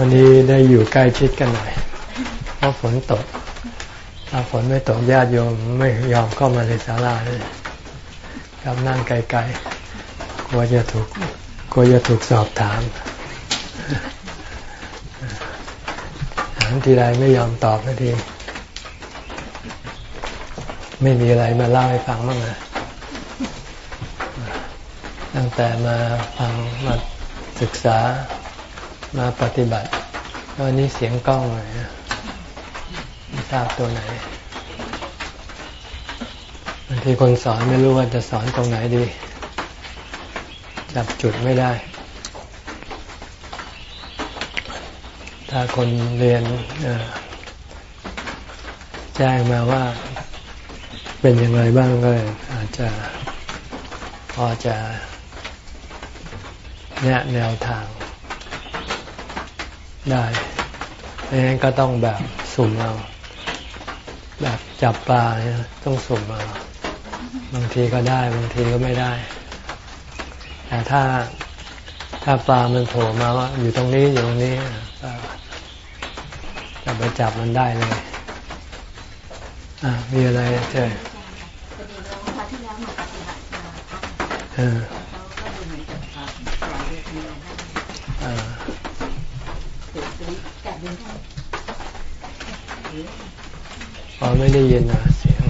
วันนี้ได้อยู่ใกล้ชิดกันหน่อยเพราะฝนตก ถ้าฝนไม่ตกญาติโยมไม่ยอมเข้ามาในศาลาเลยกับนั่งไกลๆกลัวจะถูกกลัวจะถูกสอบถามถามทีไรไม่ยอมตอบทีไม่มีอะไรมาเล่าให้ฟังบ้างนะตั้งแต่มาฟังมาศึกษา มาปฏิบัติวันนี้เสียงกล้องเลยไม่ทราบตัวไหนบางทีคนสอนไม่รู้ว่าจะสอนตรงไหนดี จับจุดไม่ได้ ถ้าคนเรียนแจ้งมาว่า เป็นอย่างไรบ้างก็อาจจะพอจะแนะแนวทาง ได้ไม่งั้นก็ต้องแบบสุ่มเอา แบบจับปลาเนี่ยต้องสุ่มเอาบางทีก็ได้บางทีก็ไม่ได้ แต่ถ้าถ้าปลามันโผล่มาว่า อยู่ตรงนี้อยู่ตรงนี้จะไปจับมันได้เลย อ่ามีอะไรเจอเอออ๋อ ไม่ได้ยินนะเสียง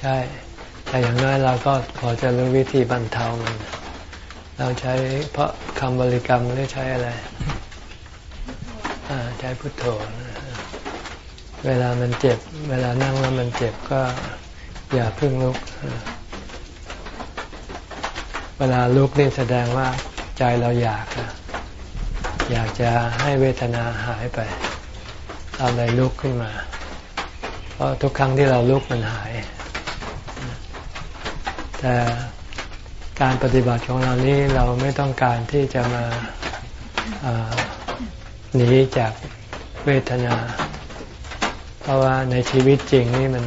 ใช่ แต่อย่างน้อยเราก็พอ จะรู้วิธีบรรเทามัน เราใช้เพราะคำบริกรรมหรือใช้อะไรใช้พุทโธ เวลามันเจ็บ เวลานั่งแล้วมันเจ็บก็อย่าพึ่งลุก เวลาลุกนี่แสดงว่าใจเราอยากอยากจะให้เวทนาหายไปเราเลยลุกขึ้นมา เพราะทุกครั้งที่เราลุกมันหาย แต่การปฏิบัติของเรานี้เราไม่ต้องการที่จะมาหนีจากเวทนา เพราะว่าในชีวิตจริงนี่มัน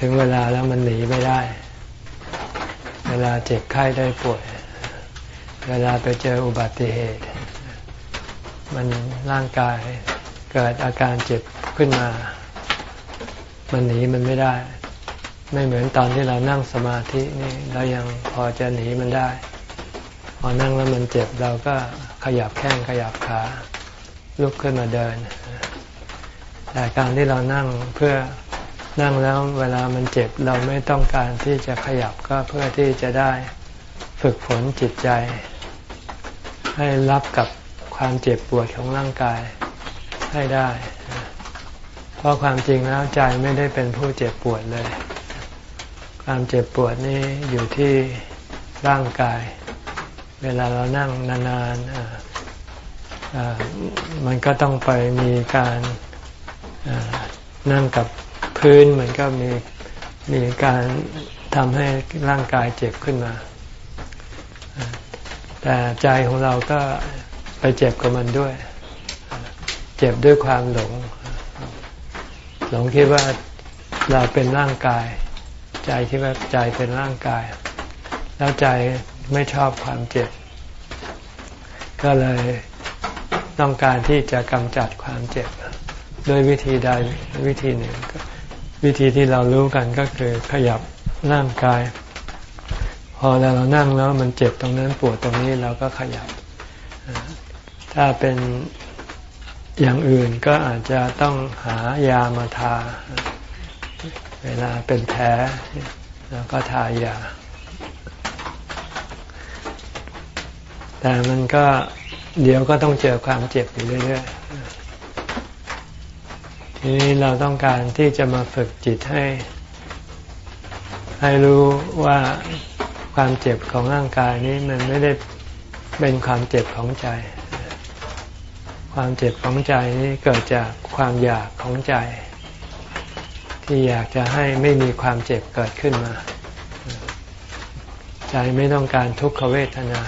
ถึงเวลาแล้วมันหนีไม่ได้ เวลาเจ็บไข้ได้ป่วย เวลาไปเจออุบัติเหตุ มันร่างกายเกิดอาการเจ็บขึ้นมา มันหนีมันไม่ได้ ไม่เหมือนตอนที่เรานั่งสมาธินี่เรายังพอจะหนีมันได้ พอนั่งแล้วมันเจ็บเราก็ขยับแข้งขยับขาลุกขึ้นมาเดิน แต่การที่เรานั่งเพื่อนั่งแล้วเวลามันเจ็บเราไม่ต้องการที่จะขยับก็เพื่อที่จะได้ฝึกฝนจิตใจ ให้รับกับความเจ็บปวดของร่างกายให้ได้ เพราะความจริงแล้วใจไม่ได้เป็นผู้เจ็บปวดเลย ความเจ็บปวดนี้อยู่ที่ร่างกาย เวลาเรานั่งนานๆมันก็ต้องไปมีการนั่งกับพื้นมันก็มีมีการทำให้ร่างกายเจ็บขึ้นมา แต่ใจของเราก็ไปเจ็บกับมันด้วย เจ็บด้วยความหลง หลงคิดว่าเราเป็นร่างกาย ใจที่ว่าใจเป็นร่างกาย แล้วใจไม่ชอบความเจ็บ ก็เลยต้องการที่จะกำจัดความเจ็บด้วยวิธีใดวิธีหนึ่ง วิธีที่เรารู้กันก็คือขยับร่างกาย พอเรานั่งแล้วมันเจ็บตรงนั้นปวดตรงนี้เราก็ขยับ ถ้าเป็นอย่างอื่นก็อาจจะต้องหายามาทา เวลาเป็นแผลแล้วก็ทายา แต่มันก็เดี๋ยวก็ต้องเจอความเจ็บอยู่เรื่อยๆ ทีนี้เราต้องการที่จะมาฝึกจิตให้ ให้รู้ว่าความเจ็บของร่างกายนี้มันไม่ได้เป็นความเจ็บของใจ ความเจ็บของใจนี้เกิดจากความอยากของใจ ที่อยากจะให้ไม่มีความเจ็บเกิดขึ้นมา ใจไม่ต้องการทุกขเวทนา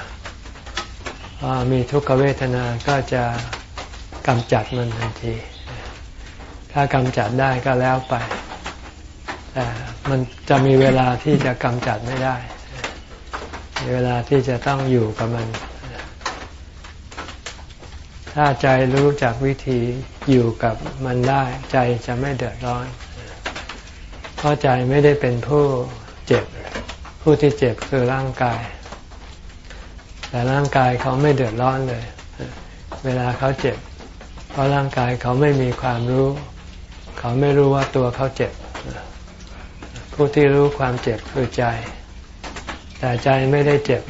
พอมีทุกขเวทนาก็จะกำจัดมันทันที ถ้ากำจัดได้ก็แล้วไป แต่มันจะมีเวลาที่จะกำจัดไม่ได้ มีเวลาที่จะต้องอยู่กับมัน ถ้าใจรู้จักวิธีอยู่กับมันได้ ใจจะไม่เดือดร้อน ราะใจไม่ได้เป็นผู้เจ็บ ผู้ที่เจ็บคือร่างกาย แต่ร่างกายเขาไม่เดือดร้อนเลย เวลาเขาเจ็บ เพราะร่างกายเขาไม่มีความรู้ เขาไม่รู้ว่าตัวเขาเจ็บ ผู้ที่รู้ความเจ็บคือใจ แต่ใจไม่ได้เจ็บ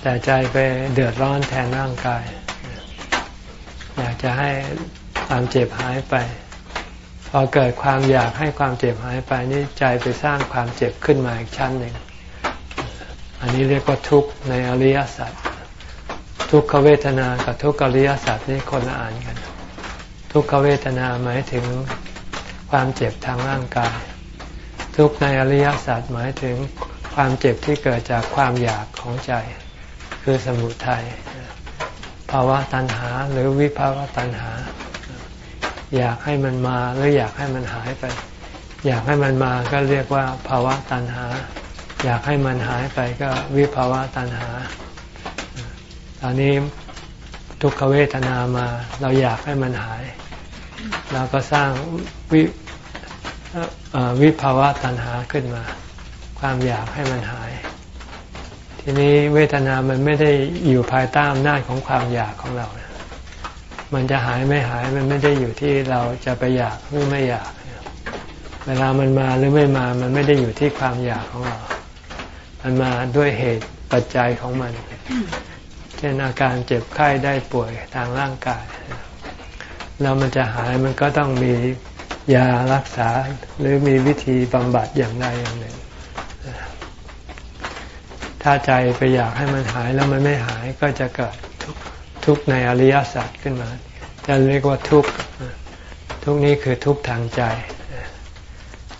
แต่ใจไปเดือดร้อนแทนร่างกาย อยากจะให้ความเจ็บหายไป พอเกิดความอยากให้ความเจ็บหายไปนี่ใจไปสร้างความเจ็บขึ้นมาอีกชั้นหนึ่ง อันนี้เรียกว่าทุกข์ในอริยสัจทุกขเวทนากับทุกขอริยสัจนี่คนละอ่านกัน ทุกขเวทนาหมายถึงความเจ็บทางร่างกาย ทุกในอริยสัจหมายถึงความเจ็บที่เกิดจากความอยากของใจ คือสมุทัยภาวะตัณหาหรือวิภาวะตัณหา อยากให้มันมาหรืออยากให้มันหายไป อยากให้มันมาก็เรียกว่าภาวะตัณหา อยากให้มันหายไปก็วิภาวะตัณหา ตอนนี้ทุกขเวทนามา เราอยากให้มันหาย เราก็สร้างวิวิภาวะตัณหาขึ้นมา ความอยากให้มันหาย ทีนี้เวทนามันไม่ได้อยู่ภายใต้อำนาจของความอยากของเรา มันจะหายไม่หายมันไม่ได้อยู่ที่เราจะไปอยากหรือไม่อยาก เวลามันมาหรือไม่มา มันไม่ได้อยู่ที่ความอยากของเรา มันมาด้วยเหตุปัจจัยของมัน เช่นอาการเจ็บไข้ได้ป่วยทางร่างกาย แล้วมันจะหายมันก็ต้องมียารักษาหรือมีวิธีบำบัดอย่างใดอย่างหนึ่ง ถ้าใจไปอยากให้มันหายแล้วมันไม่หายก็จะเกิด ทุกในอริยสัจขึ้นมาจะเรียกว่าทุกทุกนี้คือทุกทางใจ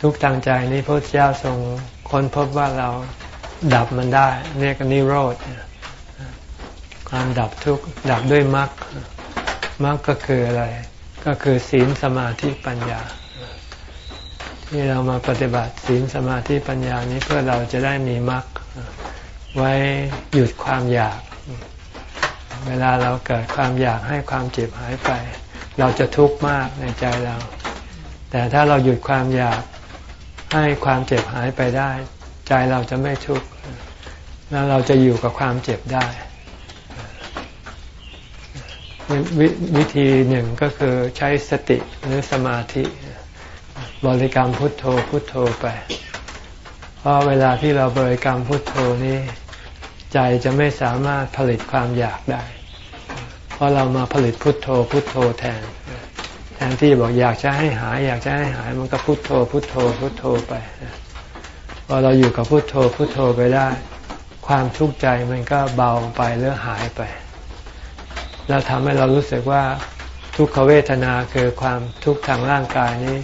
ทุกทางใจนี้พระเจ้าทรงค้นพบว่าเราดับมันได้ เรียกนิโรธความดับทุกข์ดับด้วยมรรคมรรคก็คืออะไร ก็คือศีลสมาธิปัญญา ที่เรามาปฏิบัติศีลสมาธิปัญญานี้เพื่อเราจะได้มีมรรคไว้หยุดความอยาก เวลาเราเกิดความอยากให้ความเจ็บหายไป เราจะทุกข์มากในใจเรา แต่ถ้าเราหยุดความอยากให้ความเจ็บหายไปได้ ใจเราจะไม่ทุกข์แล้วเราจะอยู่กับความเจ็บได้ววิธีหนึ่งก็คือใช้สติหรือสมาธิ บริกรรมพุทโธพุทโธไป เพราะเวลาที่เราบริกรรมพุทโธนี้ ใจจะไม่สามารถผลิตความอยากได้ เพราะเรามาผลิตพุทโธพุทโธแทน แทนที่บอกอยากจะให้หาย อยากจะให้หายมันก็พุทโธ พุทโธ พุทโธไปพอเราอยู่กับพุทโธพุทโธไปได้ ความทุกข์ใจมันก็เบาไปหรือหายไป แล้วทำให้เรารู้สึกว่าทุกขเวทนาคือความทุกข์ทางร่างกายนี้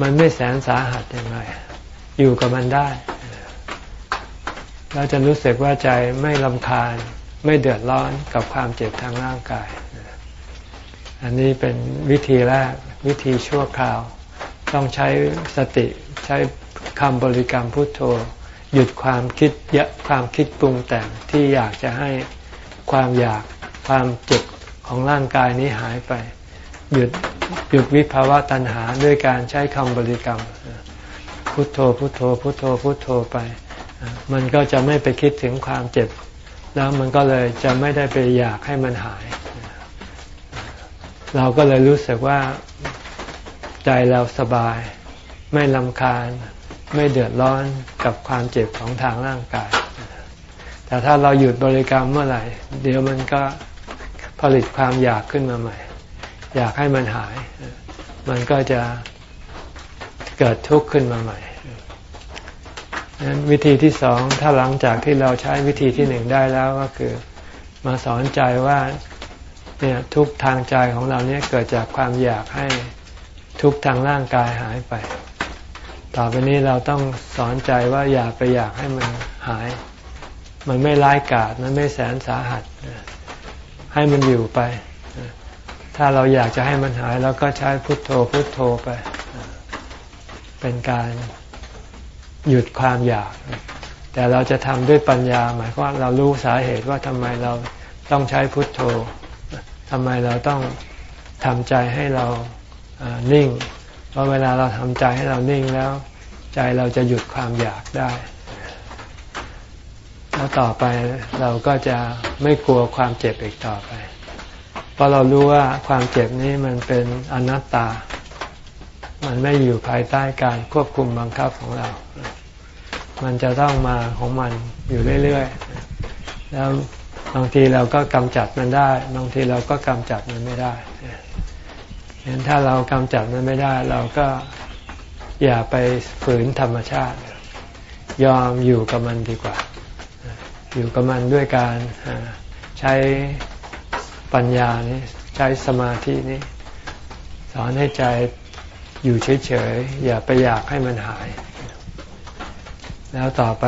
มันไม่แสนสาหัสอย่างไร อยู่กับมันได้เราจะรู้สึกว่าใจไม่ลำคาญ ไม่เดือดร้อนกับความเจ็บทางร่างกาย อันนี้เป็นวิธีแรกวิธีชั่วคราว ต้องใช้สติใช้คำบริกรรมพุทโธ หยุดความคิดเยอะความคิดปรุงแต่งที่อยากจะให้ความอยากความเจ็บของร่างกายนี้หายไป หยุดหยุดวิภาวะตัณหาด้วยการใช้คำบริกรรม พุทโธพุทโธพุทโธพุทโธไป มันก็จะไม่ไปคิดถึงความเจ็บ แล้วมันก็เลยจะไม่ได้ไปอยากให้มันหาย เราก็เลยรู้สึกว่าใจเราสบาย ไม่ลำคาญ ไม่เดือดร้อนกับความเจ็บของทางร่างกาย แต่ถ้าเราหยุดบริกรรมเมื่อไหร่ เดี๋ยวมันก็ผลิตความอยากขึ้นมาใหม่ อยากให้มันหาย มันก็จะเกิดทุกข์ขึ้นมาใหม่ นั้นวิธีที่สองถ้าหลังจากที่เราใช้วิธีที่หนึ่งได้แล้วก็คือ มาสอนใจว่าเนี่ยทุกทางใจของเราเนี่ยเกิดจากความอยากให้ทุกทางร่างกายหายไป ต่อไปนี้เราต้องสอนใจว่าอย่าไปอยากให้มันหาย มันไม่ร้ายกาจมันไม่แสนสาหัส ให้มันอยู่ไป ถ้าเราอยากจะให้มันหายเราก็ใช้พุทโธพุทโธไป เป็นการ หยุดความอยาก แต่เราจะทำด้วยปัญญา หมายความเรารู้สาเหตุว่าทำไมเราต้องใช้พุทโธทำไมเราต้องทำใจให้เรานิ่ง เพราะเวลาเราทำใจให้เรานิ่งแล้ว ใจเราจะหยุดความอยากได้ แล้วต่อไปเราก็จะไม่กลัวความเจ็บอีกต่อไป เพราะเรารู้ว่าความเจ็บนี้มันเป็นอนัตตา มันไม่อยู่ภายใต้การควบคุมบังคับของเรา มันจะต้องมาของมันอยู่เรื่อยๆ แล้วบางทีเราก็กำจัดมันได้ บางทีเราก็กำจัดมันไม่ได้เห็นถ้าเรากำจัดมันไม่ได้ เราก็อย่าไปฝืนธรรมชาติ ยอมอยู่กับมันดีกว่า อยู่กับมันด้วยการใช้ปัญญานี้ใช้สมาธินี้ สอนให้ใจอยู่เฉยๆ อย่าไปอยากให้มันหาย แล้วต่อไป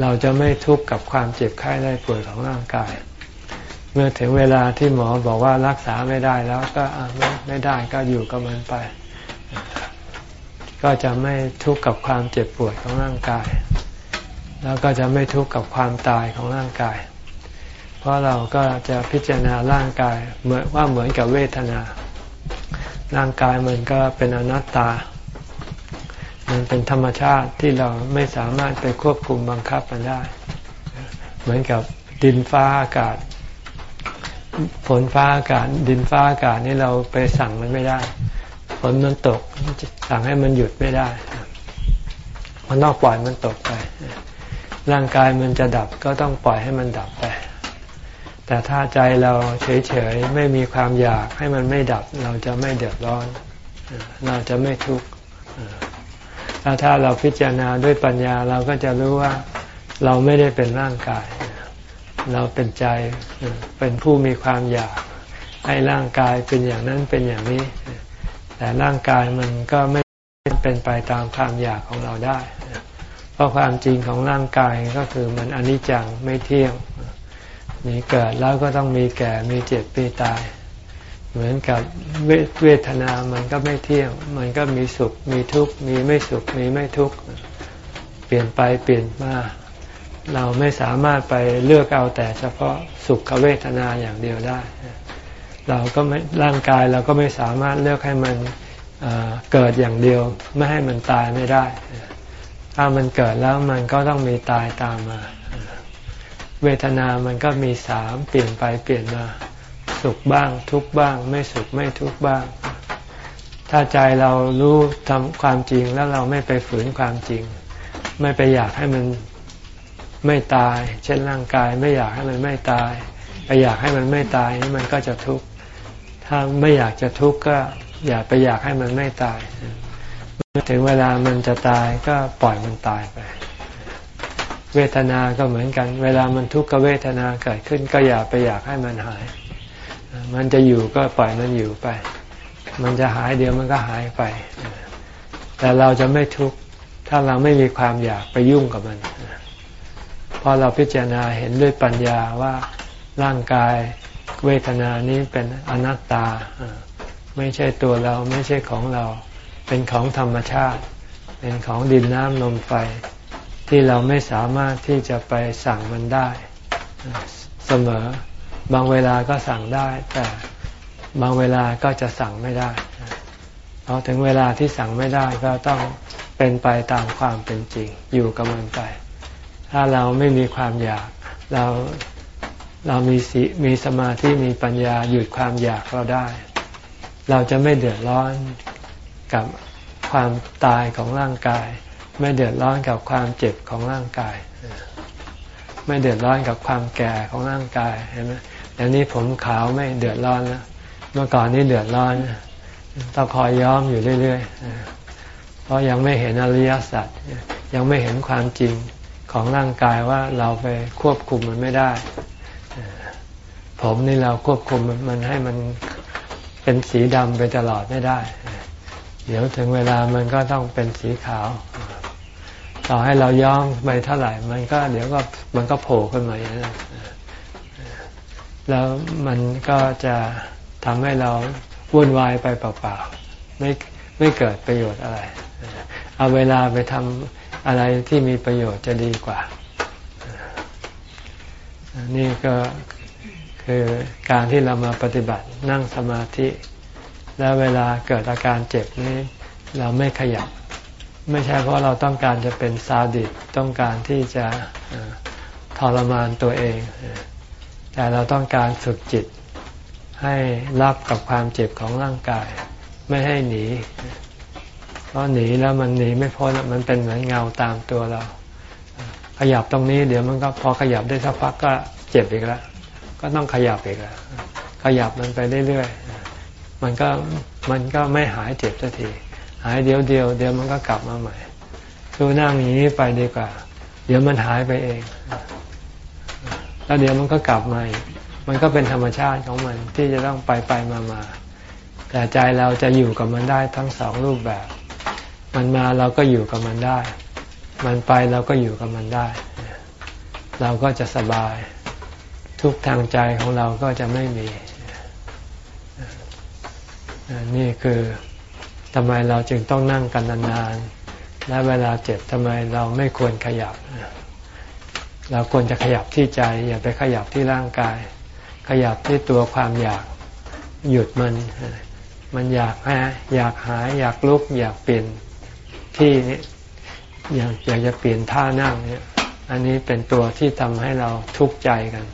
เราจะไม่ทุกข์กับความเจ็บไข้ได้ป่วยของร่างกาย เมื่อถึงเวลาที่หมอบอกว่ารักษาไม่ได้แล้วก็ไม่ได้ก็อยู่กับมันไป ก็จะไม่ทุกข์กับความเจ็บปวดของร่างกาย แล้วก็จะไม่ทุกข์กับความตายของร่างกาย เพราะเราก็จะพิจารณาร่างกายเหมือนว่าเหมือนกับเวทนา ร่างกายมันก็เป็นอนัตตา มันเป็นธรรมชาติที่เราไม่สามารถไปควบคุมบังคับมันได้ เหมือนกับดินฟ้าอากาศ ฝนฟ้าอากาศ ดินฟ้าอากาศนี่เราไปสั่งมันไม่ได้ฝนมันตกสั่งให้มันหยุดไม่ได้ มันต้องปล่อยมันตกไป ร่างกายมันจะดับก็ต้องปล่อยให้มันดับไป แต่ถ้าใจเราเฉยๆไม่มีความอยากให้มันไม่ดับ เราจะไม่เดือดร้อน เราจะไม่ทุกข์ ถ้าถ้าเราพิจารณาด้วยปัญญาเราก็จะรู้ว่าเราไม่ได้เป็นร่างกาย เราเป็นใจเป็นผู้มีความอยากให้ร่างกายเป็นอย่างนั้นเป็นอย่างนี้ แต่ร่างกายมันก็ไม่เป็นไปตามความอยากของเราได้ เพราะความจริงของร่างกายก็คือมันอนิจจังไม่เที่ยงมีเกิดแล้วก็ต้องมีแก่มีเจ็บมีตาย เหมือนกับเวทนา มันก็ไม่เที่ยง มันก็มีสุข มีทุกข์ มีไม่สุข มีไม่ทุกข์ เปลี่ยนไปเปลี่ยนมา เราไม่สามารถไปเลือกเอาแต่เฉพาะสุขเวทนาอย่างเดียวได้ เราก็ไม่ร่างกายเราก็ไม่สามารถเลือกให้มันเกิดอย่างเดียว ไม่ให้มันตายไม่ได้ ถ้ามันเกิดแล้วมันก็ต้องมีตายตามมา เวทนา มันก็มีสามเปลี่ยนไปเปลี่ยนมา สุขบ้าง ทุกบ้าง ไม่สุขไม่ทุกบ้าง ถ้าใจเรารู้ทำความจริงแล้วเราไม่ไปฝืนความจริง ไม่ไปอยากให้มันไม่ตาย เช่นร่างกายไม่อยากให้มันไม่ตายไปอยากให้มันไม่ตายนี่มันก็จะทุกข์ถ้าไม่อยากจะทุกข์ก็อย่าไปอยากให้มันไม่ตายถึงเวลามันจะตายก็ปล่อยมันตายไป เวทนาก็เหมือนกัน เวลามันทุกขเวทนาเกิดขึ้นก็อย่าไปอยากให้มันหาย มันจะอยู่ก็ปล่อยมันอยู่ไป มันจะหายเดี๋ยวมันก็หายไป แต่เราจะไม่ทุกข์ถ้าเราไม่มีความอยากไปยุ่งกับมันพราะเราพิจารณาเห็นด้วยปัญญาว่าร่างกายเวทนานี้เป็นอนัตตา ไม่ใช่ตัวเราไม่ใช่ของเรา เป็นของธรรมชาติ เป็นของดินน้ำลมไฟ ที่เราไม่สามารถที่จะไปสั่งมันได้ เสมอ บางเวลาก็สั่งได้ แต่บางเวลาก็จะสั่งไม่ได้พอถึงเวลาที่สั่งไม่ได้ก็ต้องเป็นไปตามความเป็นจริง อยู่กับมันไป ถ้าเราไม่มีความอยาก เราเรามีสีมีสมาธิมีปัญญาหยุดความอยากเราได้ เราจะไม่เดือดร้อนกับความตายของร่างกาย ไม่เดือดร้อนกับความเจ็บของร่างกาย ไม่เดือดร้อนกับความแก่ของร่างกายเห็นไหม ดี๋ยวนี้ผมขาวไม่เดือดร้อนแล้วเมื่อก่อนนี้เดือดร้อนต้องคอยย้อมอยู่เรื่อยๆ เพราะยังไม่เห็นอริยสัจยังไม่เห็นความจริงของร่างกายว่าเราไปควบคุมมันไม่ได้ ผมนี่เราควบคุมมันให้มันเป็นสีดำไปตลอดไม่ได้ เดี๋ยวถึงเวลามันก็ต้องเป็นสีขาว ต่อให้เราย้อมไปเท่าไหร่ มันก็เดี๋ยวก็มันก็โผล่ขึ้นมาอย่างนั้น แล้วมันก็จะทำให้เราวุ่นวายไปเปล่าๆไม่ไม่เกิดประโยชน์อะไร เอาเวลาไปทำอะไรที่มีประโยชน์จะดีกว่า นี่ก็คือการที่เรามาปฏิบัตินั่งสมาธิ แล้วเวลาเกิดอาการเจ็บนี้ เราไม่ขยับ ไม่ใช่เพราะเราต้องการจะเป็นซาดิสต้องการที่จะทรมานตัวเอง แต่เราต้องการฝึกจิตให้รับกับความเจ็บของร่างกาย ไม่ให้หนี เพราะหนีแล้วมันหนีไม่พ้นมันเป็นเหมือนเงาตามตัวเรา ขยับตรงนี้เดี๋ยวมันก็พอขยับได้สักพักก็เจ็บอีกแล้วก็ต้องขยับอีกแล้วขยับมันไปเรื่อยๆมันก็มันก็ไม่หายเจ็บสักทีหายเดียวเดียวเดี๋ยวมันก็กลับมาใหม่ดูนั่งอย่างนี้ไปดีกว่า เดี๋ยวมันหายไปเอง แล้วเดี๋ยวมันก็กลับมาอีกมันก็เป็นธรรมชาติของมันที่จะต้องไปไปมามาแต่ใจเราจะอยู่กับมันได้ทั้งสองรูปแบบ มันมาเราก็อยู่กับมันได้ มันไปเราก็อยู่กับมันได้ เราก็จะสบาย ทุกทางใจของเราก็จะไม่มี นี่คือทำไมเราจึงต้องนั่งกันนานๆ และเวลาเจ็บทำไมเราไม่ควรขยับ เราควรจะขยับที่ใจ อย่าไปขยับที่ร่างกาย ขยับที่ตัวความอยากหยุดมัน มันอยากหาอยากหาย อยากลุก อยากเปลี่ยนที่นี้อยากอยากจะเปลี่ยนท่านั่งเนี่ย อันนี้เป็นตัวที่ทำให้เราทุกข์ใจกัน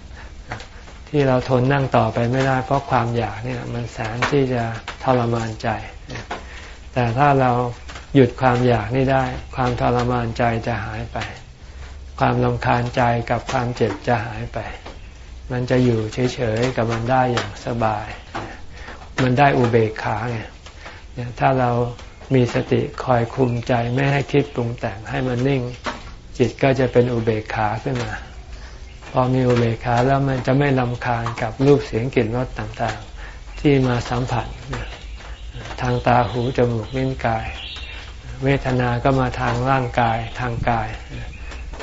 ที่เราทนนั่งต่อไปไม่ได้ เพราะความอยากเนี่ย มันแสนที่จะทรมานใจ แต่ถ้าเราหยุดความอยากนี่ได้ ความทรมานใจจะหายไป ความลำคาญใจกับความเจ็บจะหายไป มันจะอยู่เฉยๆกับมันได้อย่างสบาย มันได้อุเบกขาไงถ้าเรามีสติคอยคุมใจไม่ให้คิดปรุงแต่งให้มันนิ่ง จิตก็จะเป็นอุเบกขาขึ้นมา พอมีอุเบกขาแล้วมันจะไม่ลำคาญกับรูปเสียงกลิ่นรสต่างๆ ที่มาสัมผัส ทางตาหูจมูกลิ้นกาย เวทนาก็มาทางร่างกายทางกาย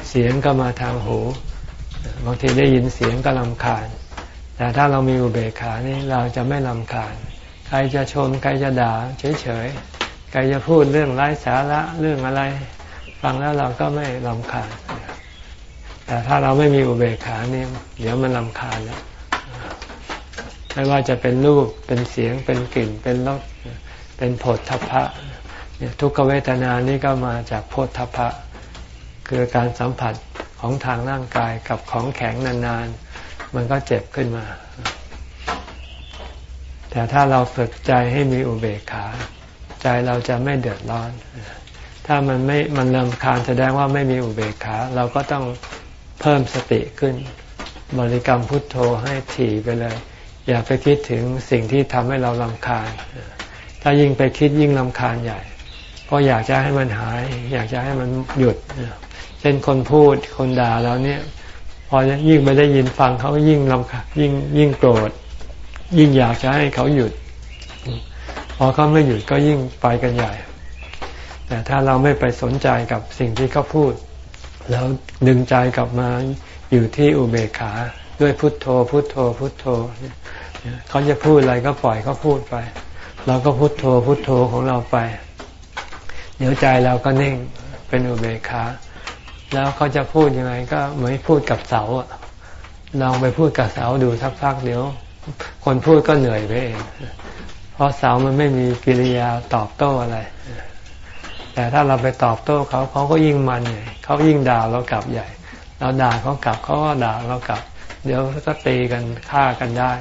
เสียงก็มาทางหู บางทีได้ยินเสียงก็ลำคาญ แต่ถ้าเรามีอุเบกขานี่เราจะไม่ลำคาญ ใครจะชมใครจะด่าเฉยๆ ใครจะพูดเรื่องไร้สาระเรื่องอะไร ฟังแล้วเราก็ไม่ลำคาญ แต่ถ้าเราไม่มีอุเบกขานี่เดี๋ยวมันลำคาญแล้วไม่ว่าจะเป็นรูปเป็นเสียงเป็นกลิ่นเป็นรสเป็นผลทัพพะทุกขเวทนานี่ก็มาจากโพธพะ คือการสัมผัสของทางร่างกายกับของแข็งนานๆ มันก็เจ็บขึ้นมา แต่ถ้าเราฝึกใจให้มีอุเบกขา ใจเราจะไม่เดือดร้อน ถ้ามันไม่มันลำคาญแสดงว่าไม่มีอุเบกขา เราก็ต้องเพิ่มสติขึ้น บริกรรมพุทโธให้ถี่ไปเลย อย่าไปคิดถึงสิ่งที่ทำให้เราลำคาญ ถ้ายิ่งไปคิดยิ่งลำคาญใหญ่เพราะอยากจะให้มันหาย อยากจะให้มันหยุด เช่นคนพูดคนด่าเราเนี่ย พอยิ่งไปได้ยินฟังเขายิ่งลำคายิ่งยิ่งโกรธ ยิ่งอยากจะให้เขาหยุด พอเขาไม่หยุดก็ยิ่งไปกันใหญ่ แต่ถ้าเราไม่ไปสนใจกับสิ่งที่เขาพูด แล้วดึงใจกลับมาอยู่ที่อุเบกขาด้วยพุทโธ พุทโธ พุทโธเขาจะพูดอะไรก็ปล่อยเขาพูดไป เราก็พุทโธพุทโธของเราไป เดี๋ยวใจเราก็นิ่งเป็นอุเบกขา แล้วเขาจะพูดยังไงก็เหมือนพูดกับเสาอะลองไปพูดกับเสาดูสักพักเดี๋ยว คนพูดก็เหนื่อยไปเอง เพราะเสามันไม่มีกิริยาตอบโต้อะไร แต่ถ้าเราไปตอบโต้เขาเขาก็ยิ่งมันใหญ่เขายิ่งด่าเรากลับใหญ่ เราด่าเขากลับเขาก็ด่าเรากลับ เดี๋ยวก็ตีกันฆ่ากันได้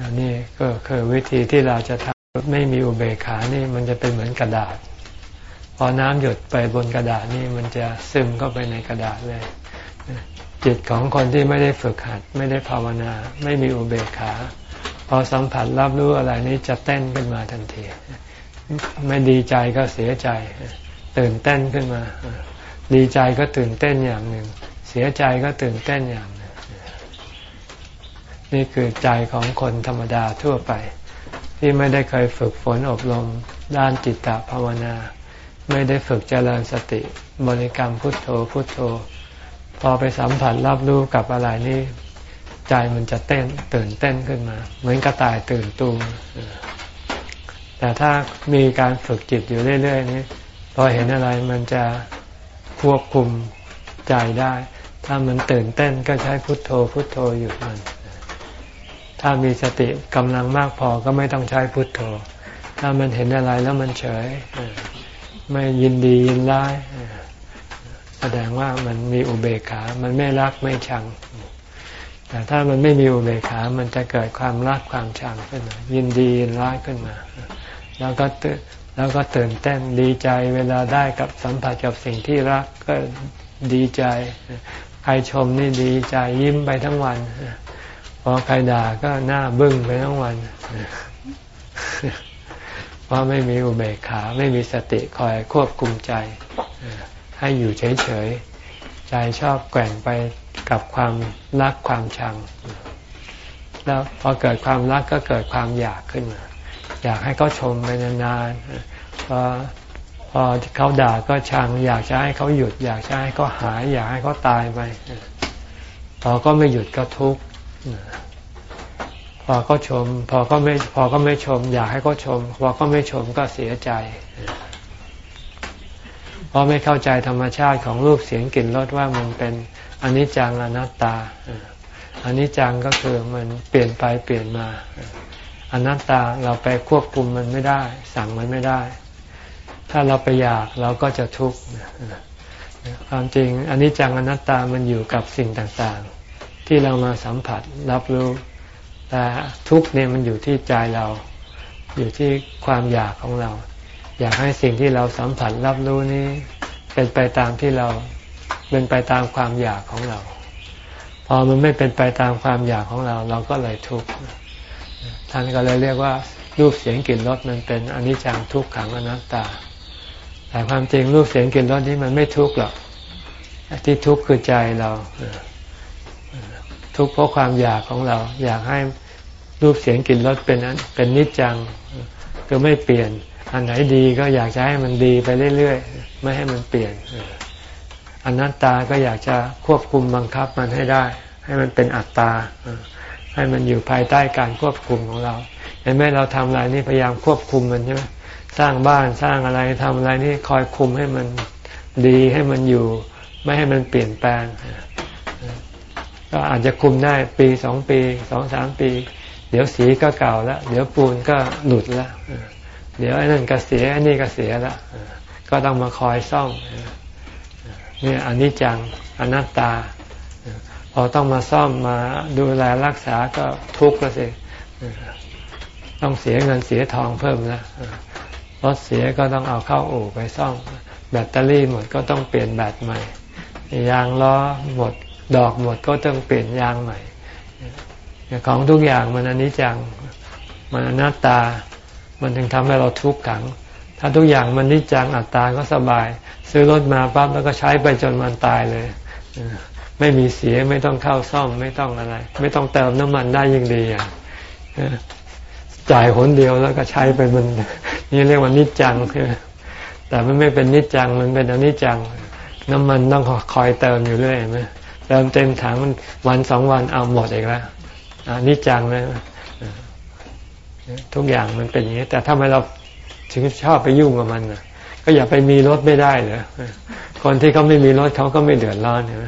อันนี้ก็คือวิธีที่เราจะทำไม่มีอุเบกขานี่มันจะเป็นเหมือนกระดาษ พอน้ำหยดไปบนกระดาษนี่มันจะซึมเข้าไปในกระดาษเลย จิตของคนที่ไม่ได้ฝึกหัด ไม่ได้ภาวนา ไม่มีอุเบกขา พอสัมผัสรับรู้อะไรนี้จะเต้นขึ้นมาทันที ไม่ดีใจก็เสียใจ ตื่นเต้นขึ้นมา ดีใจก็ตื่นเต้นอย่างหนึ่ง เสียใจก็ตื่นเต้นอย่างหนึ่ง นี่คือใจของคนธรรมดาทั่วไป ที่ไม่ได้เคยฝึกฝนอบรมด้านจิตตภาวนา ไม่ได้ฝึกเจริญสติบริกรรมพุทโธพุทโธ พอไปสัมผัสรับรู้กับอะไรนี่ใจมันจะเต้นตื่นเต้นขึ้นมา เหมือนกระต่ายตื่นตูมแต่ถ้ามีการฝึกจิตอยู่เรื่อย ๆ นี้พอเห็นอะไรมันจะควบคุมใจได้ ถ้ามันตื่นเต้นก็ใช้พุทโธ พุทโธหยุดมัน ถ้ามีสติกำลังมากพอก็ไม่ต้องใช้พุทโธ ถ้ามันเห็นอะไรแล้วมันเฉย ไม่ยินดียินร้ายแสดงว่ามันมีอุเบกขา มันไม่รักไม่ชัง แต่ถ้ามันไม่มีอุเบกขา มันจะเกิดความรักความชังขึ้นมา ยินดียินร้ายขึ้นมา แล้วก็ตื่นแล้วก็ตื่นเต้นดีใจเวลาได้กับสัมผัสกับสิ่งที่รักก็ดีใจ ใครชมนี่ดีใจยิ้มไปทั้งวัน พอใครด่าก็หน้าบึ้งไปทั้งวัน เพราะไม่มีอุเบกขาไม่มีสติคอยควบคุมใจ ให้อยู่เฉยๆ ใจชอบแกว่งไปกับความรักความชัง แล้วพอเกิดความรักก็เกิดความอยากขึ้นมา อยากให้เขาชมไปนานๆพอพอเขาด่าก็ชัง อยากจะให้เขาหยุด อยากจะให้เขาหาย อยากให้เขาตายไปพอก็ไม่หยุดก็ทุกข์ พอก็ชม พอก็ไม่พอก็ไม่ชม อยากให้เขาชม พอก็ไม่ชมก็เสียใจเพราะไม่เข้าใจธรรมชาติของรูปเสียงกลิ่นรสว่ามันเป็นอนิจจังอนัตตาอนิจจังก็คือมันเปลี่ยนไปเปลี่ยนมาอนัตตาเราไปควบคุมมันไม่ได้ สั่งมันไม่ได้ ถ้าเราไปอยากเราก็จะทุกข์ความจริงอันนี้จังอนัตตามันอยู่กับสิ่งต่างๆ ที่เรามาสัมผัสรับรู้ แต่ทุกเนี่ยมันอยู่ที่ใจเรา อยู่ที่ความอยากของเรา อยากให้สิ่งที่เราสัมผัสรับรู้นี้เป็นไปตามที่เราเป็นไปตามความอยากของเรา พอมันไม่เป็นไปตามความอยากของเรา เราก็เลยทุกข์ท่านก็เลยเรียกว่ารูปเสียงกลิ่นรสมันเป็นอนิจจังทุกขังอนัตตา แต่ความจริงรูปเสียงกลิ่นรสนี้มันไม่ทุกข์หรอกที่ทุกข์คือใจเรา ทุกข์เพราะความอยากของเรา อยากให้รูปเสียงกลิ่นรสเป็นเป็นนิจจังก็ไม่เปลี่ยน อันไหนดีก็อยากจะให้มันดีไปเรื่อยๆ ไม่ให้มันเปลี่ยนอนัตตาก็อยากจะควบคุมบังคับมันให้ได้ ให้มันเป็นอัตตา ให้มันอยู่ภายใต้การควบคุมของเราเห็นไหมเราทำอะไรนี่พยายามควบคุมมันใช่ไหมสร้างบ้านสร้างอะไรทำอะไรนี่คอยคุมให้มันดีให้มันอยู่ ไม่ให้มันเปลี่ยนแปลง ก็อาจจะคุมได้ปีสองปีสองสามปี เดี๋ยวสีก็เก่าแล้วเดี๋ยวปูนก็หลุดแล้วเดี๋ยวไอ้นั่นก็เสียไอ้นี่ก็เสียแล้วก็ต้องมาคอยซ่อมเนี่ยอันนี้จังอนัตตา พอต้องมาซ่อมมาดูแลรักษาก็ทุกข์แล้วสิต้องเสียเงินเสียทองเพิ่มแล้วรถเสียก็ต้องเอาเข้าอู่ไปซ่อม แบตเตอรี่หมดก็ต้องเปลี่ยนแบตใหม่ ยางล้อหมด ดอกหมดก็ต้องเปลี่ยนยางใหม่ของทุกอย่างมันอนิจจังมันอนัตตา มันถึงทำให้เราทุกข์ขัง ถ้าทุกอย่างมันนิจจังอัตตาก็สบาย ซื้อรถมาปั๊บแล้วก็ใช้ไปจนมันตายเลยไม่มีเสียไม่ต้องเข้าซ่อมไม่ต้องอะไร ไม่ต้องเติมน้ำมันได้ยิ่งดีอะจ่ายหนเดียวแล้วก็ใช้ไปมัน นี่เรียกว่านิจจังแต่มันไม่เป็นนิจจังมันเป็นอนิจจัง น้ำมันต้องคอยเติมอยู่เรื่อยไหม เติมเต็มถังวันสองวันเอาหมดอีกแล้วนิจจังนะทุกอย่างมันเป็นอย่างนี้ แต่ถ้าไมเราถึงชอบไปยุ่งกับมันก็อย่าไปมีรถไม่ได้เหรอคนที่เขาไม่มีรถเขาก็ไม่เดือดร้อนเห็นไหม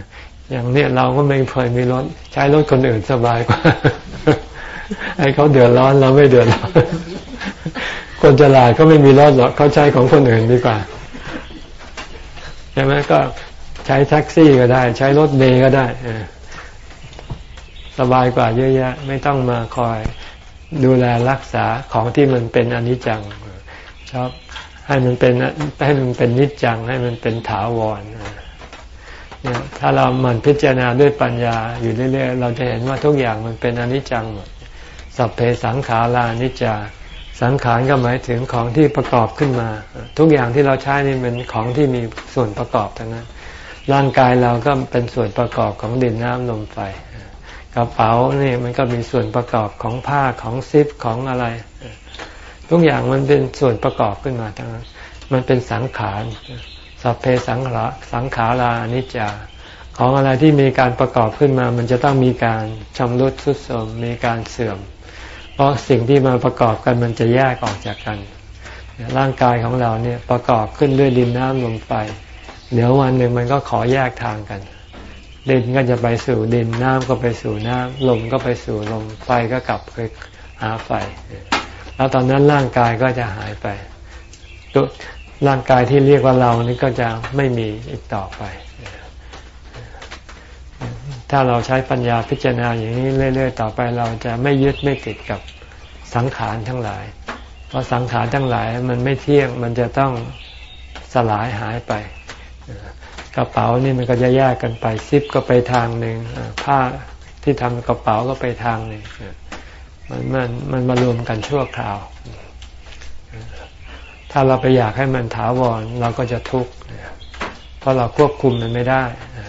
อย่างเนี้ยเราก็ไม่เคยมีรถ ใช้รถคนอื่นสบายกว่าให้เขาเดือดร้อนเราไม่เดือดร้อนคนฉลาดเขาไม่มีรถหรอกเขาใช้ของคนอื่นดีกว่าใช่ไหมก็ ช้แท็กซี่ก็ได้ ใช้รถเมย์ก็ได้สบายกว่าเยอะแยะ ไม่ต้องมาคอยดูแลรักษาของที่มันเป็นอนิจจังชอบให้มันเป็นให้มันเป็นนิจจัง ให้มันเป็นถาวรเนี่ยถ้าเรามันพิจารณาด้วยปัญญาอยู่เรื่อยๆเราจะเห็นว่าทุกอย่างมันเป็นอนิจจังหมดสัพเพสังขารานิจจาสังขารก็หมายถึงของที่ประกอบขึ้นมา ทุกอย่างที่เราใช้นี่เป็นของที่มีส่วนประกอบทั้งนั้น ร่างกายเราก็เป็นส่วนประกอบของดินน้ำลมไฟกระเป๋านี่มันก็มีส่วนประกอบของผ้าของซิปของอะไร ทุกอย่างมันเป็นส่วนประกอบขึ้นมาทั้งนั้นมันเป็นสังขารสัพเพสังขาสังขารานิจจาของอะไรที่มีการประกอบขึ้นมา มันจะต้องมีการชำรุดทรุดโทรมมีการเสื่อม เพราะสิ่งที่มาประกอบกันมันจะแยกออกจากกัน ร่างกายของเราเนี่ยประกอบขึ้นด้วยดินน้ำลมไฟ เดี๋ยววันหนึ่งมันก็ขอแยกทางกัน ดินก็จะไปสู่ดินน้ำก็ไปสู่น้ำลมก็ไปสู่ลมไฟก็กลับไปหาไฟ แล้วตอนนั้นร่างกายก็จะหายไปตัวร่างกายที่เรียกว่าเรานี่ก็จะไม่มีอีกต่อไป ถ้าเราใช้ปัญญาพิจารณาอย่างนี้เรื่อยๆต่อไปเราจะไม่ยึดไม่ติดกับสังขารทั้งหลาย เพราะสังขารทั้งหลายมันไม่เที่ยงมันจะต้องสลายหายไป กระเป๋านี่มันก็จะแยกกันไปซิปก็ไปทางหนึ่งผ้าที่ทำกระเป๋าก็ไปทางหนึ่งมันมันมันมารวมกันชั่วคราว ถ้าเราไปอยากให้มันถาวรเราก็จะทุกข์เพราะเราควบคุมมันไม่ได้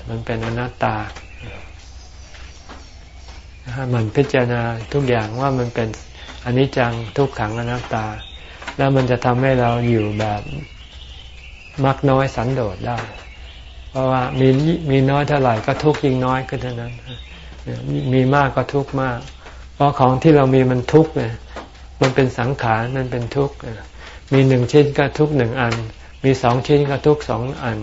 มันเป็นอนัตตามันพิจารณาทุกอย่างว่ามันเป็นอนิจจังทุกขังอนัตตา แล้วมันจะทำให้เราอยู่แบบ มักน้อยสันโดษได้ เพราะว่ามีมีน้อยเท่าไหร่ก็ทุกยิ่งน้อยขึ้นเท่านั้น มีมากก็ทุกมาก เพราะของที่เรามีมันทุกเนี่ยมันเป็นสังขารมันเป็นทุกข์มีหนึ่งชิ้นก็ทุกหนึ่งอัน มีสองชิ้นก็ทุกสองอัน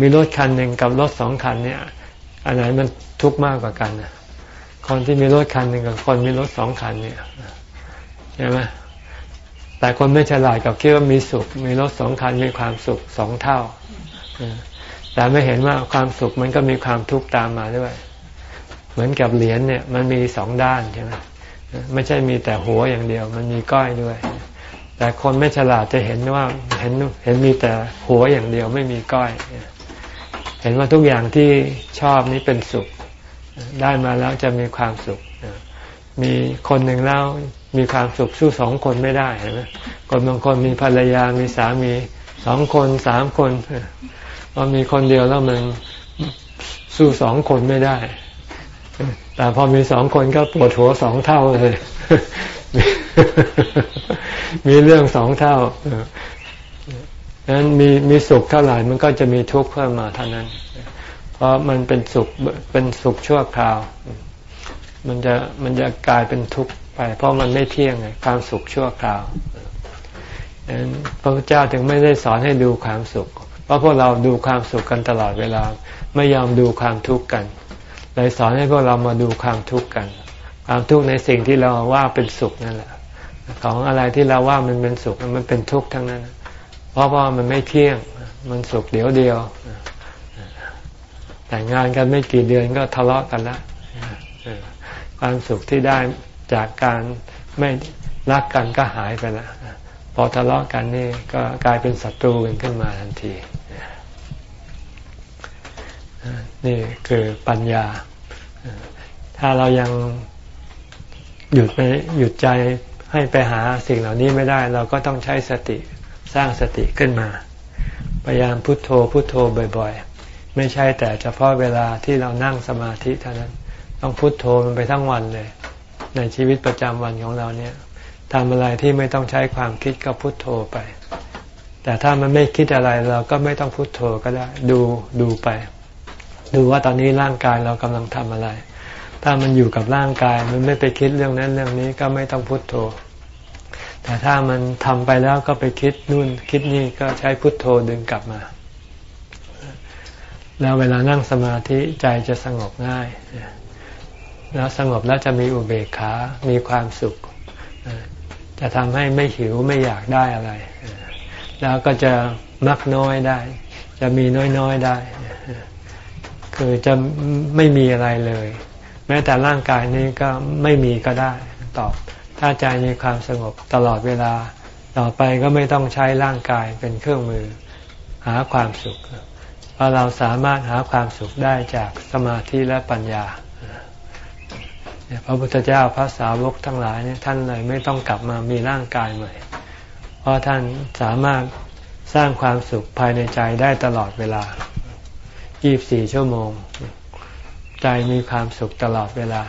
มีรถคันหนึ่งกับรถสองคันเนี่ย อันไหนมันทุกข์มากกว่ากันคนที่มีรถคันหนึ่งกับคนมีรถสองคันเนี่ยใช่ไหม แต่คนไม่ฉลาดกับคิดว่ามีสุข มีรถสองคันมีความสุขสองเท่าแต่ไม่เห็นว่าความสุขมันก็มีความทุกข์ตามมาด้วย เหมือนกับเหรียญเนี่ยมันมีสองด้านใช่ไหมไม่ใช่มีแต่หัวอย่างเดียว มันมีก้อยด้วย แต่คนไม่ฉลาดจะเห็นว่าเห็นเห็นมีแต่หัวอย่างเดียวไม่มีก้อย เห็นว่าทุกอย่างที่ชอบนี้เป็นสุข ได้มาแล้วจะมีความสุขมีคนหนึ่งแล้ว มีความสุขสู้สองคนไม่ได้เห็นไหมคนบางคนมีภรรยามีสามีสองคนสามคนพอมีคนเดียวแล้วมันสู้สองคนไม่ได้ แต่พอมีสองคนก็ปวดหัวสองเท่าเลย มีเรื่องสองเท่าดังนั้นมีมีสุขเท่าไหร่มันก็จะมีทุกข์เพิ่มมาเท่านั้น เพราะมันเป็นสุขเป็นสุขชั่วคราว มันจะมันจะกลายเป็นทุกข์ ไปเพราะมันไม่เที่ยงไงความสุขชั่วคราวพระพุทธเจ้าถึงไม่ได้สอนให้ดูความสุข เพราะพวกเราดูความสุขกันตลอดเวลา ไม่ยอมดูความทุกข์กัน เลยสอนให้พวกเรามาดูความทุกข์กัน ความทุกข์ในสิ่งที่เราว่าเป็นสุขนั่นแหละ ของอะไรที่เราว่ามันเป็นสุขมันเป็นทุกข์ทั้งนั้น เพราะว่ามันไม่เที่ยง มันสุขเดียวเดียว แต่งงานกันไม่กี่เดือนก็ทะเลาะกันละความสุขที่ได้ จากการไม่รักกันก็หายไปแล้วพอทะเลาะกันนี่ก็กลายเป็นศัตรูกันขึ้นมาทันทีนี่คือปัญญา ถ้าเรายังหยุดไปหยุดใจให้ไปหาสิ่งเหล่านี้ไม่ได้ เราก็ต้องใช้สติสร้างสติขึ้นมา พยายามพุโทโธพุโทโธบ่อย ๆ ไม่ใช่แต่เฉพาะเวลาที่เรานั่งสมาธิเท่านั้น ต้องพุโทโธมันไปทั้งวันเลย ในชีวิตประจำวันของเราเนี่ยทำอะไรที่ไม่ต้องใช้ความคิดก็พุโทโธไป แต่ถ้ามันไม่คิดอะไรเราก็ไม่ต้องพุโทโธก็ได้ ดูดูไป ดูว่าตอนนี้ร่างกายเรากำลังทำอะไร ถ้ามันอยู่กับร่างกายมันไม่ไปคิดเรื่องนั้นเรื่องนี้ก็ไม่ต้องพุโทโธ แต่ถ้ามันทำไปแล้วก็ไปคิดนู่นคิดนี่ก็ใช้พุทโธดึงกลับมา แล้วเวลานั่งสมาธิใจจะสงบง่าย แล้วสงบแล้วจะมีอุเบกขา มีความสุข จะทำให้ไม่หิวไม่อยากได้อะไร แล้วก็จะมักน้อยได้ จะมีน้อยๆได้ คือจะไม่มีอะไรเลย แม้แต่ร่างกายนี้ก็ไม่มีก็ได้ตอบถ้าใจมีความสงบตลอดเวลา ต่อไปก็ไม่ต้องใช้ร่างกายเป็นเครื่องมือหาความสุข เพราะเราสามารถหาความสุขได้จากสมาธิและปัญญา พระพุทธเจ้าพระสาวกทั้งหลายเนี่ยท่านเลยไม่ต้องกลับมามีร่างกายใหม่ เพราะท่านสามารถสร้างความสุขภายในใจได้ตลอดเวลา 24 ชั่วโมง ใจมีความสุขตลอดเวลา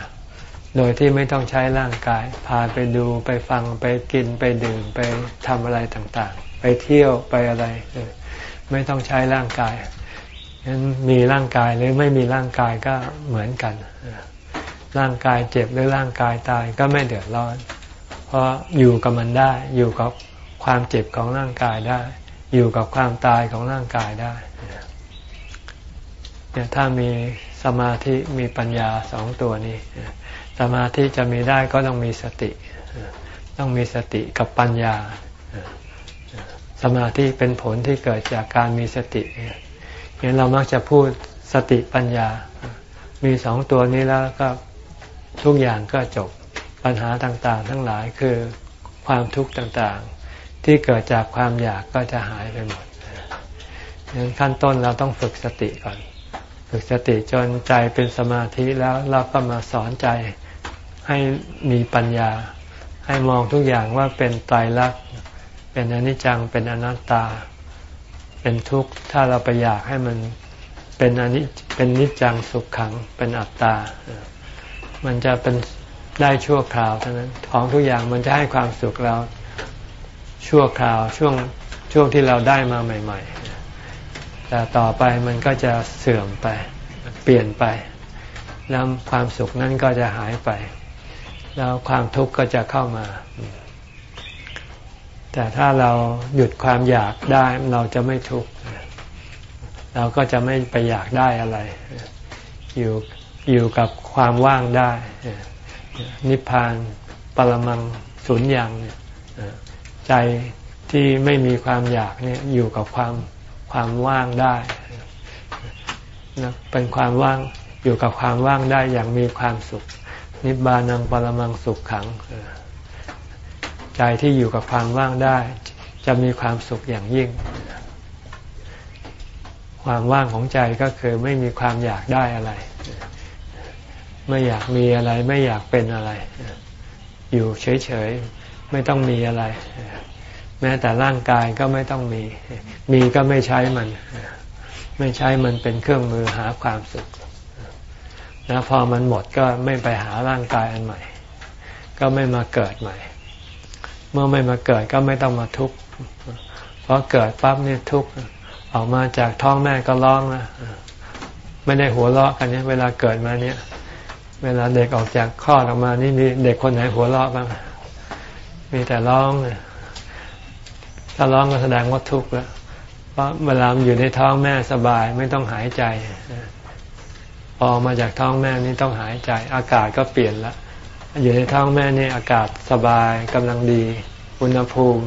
โดยที่ไม่ต้องใช้ร่างกาย พาไปดูไปฟังไปกินไปดื่มไปทำอะไรต่างๆ ไปเที่ยวไปอะไร ไม่ต้องใช้ร่างกายฉะนั้นมีร่างกายหรือไม่มีร่างกายก็เหมือนกัน ร่างกายเจ็บหรือร่างกายตายก็ไม่เดือดร้อน เพราะอยู่กับมันได้ อยู่กับความเจ็บของร่างกายได้ อยู่กับความตายของร่างกายได้เนี่ยถ้ามีสมาธิมีปัญญาสองตัวนี้ สมาธิจะมีได้ก็ต้องมีสติ ต้องมีสติกับปัญญา สมาธิเป็นผลที่เกิดจากการมีสติเนี่ยเรามักจะพูดสติปัญญา มีสองตัวนี้แล้วก็ ทุกอย่างก็จบปัญหาต่างๆ ทั้งหลายคือความทุกข์ต่างๆ ที่เกิดจากความอยากก็จะหายไปหมดดังนั้นขั้นต้นเราต้องฝึกสติก่อน ฝึกสติจนใจเป็นสมาธิแล้วเราก็มาสอนใจให้มีปัญญา ให้มองทุกอย่างว่าเป็นไตรลักษณ์เป็นอนิจจังเป็นอนัตตา เป็นทุกข์ถ้าเราไปอยากให้มันเป็นอนิจเป็นนิจจังสุขขังเป็นอัตตา มันจะเป็นได้ชั่วคราวเท่านั้น ของทุกอย่างมันจะให้ความสุขเราชั่วคราวช่วงช่วงที่เราได้มาใหม่ ๆ แต่ต่อไปมันก็จะเสื่อมไป เปลี่ยนไป แล้วความสุขนั้นก็จะหายไป แล้วความทุกข์ก็จะเข้ามา แต่ถ้าเราหยุดความอยากได้เราจะไม่ทุกข์ เราก็จะไม่ไปอยากได้อะไร อยู่ อยู่กับความว่างได้ นิพพานปรมังสุญญ์ย่างใจที่ไม่มีความอยากเนี่ยอยู่กับความความว่างได้นะเป็นความว่างอยู่กับความว่างได้อย่างมีความสุข นิบานังปรมังสุขขังใจที่อยู่กับความว่างได้ จะมีความสุขอย่างยิ่ง ความว่างของใจก็คือไม่มีความอยากได้อะไร ไม่อยากมีอะไร ไม่อยากเป็นอะไร อยู่เฉยๆไม่ต้องมีอะไร แม้แต่ร่างกายก็ไม่ต้องมี มีก็ไม่ใช้มัน ไม่ใช้มันเป็นเครื่องมือหาความสุขแล้วพอมันหมดก็ไม่ไปหาร่างกายอันใหม่ ก็ไม่มาเกิดใหม่ เมื่อไม่มาเกิดก็ไม่ต้องมาทุกข์เพราะเกิดปั๊บเนี่ยทุกข์ออกมาจากท้องแม่ก็ร้องนะไม่ได้หัวเราะกันเนี่ยเวลาเกิดมาเนี่ย เวลาเด็กออกจากคลอดออกมานี่มีเด็กคนไหนหัวเราะบ้างมีแต่ร้องถ้าร้องก็แสดงว่าทุกข์แล้วเพราะเวลาอยู่ในท้องแม่สบายไม่ต้องหายใจพอมาจากท้องแม่นี่ต้องหายใจ อากาศก็เปลี่ยนละอยู่ในท้องแม่นี่อากาศสบายกำลังดี อุณหภูมิ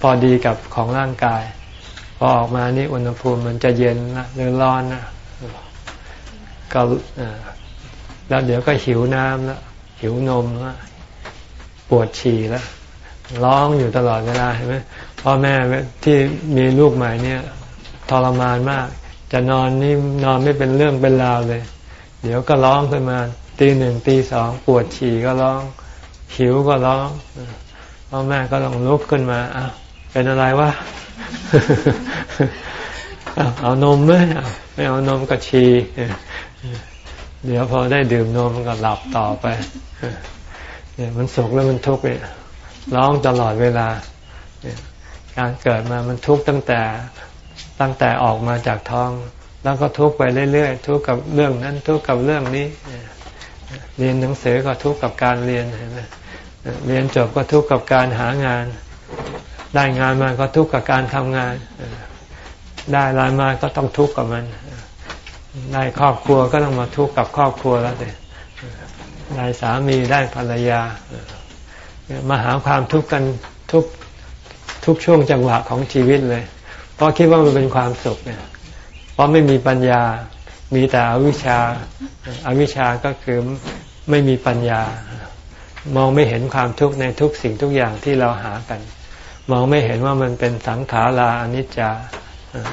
พอดีกับของร่างกาย พอออกมานี่อุณหภูมิมันจะเย็นหรือร้อนนะ ก็แล้วเดี๋ยวก็หิวน้ำแล้วหิวนมแล้วปวดฉี่แล้วร้องอยู่ตลอดเวลาเห็นไหมพ่อแม่ที่มีลูกใหม่เนี่ยทรมานมาก จะนอนนี่นอนไม่เป็นเรื่องเป็นราวเลย เดี๋ยวก็ร้องขึ้นมาตีหนึ่งตีสองปวดฉี่ก็ร้อง หิวก็ร้องพ่อแม่ก็ต้องลุกขึ้นมาอ้าวเป็นอะไรวะเอานมไหมไม่เอานมก็ฉี่ เดี๋ยวพอได้ดื่มนมมันก็หลับต่อไป เนี่ยมันสุขแล้วมันทุกข์เนี่ยร้องตลอดเวลา การเกิดมามันทุกข์ตั้งแต่ตั้งแต่ออกมาจากท้อง แล้วก็ทุกข์ไปเรื่อยๆทุกข์กับเรื่องนั้นทุกข์กับเรื่องนี้ เรียนหนังสือก็ทุกข์กับการเรียนเห็นไหมเรียนจบก็ทุกข์กับการหางาน ได้งานมาก็ทุกข์กับการทำงาน ได้รายมาก็ต้องทุกข์กับมัน ได้ครอบครัวก็ต้องมาทุกข์กับครอบครัวแล้วเด็ได้สามีได้ภรรยามาหาความทุกข์กันทุกทุกช่วงจังหวะของชีวิตเลย เพราะคิดว่ามันเป็นความสุขเนี่ย เพราะไม่มีปัญญา มีแต่อวิชชาอาวิชชาก็คือไม่มีปัญญา มองไม่เห็นความทุกข์ในทุกสิ่งทุกอย่างที่เราหากัน มองไม่เห็นว่ามันเป็นสังขาราอนิจจา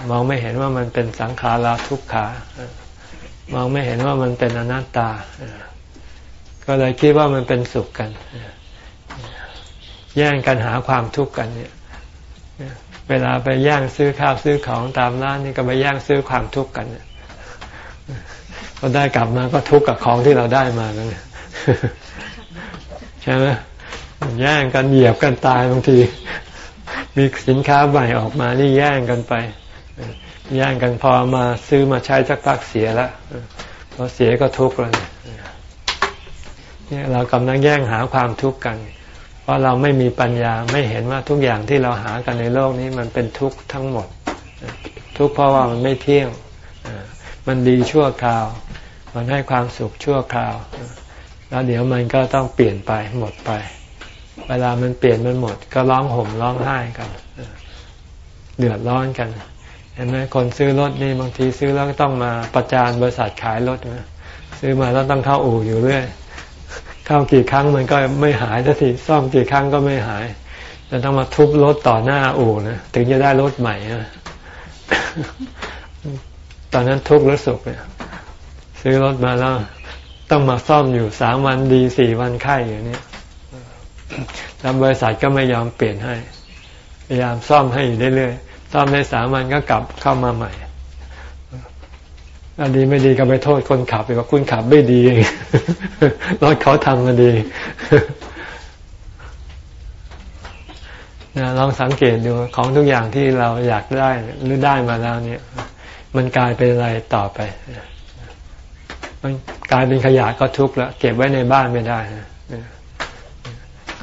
มองไม่เห็นว่ามันเป็นสังขาราทุกขามองไม่เห็นว่ามันเป็นอนัตตา ก็เลยคิดว่ามันเป็นสุขกัน แย่งกันหาความทุกข์กันเนี่ย เวลาไปแย่งซื้อข้าวซื้อของตามร้านนี่ก็ไปแย่งซื้อความทุกข์กันเราได้กลับมาก็ทุกข์กับของที่เราได้มากันใช่ไหมแย่งกันเหยียบกันตายบางที มีสินค้าใหม่ออกมานี่แย่งกันไป แย่งกันพอมาซื้อมาใช้สักพักเสียแล้วพอเสียก็ทุกข์แล้วเนี่ยเรากำลังแย่งหาความทุกข์กันเพราะเราไม่มีปัญญาไม่เห็นว่าทุกอย่างที่เราหากันในโลกนี้มันเป็นทุกข์ทั้งหมด ทุกข์เพราะว่ามันไม่เที่ยงมันดีชั่วคราว มันให้ความสุขชั่วคราว แล้วเดี๋ยวมันก็ต้องเปลี่ยนไปหมดไป เวลามันเปลี่ยนมันหมด ก็ร้องห่มร้องไห้กัน เดือดร้อนกัน เห็นไหมคนซื้อรถนี่บางทีซื้อแล้วก็ต้องมาประจานบริษัทขายรถนะซื้อมาแล้วต้องเข้าอู่อยู่เรื่อยเข้ากี่ครั้งมันก็ไม่หายสักทีซ่อมกี่ครั้งก็ไม่หายจะต้องมาทุบรถต่อหน้าอู่นะถึงจะได้รถใหม่นะตอนนั้นทุกข์หรือสุขเนี่ย ซื้อรถมาแล้วต้องมาซ่อมอยู่สามวันดีสี่วันไข้อย่างนี้แล้วบริษัทก็ไม่ยอมเปลี่ยนให้ พยายามซ่อมให้อยู่เรื่อยๆ ซ่อมได้สามวันก็กลับเข้ามาใหม่อันดีไม่ดีก็ไปโทษคนขับไปว่าคุณขับไม่ดีรถเขาทำมาดีนะลองสังเกตดูของทุกอย่างที่เราอยากได้หรือได้มาแล้วเนี่ย มันกลายเป็นอะไรต่อไป มันกลายเป็นขยะก็ทุกข์ล้วเก็บไว้ในบ้านไม่ได้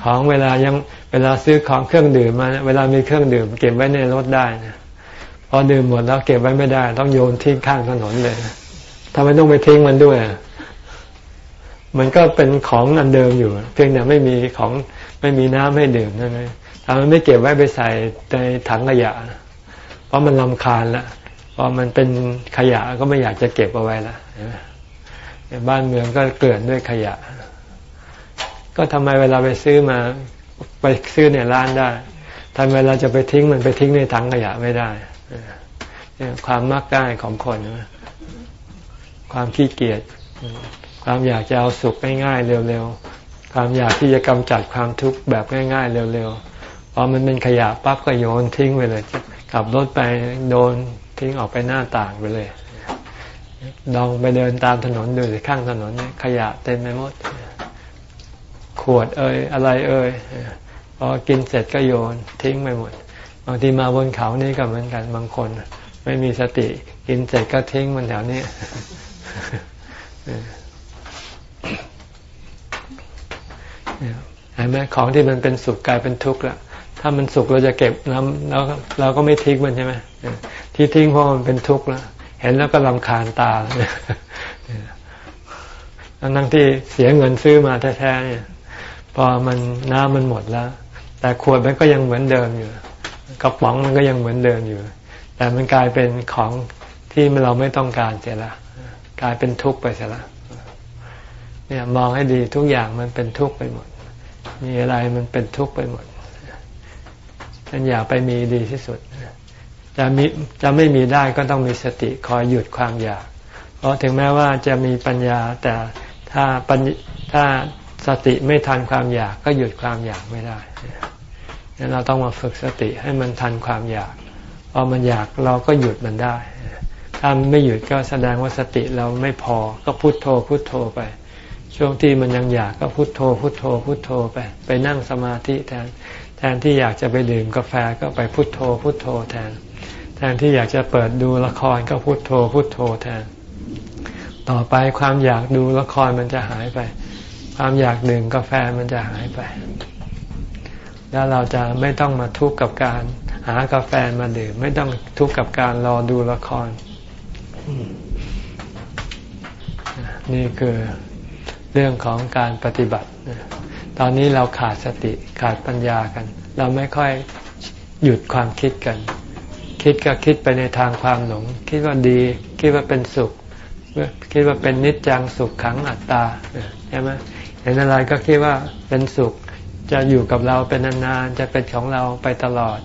ของเวลายัง เวลาซื้อของเครื่องดื่มมาเวลามีเครื่องดื่ม เก็บไว้ในรถได้นะพอดื่มหมดแล้วเก็บไว้ไม่ได้ ต้องโยนทิ้งข้างถนนเลยทำไมต้องไปทิ้งมันด้วย มันก็เป็นของอันเดิมอยู่ เพียงแต่ไม่มีของไม่มีน้ำให้ดื่มนั่นเองทำไมไม่เก็บไว้ไปใส่ในถังขยะ เพราะมันลำคาญละพอมันเป็นขยะก็ไม่อยากจะเก็บเอาไว้ละบ้านเมืองก็เกลื่อนด้วยขยะ ก็ทำไมเวลาไปซื้อมา ไปซื้อในร้านได้ทำไมเราจะไปทิ้งมันไปทิ้งในถังขยะไม่ได้ความมักง่ายของคน ความขี้เกียจความอยากจะเอาสุขง่ายๆเร็วๆ ความอยากที่จะกำจัดความทุกข์แบบง่ายๆเร็วๆพอมันเป็นขยะปั๊บก็โยนทิ้งไปเลยขับรถไปโดนทิ้งออกไปหน้าต่างไปเลยลองไปเดินตามถนนดูสิข้างถนนเนี่ยขยะเต็มไปหมด ขวดเอ่ยอะไรเอ่ยพอกินเสร็จก็โยนทิ้งไปหมด บางทีมาบนเขานี่ก็เหมือนกันบางคน ไม่มีสติกินเสร็จก็ทิ้งมันแถวนี้เห็นไหมของที่มันเป็นสุขกลายเป็นทุกข์ละถ้ามันสุขเราจะเก็บแล้วเราเราก็ไม่ทิ้งมันใช่ไหมที่ทิ้งเพราะมันเป็นทุกข์แล้วเห็นแล้วก็ลำคาญตาทั้งที่เสียเงินซื้อมาแท้ๆเนี่ย พอมันน้ำมันหมดแล้ว แต่ขวดมันก็ยังเหมือนเดิมอยู่กระป๋องมันก็ยังเหมือนเดิมอยู่ แต่มันกลายเป็นของที่เราไม่ต้องการเสียละกลายเป็นทุกข์ไปเสียละเนี่ยมองให้ดีทุกอย่างมันเป็นทุกข์ไปหมด มีอะไรมันเป็นทุกข์ไปหมดฉันอยากไปมีดีที่สุดจะมีจะไม่มีได้ก็ต้องมีสติคอยหยุดความอยาก เพราะถึงแม้ว่าจะมีปัญญาแต่ถ้าปัญถ้า สติไม่ทันความอยากก็หยุดความอยากไม่ได้เราต้องมาฝึกสติให้มันทันความอยากพอมันอยากเราก็หยุดมันได้ ถ้าไม่หยุดก็แสดงว่าสติเราไม่พอ ก็พุโทโธพุโทโธไป ช่วงที่มันยังอยากก็พุโทโธ พุโทโธ พุโทโธไป ไปนั่งสมาธิแทน แทนที่อยากจะไปดื่มกาแฟก็ไปพุโทโธ พุโทโธแทน แทนที่อยากจะเปิดดูละครก็พุโทโธ พุโทโธแทน ต่อไปความอยากดูละครมันจะหายไป ความอยากดื่มกาแฟมันจะหายไป แล้วเราจะไม่ต้องมาทุกข์กับการหากาแฟมาดื่ม ไม่ต้องทุกข์กับการรอดูละคร นี่คือเรื่องของการปฏิบัติ ตอนนี้เราขาดสติขาดปัญญากัน เราไม่ค่อยหยุดความคิดกัน คิดก็คิดไปในทางความหลง คิดว่าดี คิดว่าเป็นสุข คิดว่าเป็นนิจจังสุขขังอัตตาใช่ไหม เห็นอะไรก็คิดว่าเป็นสุขจะอยู่กับเราเป็นนานๆจะเป็นของเราไปตลอด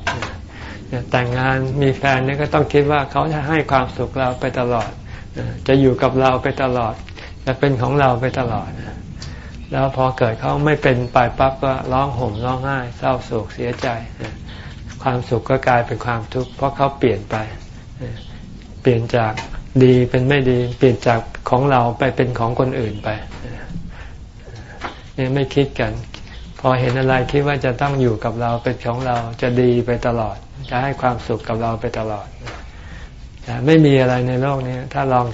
แต่งงานมีแฟนนี่ก็ต้องคิดว่าเขาจะให้ความสุขเราไปตลอด จะอยู่กับเราไปตลอด จะเป็นของเราไปตลอด แล้วพอเกิดเขาไม่เป็นไปปั๊บก็ร้องห่มร้องไห้เศร้าโศกเสียใจ ความสุขก็กลายเป็นความทุกข์เพราะเขาเปลี่ยนไป เปลี่ยนจากดีเป็นไม่ดี เปลี่ยนจากของเราไปเป็นของคนอื่นไป เนี่ยไม่คิดกัน พอเห็นอะไรคิดว่าจะต้องอยู่กับเราเป็นของเราจะดีไปตลอด จะให้ความสุขกับเราไปตลอดแต่ไม่มีอะไรในโลกนี้ถ้าลอง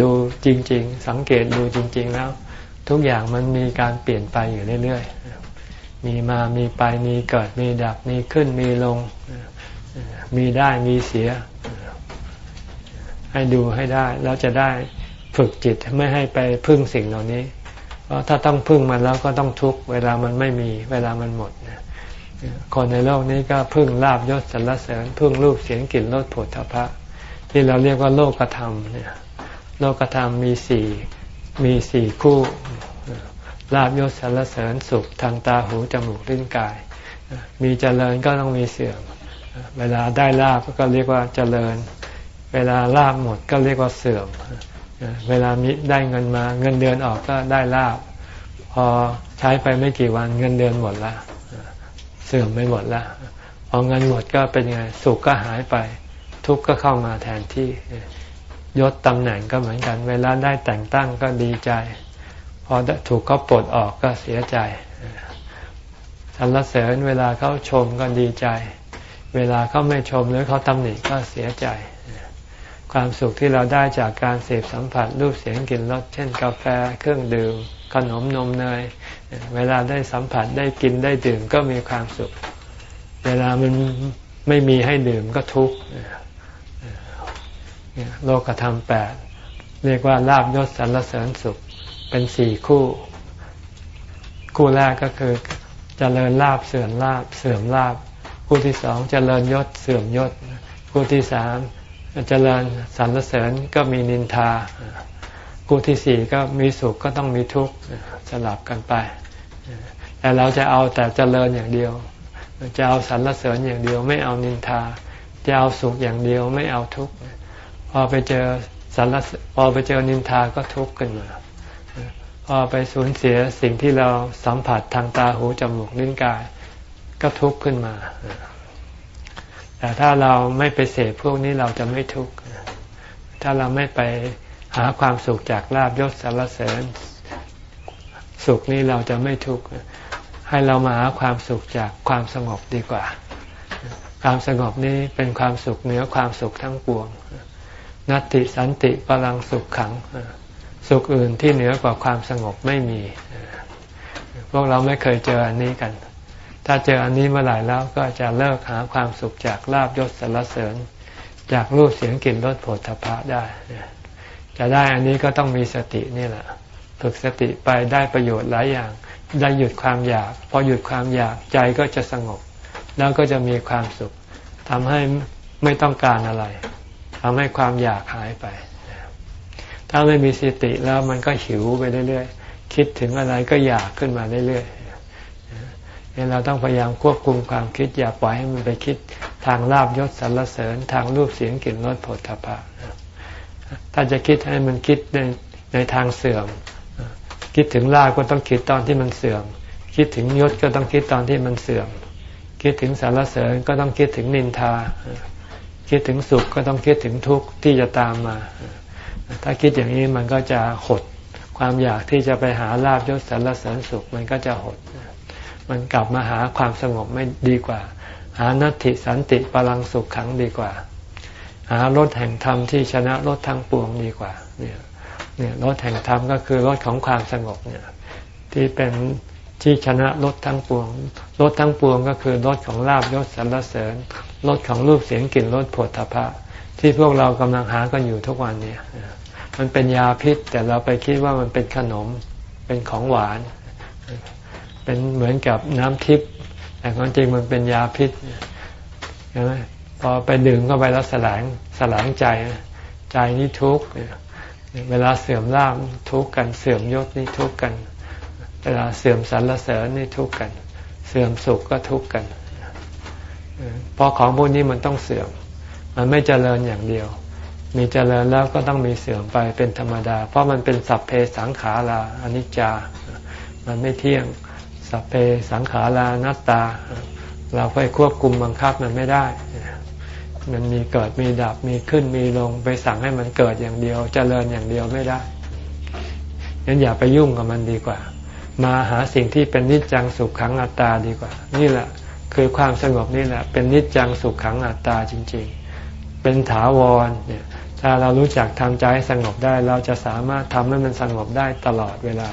ดูจริง ๆ สังเกตดูจริง ๆ แล้ว ทุกอย่างมันมีการเปลี่ยนไปอยู่เรื่อยๆมีมามีไปมีเกิดมีดับมีขึ้นมีลง มีได้มีเสีย ให้ดูให้ได้แล้วจะได้ฝึกจิตไม่ให้ไปพึ่งสิ่งเหล่านี้ เพราะถ้าต้องพึ่งมันแล้วก็ต้องทุกเวลามันไม่มีเวลามันหมดคนในโลกนี้ก็พึ่งลาบยศสรรเสริญ พึ่งรูปเสียงกลิ่นรสผลทพะ ที่เราเรียกว่าโลกธรรมเนี่ยโลกธรรมมีสี่มีสี่คู่ลาบยศสรรเสริญสุขทางตาหูจมูกลิ้นกาย มีเจริญก็ต้องมีเสื่อม เวลาได้ลาบก็เรียกว่าเจริญ เวลาลาบหมดก็เรียกว่าเสื่อม เวลามีได้เงินมาเงินเดือนออกก็ได้ลาบพอใช้ไปไม่กี่วันเงินเดือนหมดละเสื่อมไปหมดละพอเงินหมดก็เป็นไงสุขก็หายไป ทุกข์ก็เข้ามาแทนที่ยศตำแหน่งก็เหมือนกัน เวลาได้แต่งตั้งก็ดีใจ พอถูกเขาปลดออกก็เสียใจสรรเสริญเวลาเขาชมก็ดีใจ เวลาเขาไม่ชมหรือเขาตำหนิก็เสียใจ ความสุขที่เราได้จากการเสพสัมผัสรูปเสียงกลิ่นรสเช่นกาแฟเครื่องดื่ม ขนมนมเนย เวลาได้สัมผัสได้กินได้ดื่มก็มีความสุข เวลามันไม่มีให้ดื่มก็ทุกข์โลกธรรมแปดเรียกว่าลาบยศสรรเสริญสุขเป็นสี่คู่ คู่แรกก็คือจเจริญลาบเสื่อมลาบเสื่อมลาบ คู่ที่สองเจริญยศเสื่อมยศ คู่ที่สาม เจริญสรรเสริญก็มีนินทาคู่ที่สี่ก็มีสุขก็ต้องมีทุกข์สลับกันไป แต่เราจะเอาแต่เจริญอย่างเดียว จะเอาสรรเสริญอย่างเดียว ไม่เอานินทา จะเอาสุขอย่างเดียวไม่เอาทุกข์พอไปเจอสรรพอไปเจอนินทาก็ทุกข์ขึ้นมาพอไปสูญเสียสิ่งที่เราสัมผัสทางตาหูจมูกลิ้นกาย ก็ทุกข์ขึ้นมา แต่ถ้าเราไม่ไปเสพพวกนี้เราจะไม่ทุกข์ ถ้าเราไม่ไปหาความสุขจากลาบยศสารเสริญ สุขนี้เราจะไม่ทุกข์ ให้เรามาหาความสุขจากความสงบดีกว่า ความสงบนี้เป็นความสุขเหนือความสุขทั้งปวง นัตติสันติพลังสุขขัง สุขอื่นที่เหนือกว่าความสงบไม่มี พวกเราไม่เคยเจออันนี้กัน ถ้าเจออันนี้เมื่อไหร่แล้วก็จะเลิกหาความสุขจากลาบยศสรรเสริญ จากรูปเสียงกลิ่นรสผลทพะได้ จะได้อันนี้ก็ต้องมีสตินี่แหละ ฝึกสติไปได้ประโยชน์หลายอย่าง ได้หยุดความอยาก พอหยุดความอยากใจก็จะสงบ แล้วก็จะมีความสุขทำให้ไม่ต้องการอะไรทำให้ความอยากหายไป ถ้าไม่มีสติแล้วมันก็หิวไปเรื่อยๆ คิดถึงอะไรก็อยากขึ้นมาเรื่อยๆ เราต้องพยายามควบคุมความคิด อย่าปล่อยให้มันไปคิดทางลาบยศสรรเสริญทางรูปเสียงกลิ่นรสผลทพะถ้าจะคิดให้มันคิดในในทางเสื่อม คิดถึงลาบก็ต้องคิดตอนที่มันเสื่อม คิดถึงยศก็ต้องคิดตอนที่มันเสื่อม คิดถึงสรรเสริญก็ต้องคิดถึงนินทา คิดถึงสุขก็ต้องคิดถึงทุกข์ที่จะตามมา ถ้าคิดอย่างนี้มันก็จะหดความอยากที่จะไปหาลาบยศสรรเสริญสุขมันก็จะหด มันกลับมาหาความสงบไม่ดีกว่า หานัตติสันติพลังสุขขังดีกว่า หารถแห่งธรรมที่ชนะรถทั้งปวงดีกว่า เนี่ยเนี่ยรถแห่งธรรมก็คือรถของความสงบเนี่ย ที่เป็นที่ชนะรถทั้งปวงรถทั้งปวงก็คือรถของลาบยศสรรเสริญรถของรูปเสียงกลิ่นรสผลทพะ ที่พวกเรากำลังหากันอยู่ทุกวันเนี่ยมันเป็นยาพิษแต่เราไปคิดว่ามันเป็นขนมเป็นของหวาน เป็นเหมือนกับน้ำทิพย์แต่ความจริงมันเป็นยาพิษใช่ไหมพอไปดื่มเข้าไปแล้วสลายสลายใจใจนี่ทุกข์เวลาเสื่อมลาบทุกข์กันเสื่อมยศนี่ทุกข์กัน เวลาเสื่อมสรรเสริญนี่ทุกข์กัน เสื่อมสุขก็ทุกข์กันเพราะของพวกนี้มันต้องเสื่อม มันไม่เจริญอย่างเดียว มีเจริญแล้วก็ต้องมีเสื่อมไปเป็นธรรมดา เพราะมันเป็นสัพเพสังขาราอนิจจา มันไม่เที่ยง สัพเพสังขารานัตตา เราไปควบคุมบังคับมันไม่ได้ มันมีเกิดมีดับมีขึ้นมีลงไปสั่งให้มันเกิดอย่างเดียวจเจริญอย่างเดียวไม่ได้งั้นอย่าไปยุ่งกับมันดีกว่า มาหาสิ่งที่เป็นนิจจังสุขขังอัตตาดีกว่า นี่แหละ คือความสงบนี่แหละ เป็นนิจจังสุขขังอัตตาจริง ๆ เป็นถาวรเนี่ยถ้าเรารู้จักทำใจให้สงบได้ เราจะสามารถทำให้มันสงบได้ตลอดเวลา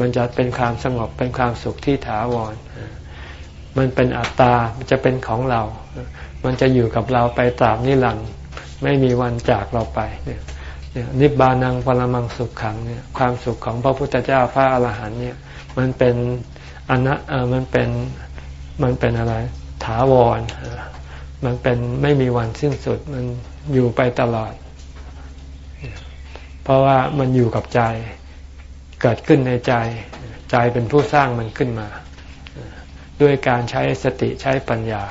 มันจะเป็นความสงบเป็นความสุขที่ถาวร มันเป็นอัตตาจะเป็นของเรา มันจะอยู่กับเราไปตราบนิรันดร์ไม่มีวันจากเราไปเนี่ยนิบานังปรมังสุขขังเนี่ยความสุขของพระพุทธเจ้าพระอรหันต์เนี่ยมันเป็นอนะเออมันเป็นมันเป็นอะไร ถาวร มันเป็นไม่มีวันสิ้นสุดมันอยู่ไปตลอด เพราะว่ามันอยู่กับใจ เกิดขึ้นในใจ ใจเป็นผู้สร้างมันขึ้นมา ด้วยการใช้สติใช้ปัญญา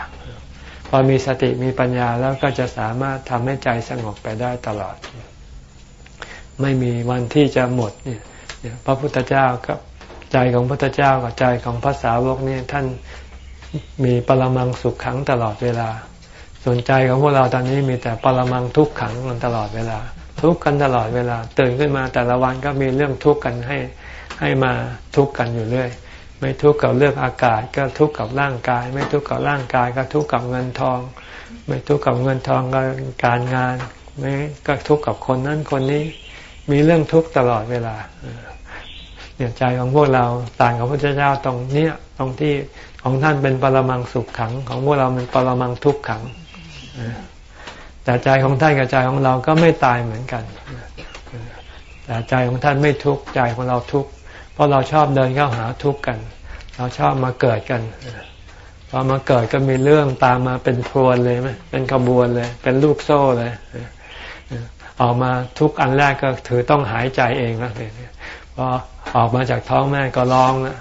พอมีสติมีปัญญาแล้วก็จะสามารถทำให้ใจสงบไปได้ตลอด ไม่มีวันที่จะหมดเนี่ยพระพุทธเจ้ากับใจของพระพุทธเจ้ากับใจของภาษาวกนี่ท่านมีปรมังสุขขังตลอดเวลา ส่วนใจของพวกเราตอนนี้มีแต่ปรมังทุกขังกันตลอดเวลา ทุกข์กันตลอดเวลา ตื่นขึ้นมาแต่ละวันก็มีเรื่องทุกข์กันให้ให้มาทุกข์กันอยู่เรื่อย ไม่ทุกข์กับเรื่องอากาศ ก็ทุกข์กับร่างกาย ไม่ทุกข์กับร่างกาย ก็ทุกข์กับเงินทอง ไม่ทุกข์กับเงินทองก็การงาน ไม่ก็ทุกข์กับคนนั้นคนนี้ มีเรื่องทุกข์ตลอดเวลาเนี่ยใจของพวกเราต่างกับพระเจ้าตรงเนี้ยตรงที่ของท่านเป็นปรมังสุขขัง ของพวกเราเป็นปรมังทุกขัง แต่ใจของท่านกับใจของเราก็ไม่ตายเหมือนกันแต่ใจของท่านไม่ทุกข์ใจของเราทุกข์เพราะเราชอบเดินเข้าหาทุกข์กัน เราชอบมาเกิดกันพอมาเกิดก็มีเรื่องตามมาเป็นพรวนเลยไหมเป็นขบวนเลย เป็นลูกโซ่เลยออกมาทุกอันแรกก็ถือต้องหายใจเองแล้วเนี่ยพอออกมาจากท้องแม่ก็ร้องนะ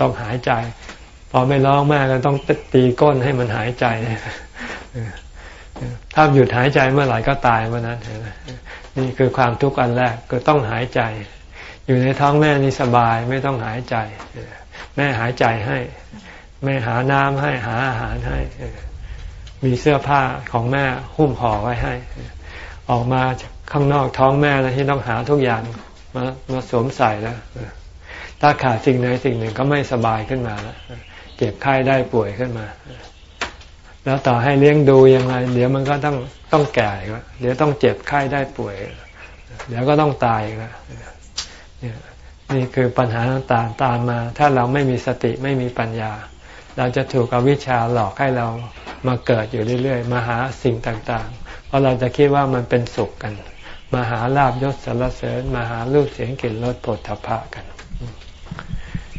ต้องหายใจ พอไม่ร้องแม่ก็ต้องตีก้นให้มันหายใจ ถ้าหยุดหายใจเมื่อไหร่ก็ตายเมื่อนั้นนี่คือความทุกข์อันแรกก็ต้องหายใจ อยู่ในท้องแม่นี่สบายไม่ต้องหายใจ แม่หายใจให้ แม่หาน้ำให้หาอาหารให้ มีเสื้อผ้าของแม่หุ้มห่อไว้ให้ ออกมาข้างนอกท้องแม่แล้วที่ต้องหาทุกอย่างมามาสวมใส่แล้วถ้าขาดสิ่งใดสิ่งหนึ่งก็ไม่สบายขึ้นมาแล้วเจ็บไข้ได้ป่วยขึ้นมา แล้วต่อให้เลี้ยงดูยังไงเดี๋ยวมันก็ต้องต้องแก่เดี๋ยวต้องเจ็บไข้ได้ป่วย เดี๋ยวก็ต้องตายแล้วนี่คือปัญหาต่างๆตามมา ถ้าเราไม่มีสติไม่มีปัญญา เราจะถูกอวิชชาหลอกให้เรามาเกิดอยู่เรื่อยๆ มาหาสิ่งต่างๆ เพราะเราจะคิดว่ามันเป็นสุขกัน มาหาลาบยศสารเสริญ มาหารูปเสียงกลิ่นรสผลทพะกัน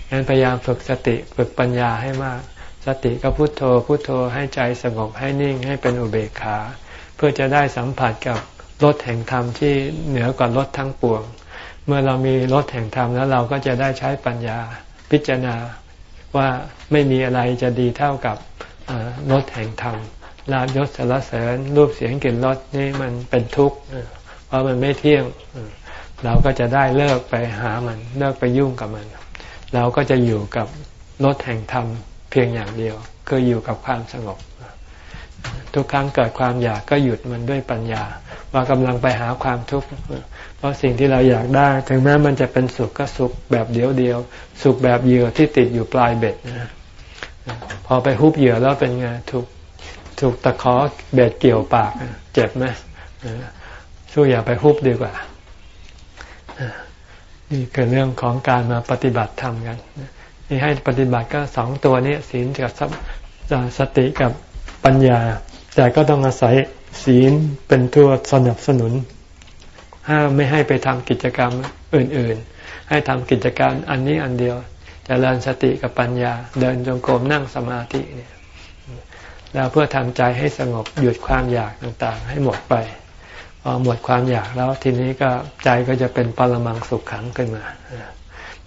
งั้นพยายามฝึกสติฝึกปัญญาให้มาก สติก็พุโทโธพุโทโธให้ใจสงบให้นิ่งให้เป็นอุเบกขา เพื่อจะได้สัมผัสกับรสแห่งธรรมที่เหนือกว่ารสทั้งปวง เมื่อเรามีรถแห่งธรรมแล้วเราก็จะได้ใช้ปัญญาพิจารณาว่าไม่มีอะไรจะดีเท่ากับรถแห่งธรรมลาบยศสารเสริญรูปเสียงกลิ่นรสนี่มันเป็นทุกข์เพราะมันไม่เที่ยง เราก็จะได้เลิกไปหามัน เลิกไปยุ่งกับมัน เราก็จะอยู่กับรถแห่งธรรม เพียงอย่างเดียวคืออยู่กับความสงบ ทุกครั้งเกิดความอยากก็หยุดมันด้วยปัญญา ว่ากำลังไปหาความทุกข์เพราะสิ่งที่เราอยากได้ ถึงแม้มันจะเป็นสุขก็สุขแบบเดียวเดียว สุขแบบเหยื่อที่ติดอยู่ปลายเบ็ดนะพอไปฮุบเหยื่อแล้วเป็นไงถูกถูกตะขอเบ็ดเกี่ยวปากเจ็บไหมสู้อย่าไปฮุบดีกว่านี่คือเรื่องของการมาปฏิบัติธรรมกัน นี่ให้ปฏิบัติก็สองตัวนี้ศีลกับสติกับปัญญา แต่ก็ต้องอาศัยศีลเป็นตัวสนับสนุน ห้ามไม่ให้ไปทำกิจกรรมอื่นๆ ให้ทำกิจการอันนี้อันเดียวจเจริญสติกับปัญญา เดินจงกรมนั่งสมาธิเนี่ยแล้วเพื่อทำใจให้สงบหยุดความอยากต่างๆ ให้หมดไปพอหมดความอยากแล้วทีนี้ก็ใจก็จะเป็นปรมังสุขขังขึ้นมา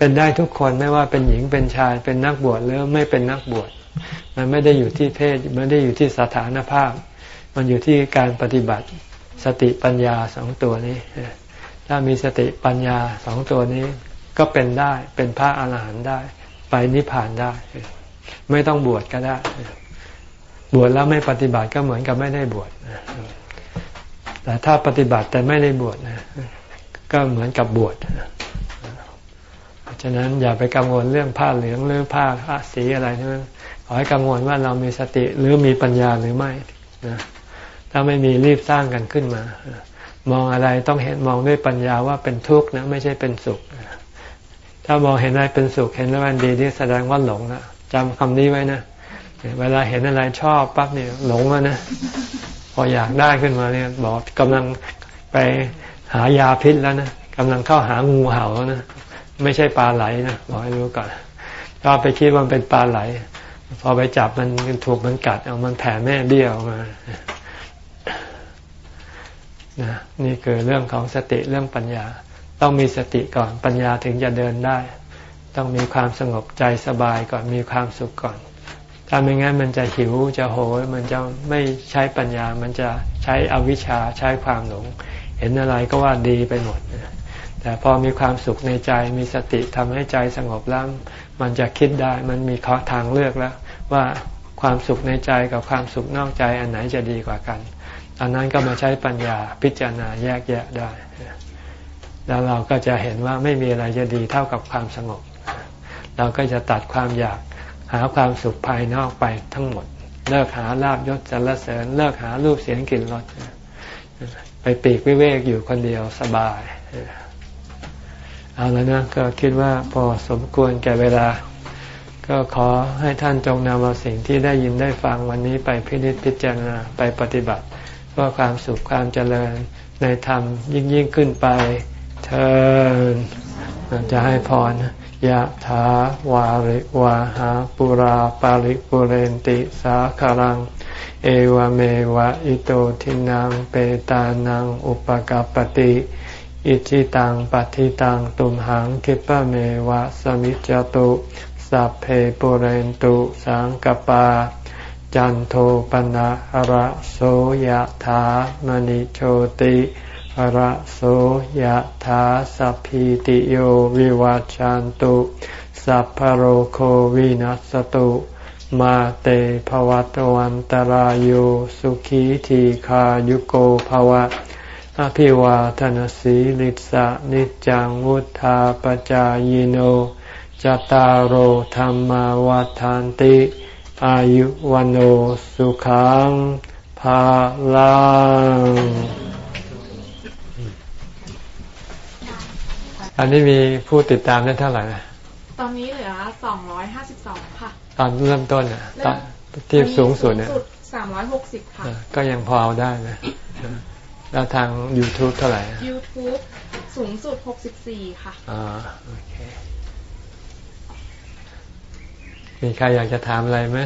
เป็นได้ทุกคนไม่ว่าเป็นหญิงเป็นชาย เป็นนักบวชหรือไม่เป็นนักบวชมันไม่ได้อยู่ที่เพศไม่ได้อยู่ที่สถานภาพ มันอยู่ที่การปฏิบัติสติปัญญาสองตัวนี้ ถ้ามีสติปัญญาสองตัวนี้ ก็เป็นได้เป็นพระอาหารหันต์ได้ ไปนิพพานได้ ไม่ต้องบวชก็ได้ บวชแล้วไม่ปฏิบัติก็เหมือนกับไม่ได้บวชแต่ถ้าปฏิบัติแต่ไม่ได้บวชก็เหมือนกับบวช ฉะนั้นอย่าไปกังวลเรื่องผ้าเหลืองหรือผ้าสีอะไรนะขอให้กังวลว่าเรามีสติหรือมีปัญญาหรือไม่นะถ้าไม่มีรีบสร้างกันขึ้นมา มองอะไรต้องเห็นมองด้วยปัญญาว่าเป็นทุกข์นะไม่ใช่เป็นสุข ถ้ามองเห็นอะไรเป็นสุขเห็นแล้วมันดีนี่แสดงว่าหลงนะจำคำนี้ไว้นะเวลาเห็นอะไรชอบปั๊บเนี่ยหลงแล้วนะพออยากได้ขึ้นมาเนี่ยบอกกำลังไปหายาพิษแล้วนะกำลังเข้าหางูเห่าแล้วนะ ไม่ใช่ปลาไหลนะบอกให้รู้ก่อนก็ไปคิดว่าเป็นปลาไหล พอไปจับมันถูกมันกัด เอามันแผ่แม่เบี้ยวมานะนี่คือเรื่องของสติเรื่องปัญญา ต้องมีสติก่อนปัญญาถึงจะเดินได้ ต้องมีความสงบใจสบายก่อนมีความสุขก่อน ถ้าไม่งั้นมันจะหิวจะโหยมันจะไม่ใช้ปัญญา มันจะใช้อวิชชาใช้ความหลง เห็นอะไรก็ว่าดีไปหมด แต่พอมีความสุขในใจมีสติทำให้ใจสงบแล้วมันจะคิดได้มันมีข้อทางเลือกแล้ว ว่าความสุขในใจกับความสุขนอกใจอันไหนจะดีกว่ากัน อันนั้นก็มาใช้ปัญญาพิจารณาแยกแยะได้ แล้วเราก็จะเห็นว่าไม่มีอะไรจะดีเท่ากับความสงบ เราก็จะตัดความอยากหาความสุขภายนอกไปทั้งหมด เลิกหาลาบยศสรรเสริญ เลิกหารูปเสียงกลิ่นรสไปปีกวิเวกอยู่คนเดียวสบาย เอาแล้วนะก็คิดว่าพอสมควรแก่เวลา ก็ขอให้ท่านจงนำเอาสิ่งที่ได้ยินได้ฟังวันนี้ไปพิจิตพิจารณาไปปฏิบัติเพื่อความสุขความเจริญในธรรมยิ่งยิ่งขึ้นไปเธอจะให้พรยะถาวาริวาหาปุราปาริปุเรนติสาคารัง เอวเมวะอิโตทินังเปตานังอุปกาปติ อิจิตังปฏิตังตุมหังคิปะเมวะสมิจจตุสัพเพปุเรนตุสังกปา จันโทปนะระโสยถามณิโชติระโสยถาสัพพิติโยวิวัจจันตุสัพพโรโควินัสตุมาเตภวัตวันตารโยสุขีทีขายุโกภวะ อภิวาทนสีลิสะนิจังวุธาปจายโนจตารโหธรรมวาทานติ อายุวันโอสุขังภาลังอันนี้มีผู้ติดตามได้เท่าไหร่นะตอนนี้เหลือสองร้อยห้าสิบสองค่ะ ตอนเริ่มต้นอะตอนที่สูงสุดเนี่ยสามร้อยหกสิบค่ะ ก็ยังพอเอาได้นะ แล้วทาง YouTube เท่าไหร่ YouTube สูงสุดหกสิบสี่ค่ะ อ่า โอเค มีใครอยากจะถามอะไรไหม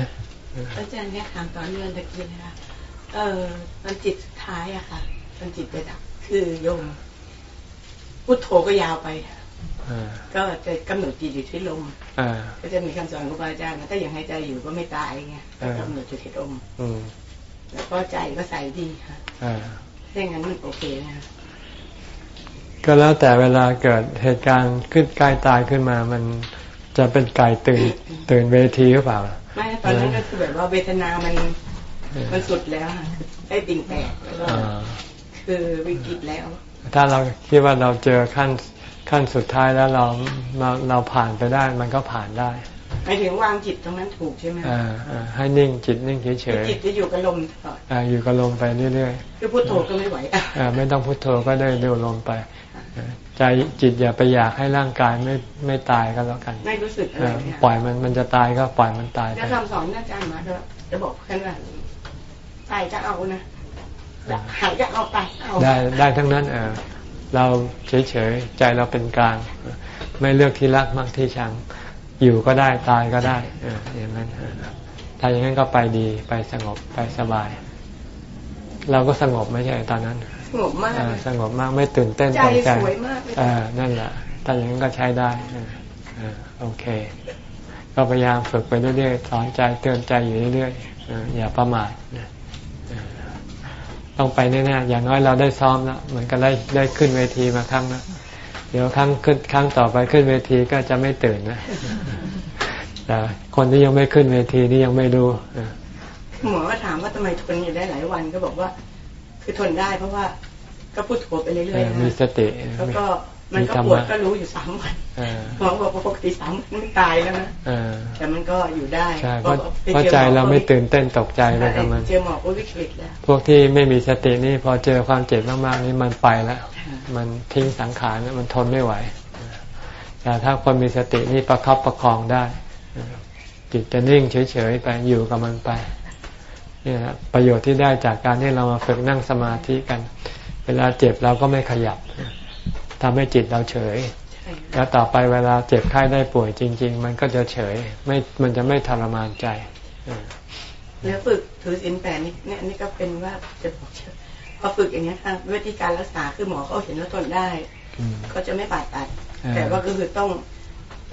อาจารย์เนี่ยถามตอนเรื่องตะกี้นะคะ เออตอนจิตสุดท้ายอะค่ะตอนจิตไปดับ คือโยมพุทโธก็ยาวไปก็จะกำหนดจิตอยู่ที่ลมก็จะมีคำสอนของอาจารย์ถ้ายังให้ใจอยู่ก็ไม่ตายไงกำหนดจุดที่ลมแล้วก็ใจก็ใส่ดีค่ะ ถ้าอย่างนั้นมันโอเคนะก็แล้วแต่เวลาเกิดเหตุการณ์ขึ้นใกล้ตายขึ้นมา มันจะเป็นไก่ตื่นตื่นเวทีหรือเปล่า ไม่ตอนนั้นก็คือแบบว่าเวทนา มันมันสุดแล้วได้ติ่งแตกแล้วก็คือวิกฤตแล้ว ถ้าเราคิดว่าเราเจอขั้นขั้นสุดท้ายแล้วเราเราเราผ่านไปได้ มันก็ผ่านได้ หมายถึงวางจิตตรงนั้นถูกใช่ไหมอ่าให้นิ่งจิตนิ่งเฉยเฉยจิตจะอยู่กับลมตลอดอ่าอยู่กับลมไปเรื่อยๆคือพุทโธก็ไม่ไหวอ่าไม่ต้องพุทโธก็ได้ดูลมไปใจจิตอย่าไปอยากให้ร่างกายไม่ไม่ตายก็แล้วกัน ไม่รู้สึกอะไรปล่อยมันมันจะตายก็ปล่อยมันตายจะคำสอนอาจารย์มาจะบอกแค่ว่าตายจะเอานะหายจะเอาไปเอาได้ได้ทั้งนั้นเออเราเฉยเฉยใจเราเป็นกลาง ไม่เลือกที่รักมากที่ชัง อยู่ก็ได้ตายก็ได้เอออย่างนั้นถ้าอย่างนั้นก็ไปดีไปสงบไปสบาย เราก็สงบไม่ใช่ตอนนั้นงบมากสงบมากไม่ตื่นเต้นตกใจสวยมากอ่านั่นแหละถ้าอย่างนั้นก็ใช้ได้อ่าโอเค ก็พยายามฝึกไปเรื่อยๆสอนใจเตือนใจอยู่เรื่อยๆอย่าประมาทต้องไปแน่ๆอย่างน้อยเราได้ซ้อมแล้วเหมือนกันได้ได้ขึ้นเวทีมาครั้งแล้วเดี๋ยวครั้งขึ้นครั้งต่อไปขึ้นเวทีก็จะไม่ตื่นนะแต่คนที่ยังไม่ขึ้นเวทีนี่ยังไม่รู้หมอก็ถามว่าทำไมทนอยู่ได้หลายวันก็บอกว่า คือทนได้เพราะว่าก็พูดโถไปเรื่อยๆนะมีสติแล้วก็ มันก็ธรรปวดก็รู้อยู่สามวันเออหมอบอกว่าปกติสามวันไม่ตายแล้วนะเออแต่มันก็อยู่ได้ใช่เพราะไปเพราะอใจหอเราไม่ก็ตื่นเต้นตกใจไปกับมันเจอหมอก็วิกฤตแล้วพวกที่ไม่มีสตินี่พอเจอความเจ็บมากๆนี่มันไปแล้วมันทิ้งสังขารมันทนไม่ไหวแต่ถ้าคนมีสตินี่ประคับประคองได้จิตจะนิ่งเฉยๆไปอยู่กับมันไปเนี่ยนะประโยชน์ที่ได้จากการที่เรามาฝึกนั่งสมาธิกัน เวลาเจ็บเราก็ไม่ขยับ ทำให้จิตเราเฉยใช่แล้วต่อไปเวลาเจ็บไข้ได้ป่วยจริง ๆ มันก็จะเฉยไม่มันจะไม่ทรมานใจเออแล้วฝึกถือศีลแปดนี่เนี่ยอันนี่ก็เป็นว่าจะบอกเชื่อพอฝึกอย่างเงี้ยค่ะวิธีการรักษาคือหมอเขาเห็นว่าทนได้อืมเขาจะไม่ผ่าตัดอ่าแต่ว่าก็คือต้อง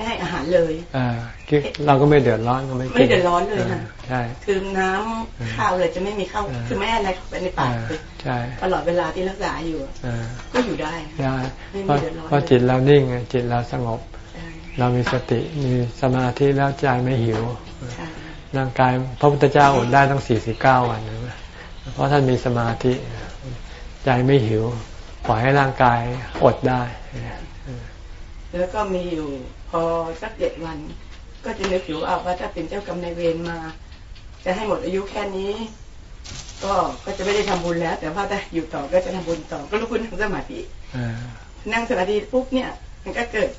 ไม่ให้อาหารเลยอ่าคือเราก็ไม่เดือดร้อนก็ไม่กินไม่เดือดร้อนเลยนะใช่คือน้ำข้าวเลยจะไม่มีข้าวอ่าคือไม่ให้อะไรเข้าไปในปากอ่าเลยใช่ตลอดเวลาที่รักษาอยู่อะอ่าก็อยู่ได้ได้ไม่มีเพราะเดือดร้อนเพราะจิตเรานิ่งไงจิตเราสงบใช่เรามีสติมีสมาธิแล้วใจไม่หิวใช่ร่างกายพระพุทธเจ้าอดได้ต้องสี่สิบเก้าวันนะเพราะท่านมีสมาธิใจไม่หิวปล่อยให้ร่างกายอดได้ แล้วก็มีอยู่ พอสักเจ็ดวัน ก็จะนึกอยู่เอาว่าถ้าเป็นเจ้ากรรมนายเวรมา จะให้หมดอายุแค่นี้ ก็ก็จะไม่ได้ทำบุญแล้ว แต่ว่าถ้าอยู่ต่อก็จะทำบุญต่อ ก็ลุกขึ้นนั่งสมาธิอ่านั่งสมาธิปุ๊บเนี่ย มันก็เกิด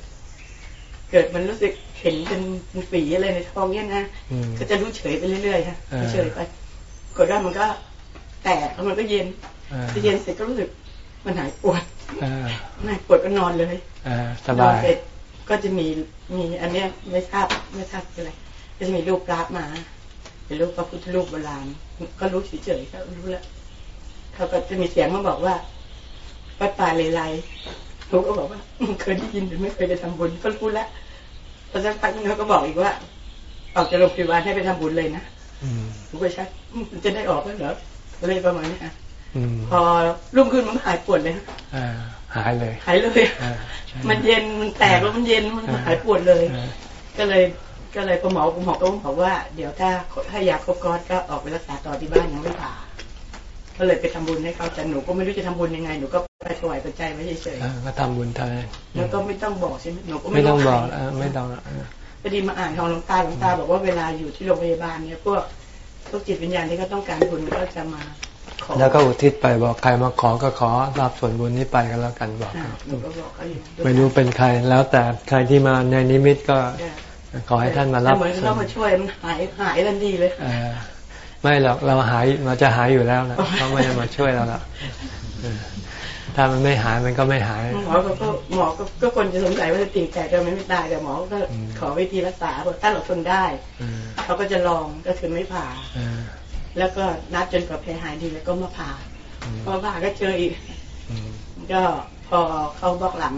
เกิดมันรู้สึกเห็นเป็นเป็นฝีอะไรในท้องเนี่ยนะอืมก็จะรู้เฉยไปเรื่อยๆฮะอ่าเฉยไปกดว่ามันก็แตกแล้วมันก็เย็นอ่าพอเย็นเสร็จก็รู้สึกมันหายปวดอ่ามันหายปวดก็นอนเลยอ่าสนบาอนยเสร็จ ก็จะมีมีอันเนี้ยไม่ทราบไม่ทราบคืออะไรก็จะมีรูปพระมาเป็นรูปพระพุทธรูปโบราณก็รู้เฉยๆก็รู้แล้วเขาก็จะมีเสียงมาบอกว่าวัดป่าเลไลเขาก็บอกว่าอืมเคยได้ยินแต่ไม่เคยไปทำบุญก็รู้แล้วพอสักพักนึงเขาก็บอกอีกว่า ออกจากโรงพยาบาลให้ไปทำบุญเลยนะอืมผมก็ชักอืมมันจะได้ออกแล้วเหรออะไรประมาณนี้ค่ะอืมพอรุ่งขึ้นมันหายปวดเลยฮะอ่า หายเลย หายเลยอ่าใช่มันเย็นมันแตกแล้วมันเย็นมันอ่าหายปวดเลยอ่าก็เลยก็เลยพอหมอผมหมอก็บอกว่าเดี๋ยวถ้าถ้ายาครบก้อนก็ออกไปรักษาต่อที่บ้านยังไม่ผ่าก็เลยไปทำบุญให้เขาแต่หนูก็ไม่รู้จะทำบุญยังไงหนูก็ไปถวายปัจจัยไว้เฉยอ่าก็ทำบุญเท่านั้นๆแล้วก็ไม่ต้องบอกใช่ไหมหนูก็ไม่ต้องรู้บอกใครอ่าไม่ต้องอ่าพอดีมาอ่านของหลวงตาหลวงตาบอกว่าเวลาอยู่ที่โรงพยาบาลเนี่ยพวกพวกจิตวิญญาณที่เขาต้องการบุญก็จะมาขอ แล้วก็อุทิศไปบอกใครมาขอก็ขอรับส่วนบุญนี้ไปกันแล้วกันบอกอ่าหนูก็บอกเขาอยู่ไม่รู้เป็นใครแล้วแต่ใครที่มาในนิมิตก็ใช่ขอให้ท่านมารับเหมือนส่วเขานมาช่วยมันหายหายทันทีเลยเอ่อไม่หรอกเราหายเราจะหายอยู่แล้วนะเขาไม่ได้มาช่วยเราหรอกเออถ้ามันไม่หายมันก็ไม่หาย หมอก็ก็หมอก็ก็คนจะสงสัยว่าจะตีแตกทำไมไม่ตายแต่หมอก็อืมขอวิธีรักษาบอกถ้าเราทนได้เออเขาก็จะลองก็คือไม่ผ่าเออ แล้วก็นัดจนกว่าแผลหายดีแล้วก็มาผ่าอืมพอผ่าก็เจออีกอืมก็พอเขาบอกหลัง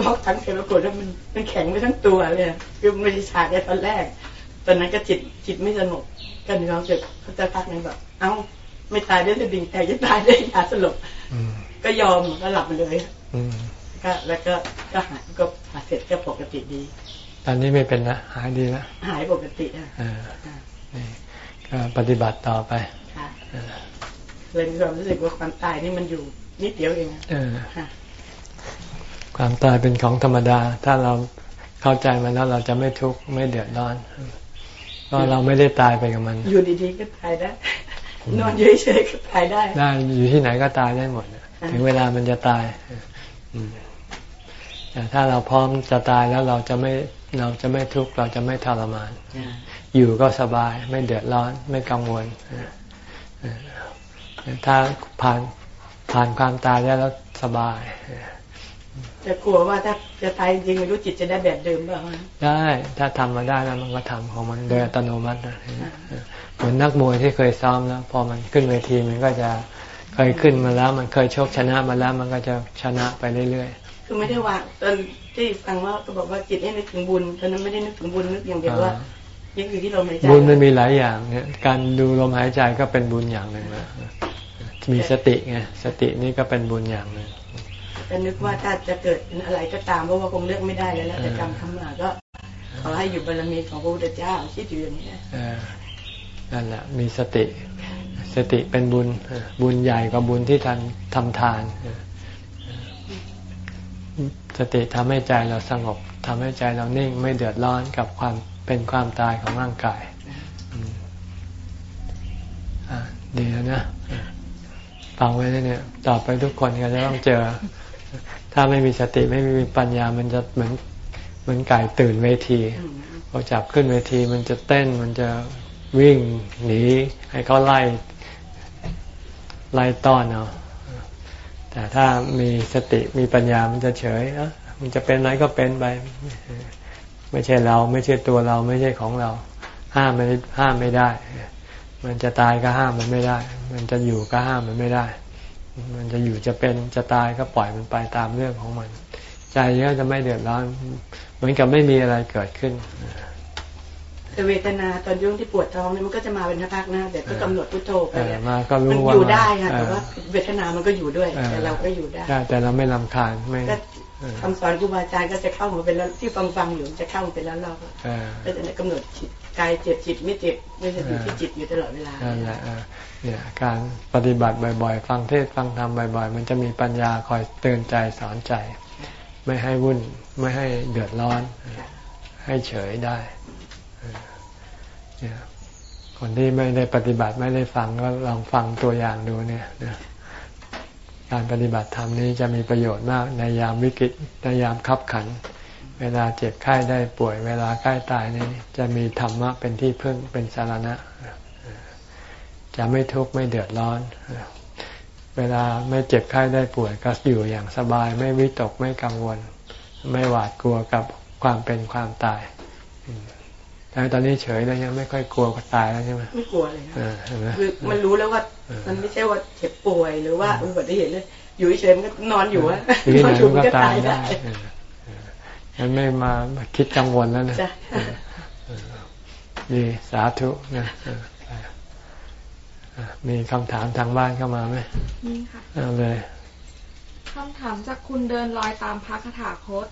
บอกทั้งเซลล์ปรากฏว่ามันมันแข็งไปทั้งตัวเลยคือไม่ได้ฉากแค่ตอนแรก ตอนนั้นก็จิตจิตไม่สงบก็มีความรู้สึกเขาจะพักหนึงแบบเอ้าไม่ตายด้วยจะดิ่งแต่จะตายด้วยยาสลบอืมก็ยอมก็หลับไปเลยอืมก็แล้วก็ก็หายก็ผ่าเสร็จก็ปกติดี ตอนนี้ไม่เป็นนะหายดีแล้วหายปกติอะเอออ่านี่ ก็ปฏิบัติต่อไปเลยมีความรู้สึกว่าความตายนี่มันอยู่นิดเดียวเองเออความตายเป็นของธรรมดา ถ้าเราเข้าใจมันแล้วเราจะไม่ทุกข์ไม่เดือดร้อนเพราะเราไม่ได้ตายไปกับมัน อยู่ดีๆก็ตายได้ นอนเฉยๆก็ตายได้ ได้อยู่ที่ไหนก็ตายได้หมดถึงเวลามันจะตายแต่ถ้าเราพร้อมจะตายแล้วเราจะไม่เราจะไม่ทุกข์เราจะไม่ทรมาน อ่าอยู่ก็สบาย ไม่เดือดร้อนไม่กังวลเออเออถ้าผ่านผ่านความตายได้แล้วสบายเออจะกลัวว่าถ้าจะตายจริงไม่รู้จิตจะได้แบบเดิมเปล่าได้ ถ้าทำมาได้แล้วมันก็ทำของมันโดยอัตโนมัตินะเออเหมือนนักมวยที่เคยซ้อมแล้ว พอมันขึ้นเวทีมันก็จะเคยขึ้นมาแล้ว มันเคยชกชนะมาแล้ว มันก็จะชนะไปเรื่อยคือไม่ได้วางตอนที่ฟังว่าก็บอกว่าจิตให้นึกถึงบุญตอนนั้นไม่ได้นึกถึงบุญนึกอย่างเดียวว่า ยังอยู่ที่ลมหายใจๆบุญมันมีหลายอย่างเนี่ยการดูลมหายใจก็เป็นบุญอย่างหนึ่งนะมีสติไงสตินี่ก็เป็นบุญอย่างหนึ่งแต่นึกว่าถ้าจะเกิดเป็นอะไรก็ตามเพราะว่าคงเลือกไม่ได้แล้วแหละแต่กรรมทำมาก็ขอให้อยู่บารมีของพระพุทธเจ้าคิดอยู่อย่างนี้นะเออนั่นแหละมีสติ สติเป็นบุญบุญใหญ่กว่าบุญที่ทันทำทาน สติทำให้ใจเราสงบทำให้ใจเรานิ่งไม่เดือดร้อนกับความ เป็นความตายของร่างกายดีแล้วนะฟังไว้เนี่ย ต่อไปทุกคนก็จะต้องเจอ ถ้าไม่มีสติไม่มีปัญญามันจะเหมือนเหมือนไก่ตื่นเวทีพอจับขึ้นเวทีมันจะเต้นมันจะวิ่งหนีให้เขาไล่ไล่ต้อนเอาแต่ถ้ามีสติมีปัญญามันจะเฉยอะมันจะเป็นอะไรก็เป็นไป ไม่ใช่เรา ไม่ใช่ตัวเรา ไม่ใช่ของเรา ห้ามมันห้ามไม่ได้ มันจะตายก็ห้ามมันไม่ได้ มันจะอยู่ก็ห้ามมันไม่ได้ มันจะอยู่จะเป็นจะตายก็ปล่อยมันไปตามเรื่องของมัน ใจก็จะไม่เดือดร้อน เหมือนกับไม่มีอะไรเกิดขึ้นแต่เวทนาตอนยุ่งที่ปวดท้องเนี่ยมันก็จะมาเป็นพักๆนะแต่ก็กำหนดพุทโธไปมาก็รู้ว่ามันอยู่ได้ค่ะแต่ว่าเวทนามันก็อยู่ด้วย แต่เราก็อยู่ได้แต่เราไม่ลำคาญไม่ คำสอนครูบาอาจารย์ก็จะเข้ามาเป็นแล้วที่ฟังฟังอยู่จะเข้ามาเป็นแล้วเราก็จะกำหนดจิตกายเจ็บจิตไม่เจ็บไม่ใช่ที่จิตอยู่ตลอดเวลานั่นแหละเนี่ยการปฏิบัติบ่อยๆ ฟังเทศฟังธรรมบ่อย ๆ มันจะมีปัญญาคอยเตือนใจสอนใจ ไม่ให้วุ่นไม่ให้เดือดร้อน ให้เฉยได้เนี่ยคนที่ไม่ได้ปฏิบัติไม่ได้ฟังก็ลองฟังตัวอย่างดูเนี่ย การปฏิบัติธรรมนี้จะมีประโยชน์มากในยามวิกฤตในยามขับขัน เวลาเจ็บไข้ได้ป่วย เวลาใกล้ตายนี่จะมีธรรมะเป็นที่พึ่งเป็นสารณะ จะไม่ทุกข์ไม่เดือดร้อน เวลาไม่เจ็บไข้ได้ป่วยก็อยู่อย่างสบาย ไม่วิตกไม่กังวล ไม่หวาดกลัวกับความเป็นความตาย แต่ตอนนี้เฉยแล้วยังไม่ค่อยกลัวก็ตายแล้วใช่ไหมไม่กลัวเลยคือมันรู้แล้วว่า มันไม่ใช่ว่าเจ็บป่วยหรือว่าอุบัติเหตุเลยอยู่เฉยมันก็นอนอยู่ว่านอนอยู่ก็ตายได้ยังไม่มาคิดกังวลแล้วนะดีสาธุนะมีคำถามทางบ้านเข้ามาไหมมีค่ะเอาเลยคำถามจากคุณเดินลอยตามพระคาถาคต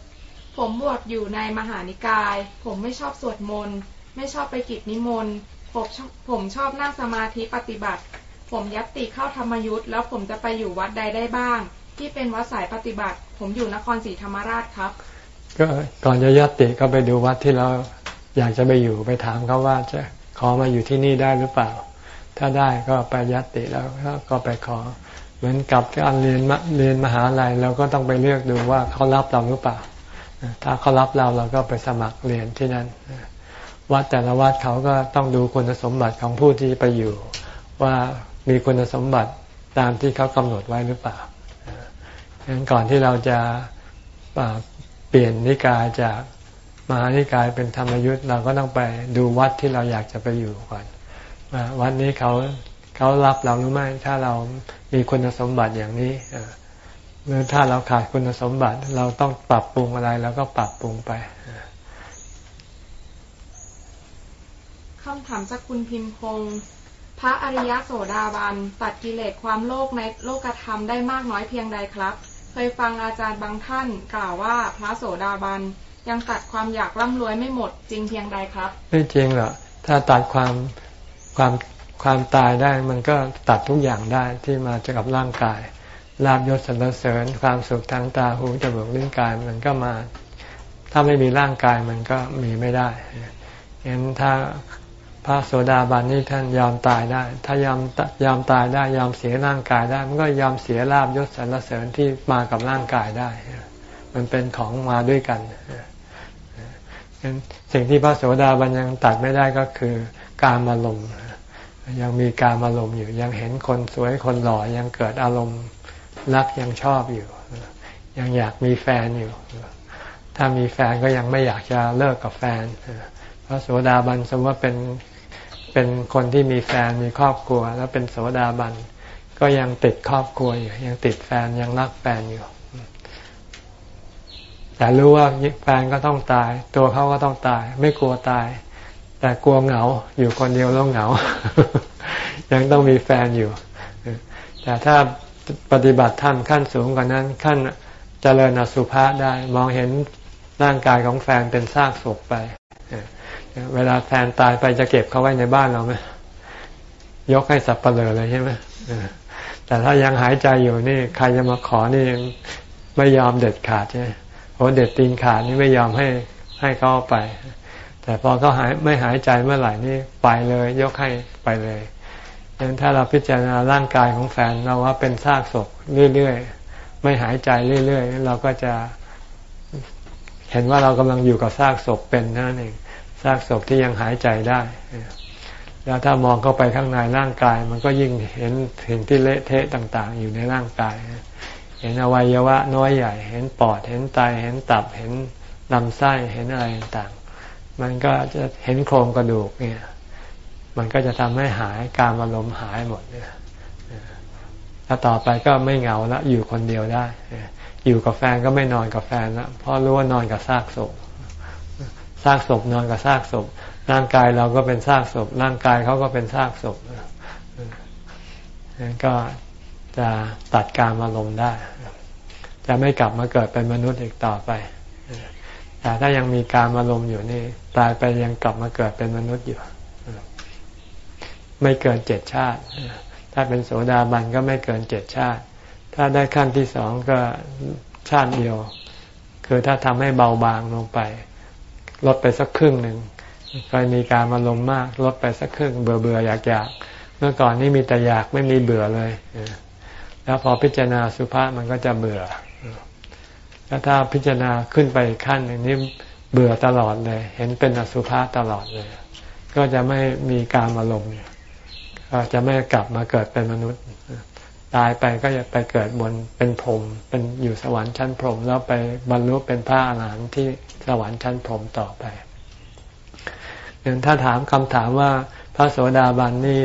ผมบวชอยู่ในมหานิกาย ผมไม่ชอบสวดมนต์ ไม่ชอบไปกิจนิมนต์ผมผมชอบนั่งสมาธิปฏิบัติ ผมยัตติเข้าธรรมยุทธ์แล้วผมจะไปอยู่วัดใดได้บ้าง ที่เป็นวัดสายปฏิบัติ ผมอยู่นครศรีธรรมราชครับ ก็ก่อนจะยัตติก็ไปดูวัดที่เราอยากจะไปอยู่ไปถามเขาว่าจะขอมาอยู่ที่นี่ได้หรือเปล่า ถ้าได้ก็ไปยัตติแล้วก็ไปขอ เหมือนกับการเรียนเรียนมหาลัยเราก็ต้องไปเลือกดูว่าเขารับเราหรือเปล่า ถ้าเขารับเราเราก็ไปสมัครเรียนที่นั่นวัดแต่ละวัดเขาก็ต้องดูคุณสมบัติของผู้ที่ไปอยู่ ว่ามีคุณสมบัติตามที่เขากำหนดไว้หรือเปล่าดังนั้นก่อนที่เราจะเปลี่ยนนิกายจากมหานิกายเป็นธรรมยุทธ์เราก็ต้องไปดูวัดที่เราอยากจะไปอยู่ก่อนวัดนี้เขาเขารับเราหรือไม่ถ้าเรามีคุณสมบัติอย่างนี้ หรือถ้าเราขาดคุณสมบัติ เราต้องปรับปรุงอะไรเราก็ปรับปรุงไปคำถามจากคุณพิมพงศ์พระอริยโสดาบันตัดกิเลสความโลภในโลกธรรมได้มากน้อยเพียงใดครับ เคยฟังอาจารย์บางท่านกล่าวว่าพระโสดาบันยังตัดความอยากร่ำรวยไม่หมดจริงเพียงใดครับ ไม่จริงหรอกถ้าตัดความความความตายได้มันก็ตัดทุกอย่างได้ที่มาจากกับร่างกาย ลาบยศสรรเสริญความสุขทางตาหูจมูกลิ้นกายมันก็มา ถ้าไม่มีร่างกายมันก็มีไม่ได้เห็นถ้าพระโสดาบันนี่ท่านยอมตายได้ ถ้ายอมยอมตายได้ยอมเสียร่างกายได้ มันก็ยอมเสียลาบยศสรรเสริญที่มากับร่างกายได้ มันเป็นของมาด้วยกันสิ่งที่พระโสดาบันยังตัดไม่ได้ก็คือการมาลมยังมีการมาลมอยู่ยังเห็นคนสวยคนหล่อยังเกิดอารมณ์ รักยังชอบอยู่ ยังอยากมีแฟนอยู่ ถ้ามีแฟนก็ยังไม่อยากจะเลิกกับแฟนเพราะโสดาบันสมมติว่าเป็นเป็นคนที่มีแฟนมีครอบครัว แล้วเป็นโสดาบันก็ยังติดครอบครัวอยู่ ยังติดแฟนยังรักแฟนอยู่แต่รู้ว่าแฟนก็ต้องตาย ตัวเขาก็ต้องตาย ไม่กลัวตาย แต่กลัวเหงา อยู่คนเดียวแล้วเหงา ยังต้องมีแฟนอยู่ แต่ถ้า ปฏิบัติธรรมขั้นสูงกว่านั้น ขั้นเจริญอสุภะได้มองเห็นร่างกายของแฟนเป็นซากศพไป เวลาแฟนตายไปจะเก็บเขาไว้ในบ้านเราไหมยกให้สับเปลือเลยใช่ไหมแต่ถ้ายังหายใจอยู่นี่ ใครจะมาขอนี่ไม่ยอมเด็ดขาดใช่ไหมโอ้เด็ดตีนขาดนี่ไม่ยอมให้ให้เขาไป แต่พอเขาหายไม่หายใจเมื่อไหร่นี่ไปเลย ยกให้ไปเลย ดังนั้นถ้าเราพิจารณาร่างกายของแฟนเราว่าเป็นซากศพเรื่อยๆ ไม่หายใจเรื่อยๆ เราก็จะเห็นว่าเรากำลังอยู่กับซากศพเป็นนั่นเองซากศพที่ยังหายใจได้ แล้วถ้ามองเข้าไปข้างในร่างกาย มันก็ยิ่งเห็นสิ่งที่เละเทะต่าง ๆ อยู่ในร่างกาย เห็นอวัยวะน้อยใหญ่ เห็นปอด เห็นไต เห็นตับ เห็นลำไส้ เห็นอะไรต่าง ๆ มันก็จะเห็นโครงกระดูกเนี่ย มันก็จะทำให้หายการอารมณ์หายหมดเนี่ยถ้าต่อไปก็ไม่เหงาละอยู่คนเดียวได้ อยู่กับแฟนก็ไม่นอนกับแฟนละเพราะรู้ว่านอนกับซากศพซากศพนอนกับซากศพร่างกายเราก็เป็นซากศพร่างกายเขาก็เป็นซากศพก็จะตัดการอารมณ์ได้ จะไม่กลับมาเกิดเป็นมนุษย์อีกต่อไปแต่ถ้ายังมีการอารมณ์อยู่นี่ ตายไปยังกลับมาเกิดเป็นมนุษย์อยู่ ไม่เกินเจ็ดชาติ ถ้าเป็นโสดาบันก็ไม่เกินเจ็ดชาติ ถ้าได้ขั้นที่สองก็ชาติเดียว คือถ้าทำให้เบาบางลงไป ลดไปสักครึ่งหนึ่งเคยมีการมาลมมาก ลดไปสักครึ่งเบื่อเบื่ออยากอยากเมื่อก่อนนี่มีแต่อยากไม่มีเบื่อเลยแล้วพอพิจารณาสุภาษมันก็จะเบื่อ แล้วถ้าพิจารณาขึ้นไปขั้นหนึ่งนี่เบื่อตลอดเลย เห็นเป็นอสุภาษตลอดเลย ก็จะไม่มีการมาลมก็ จะไม่กลับมาเกิดเป็นมนุษย์ ตายไปก็จะไปเกิดบนเป็นพรหมเป็นอยู่สวรรค์ชั้นพรหมแล้วไปบรรลุเป็นพระอรหันต์ที่สวรรค์ชั้นพรหมต่อไปอย่างถ้าถามคำถามว่าพระโสดาบันนี่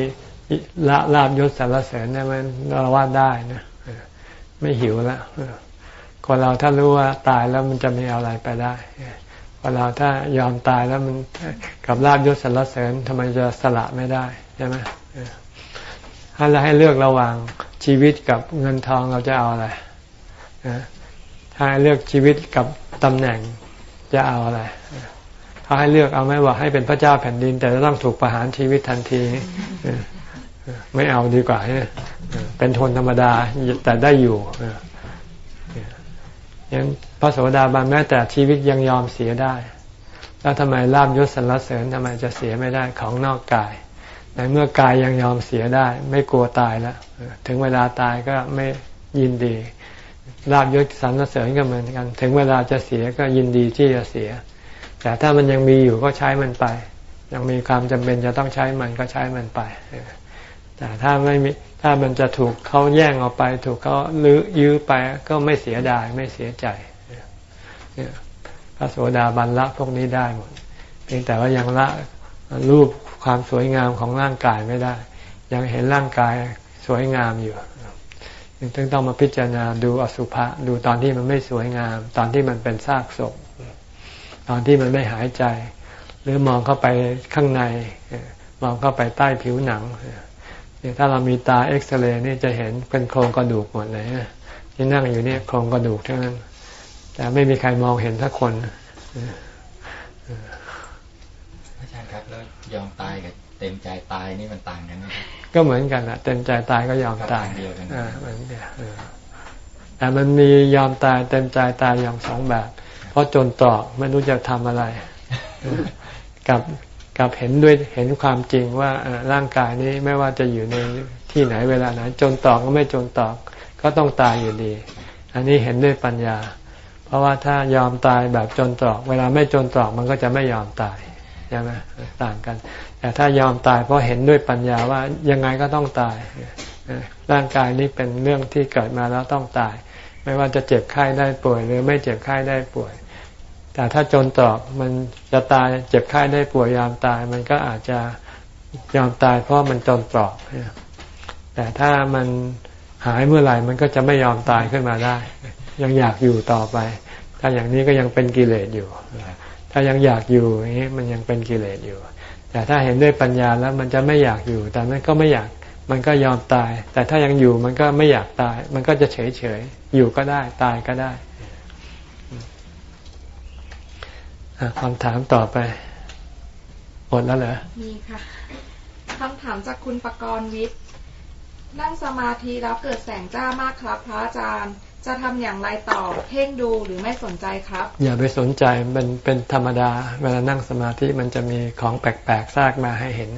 ละลาบยศสารเสริญได้ไหมเราว่าได้นะไม่หิวแล้วคนเราถ้ารู้ว่าตายแล้วมันจะมีอะไรไปได้คนเราถ้ายอมตายแล้วมันกับลาบยศสารเสริญทำไมจะสละไม่ได้ใช่ไหม ถ้าเราให้เลือกระหว่างชีวิตกับเงินทองเราจะเอาอะไรถ้าให้เลือกชีวิตกับตำแหน่งจะเอาอะไรเขาให้เลือกเอาไหมว่าให้เป็นพระเจ้าแผ่นดิน แต่จะต้องถูกประหารชีวิตทันทีไม่เอาดีกว่าเป็นทนธรรมดาแต่ได้อยู่ยังพระโสดาบันแม้แต่ชีวิตยังยอมเสียได้ แล้วทำไมลาบยศสรรเสริญทำไมจะเสียไม่ได้ของนอกกาย ในเมื่อกายยังยอมเสียได้ ไม่กลัวตายแล้วถึงเวลาตายก็ไม่ยินดีลาบยศสรรเสริญก็เหมือนกัน ถึงเวลาจะเสียก็ยินดีที่จะเสีย แต่ถ้ามันยังมีอยู่ก็ใช้มันไป ยังมีความจำเป็นจะต้องใช้มันก็ใช้มันไป แต่ถ้าไม่มีถ้ามันจะถูกเขาแย่งออกไป ถูกเขาลื้อยื้อไปก็ไม่เสียดายไม่เสียใจพระโสดาบันละพวกนี้ได้หมดเพียงแต่ว่ายังละ รูปความสวยงามของร่างกายไม่ได้ ยังเห็นร่างกายสวยงามอยู่จึงต้องมาพิจารณาดูอสุภะดูตอนที่มันไม่สวยงาม ตอนที่มันเป็นซากศพ ตอนที่มันไม่หายใจ หรือมองเข้าไปข้างใน มองเข้าไปใต้ผิวหนังเนี่ยถ้าเรามีตาเอ็กซเรย์นี่จะเห็นเป็นโครงกระดูกหมดเลยที่นั่งอยู่นี่โครงกระดูกเท่านั้น แต่ไม่มีใครมองเห็นสักคนอาจาร ย์ครับแล้วยอมตายกับเต็มใจตายนี่มันต่างกันไหมก็เหมือนกันอะเต็มใจตายก็ยอมตายเดียวกันอ่ามันเดียวแต่มันมียอมตายเต็มใจตายอย่างสองแบบราะจนตรอกไม่รู้จะทำอะไร กับกับเห็นด้วยเห็นความจริงว่าร่างกายนี้ไม่ว่าจะอยู่ในที่ไหนเวลาไหนจนตอกก็ไม่จนตอก ก็ต้องตายอยู่ดี อันนี้เห็นด้วยปัญญา เพราะว่าถ้ายอมตายแบบจนตรอก เวลาไม่จนตรอกมันก็จะไม่ยอมตาย ใช่ไหมต่างกัน แต่ถ้ายอมตายเพราะเห็นด้วยปัญญาว่ายังไงก็ต้องตาย ร่างกายนี้เป็นเรื่องที่เกิดมาแล้วต้องตาย ไม่ว่าจะเจ็บไข้ได้ป่วย หรือไม่เจ็บไข้ได้ป่วย แต่ถ้าจนตอกมันจะตายเจ็บไข้ได้ป่วยยามตาย มันก็อาจจะยอมตายเพราะมันจนตรอกแต่ถ้ามันหายเมื่อไหร่มันก็จะไม่ยอมตายขึ้นมาได้ ยังอยากอยู่ต่อไป ถ้าอย่างนี้ก็ยังเป็นกิเลสอยู่ ถ้ายังอยากอยู่อย่างนี้มันยังเป็นกิเลสอยู่ แต่ถ้าเห็นด้วยปัญญาแล้วมันจะไม่อยากอยู่ แต่มันก็ไม่อยากมันก็ยอมตาย แต่ถ้ายังอยู่มันก็ไม่อยากตาย มันก็จะเฉยเฉยอยู่ก็ได้ตายก็ได้คำถามต่อไปหมดแล้วเหรอมีค่ะคำถามจากคุณประกรณ์วิทย์นั่งสมาธิแล้วเกิดแสงจ้ามากครับพระอาจารย์ จะทำอย่างไรต่อเพ่งดูหรือไม่สนใจครับ อย่าไปสนใจมันเป็นธรรมดา เวลานั่งสมาธิมันจะมีของแปลกๆซากมาให้เห็น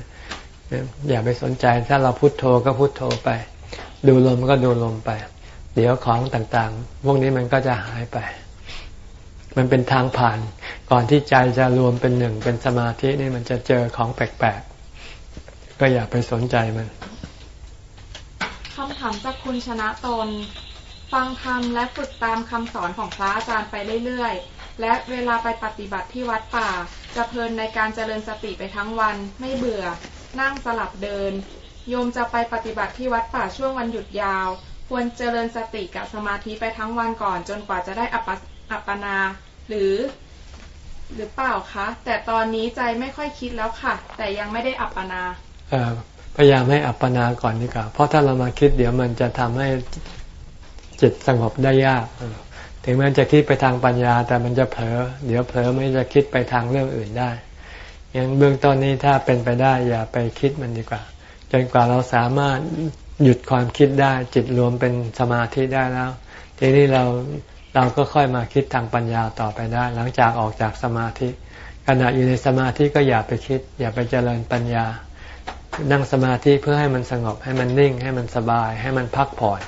อย่าไปสนใจถ้าเราพุโทโธก็พุโทโธไป ดูลมก็ดูลมไป เดี๋ยวของต่างๆ พวกนี้มันก็จะหายไป มันเป็นทางผ่านก่อนที่ใจจะรวมเป็นหนึ่งเป็นสมาธินี่มันจะเจอของแปลกๆก็อย่าไปสนใจมันคำถามจากคุณชนะตน ฟังธรรมและฝึกตามคำสอนของพระอาจารย์ไปเรื่อยๆ และเวลาไปปฏิบัติที่วัดป่า จะเพลินในการเจริญสติไปทั้งวัน ไม่เบื่อ นั่งสลับเดิน โยมจะไปปฏิบัติที่วัดป่าช่วงวันหยุดยาว ควรเจริญสติกับสมาธิไปทั้งวันก่อน จนกว่าจะได้อัปอัปปนา หรือ หรือเปล่าคะ แต่ตอนนี้ใจไม่ค่อยคิดแล้วค่ะ แต่ยังไม่ได้อัปปนาพยายามให้อัปปนาก่อนดีกว่า เพราะถ้าเรามาคิดเดี๋ยวมันจะทำให้ จิตสงบได้ยาก ถึงแม้จะคิดไปทางปัญญา แต่มันจะเผลอเดี๋ยวเผลอไม่จะคิดไปทางเรื่องอื่นได้ยังเบื้องต้นนี้ถ้าเป็นไปได้อย่าไปคิดมันดีกว่า จนกว่าเราสามารถหยุดความคิดได้จิตรวมเป็นสมาธิได้แล้ว ทีนี้เราเราก็ค่อยมาคิดทางปัญญาต่อไปได้ หลังจากออกจากสมาธิ ขณะอยู่ในสมาธิก็อย่าไปคิด อย่าไปเจริญปัญญา นั่งสมาธิเพื่อให้มันสงบให้มันนิ่ง ให้มันสบาย ให้มันพักผ่อน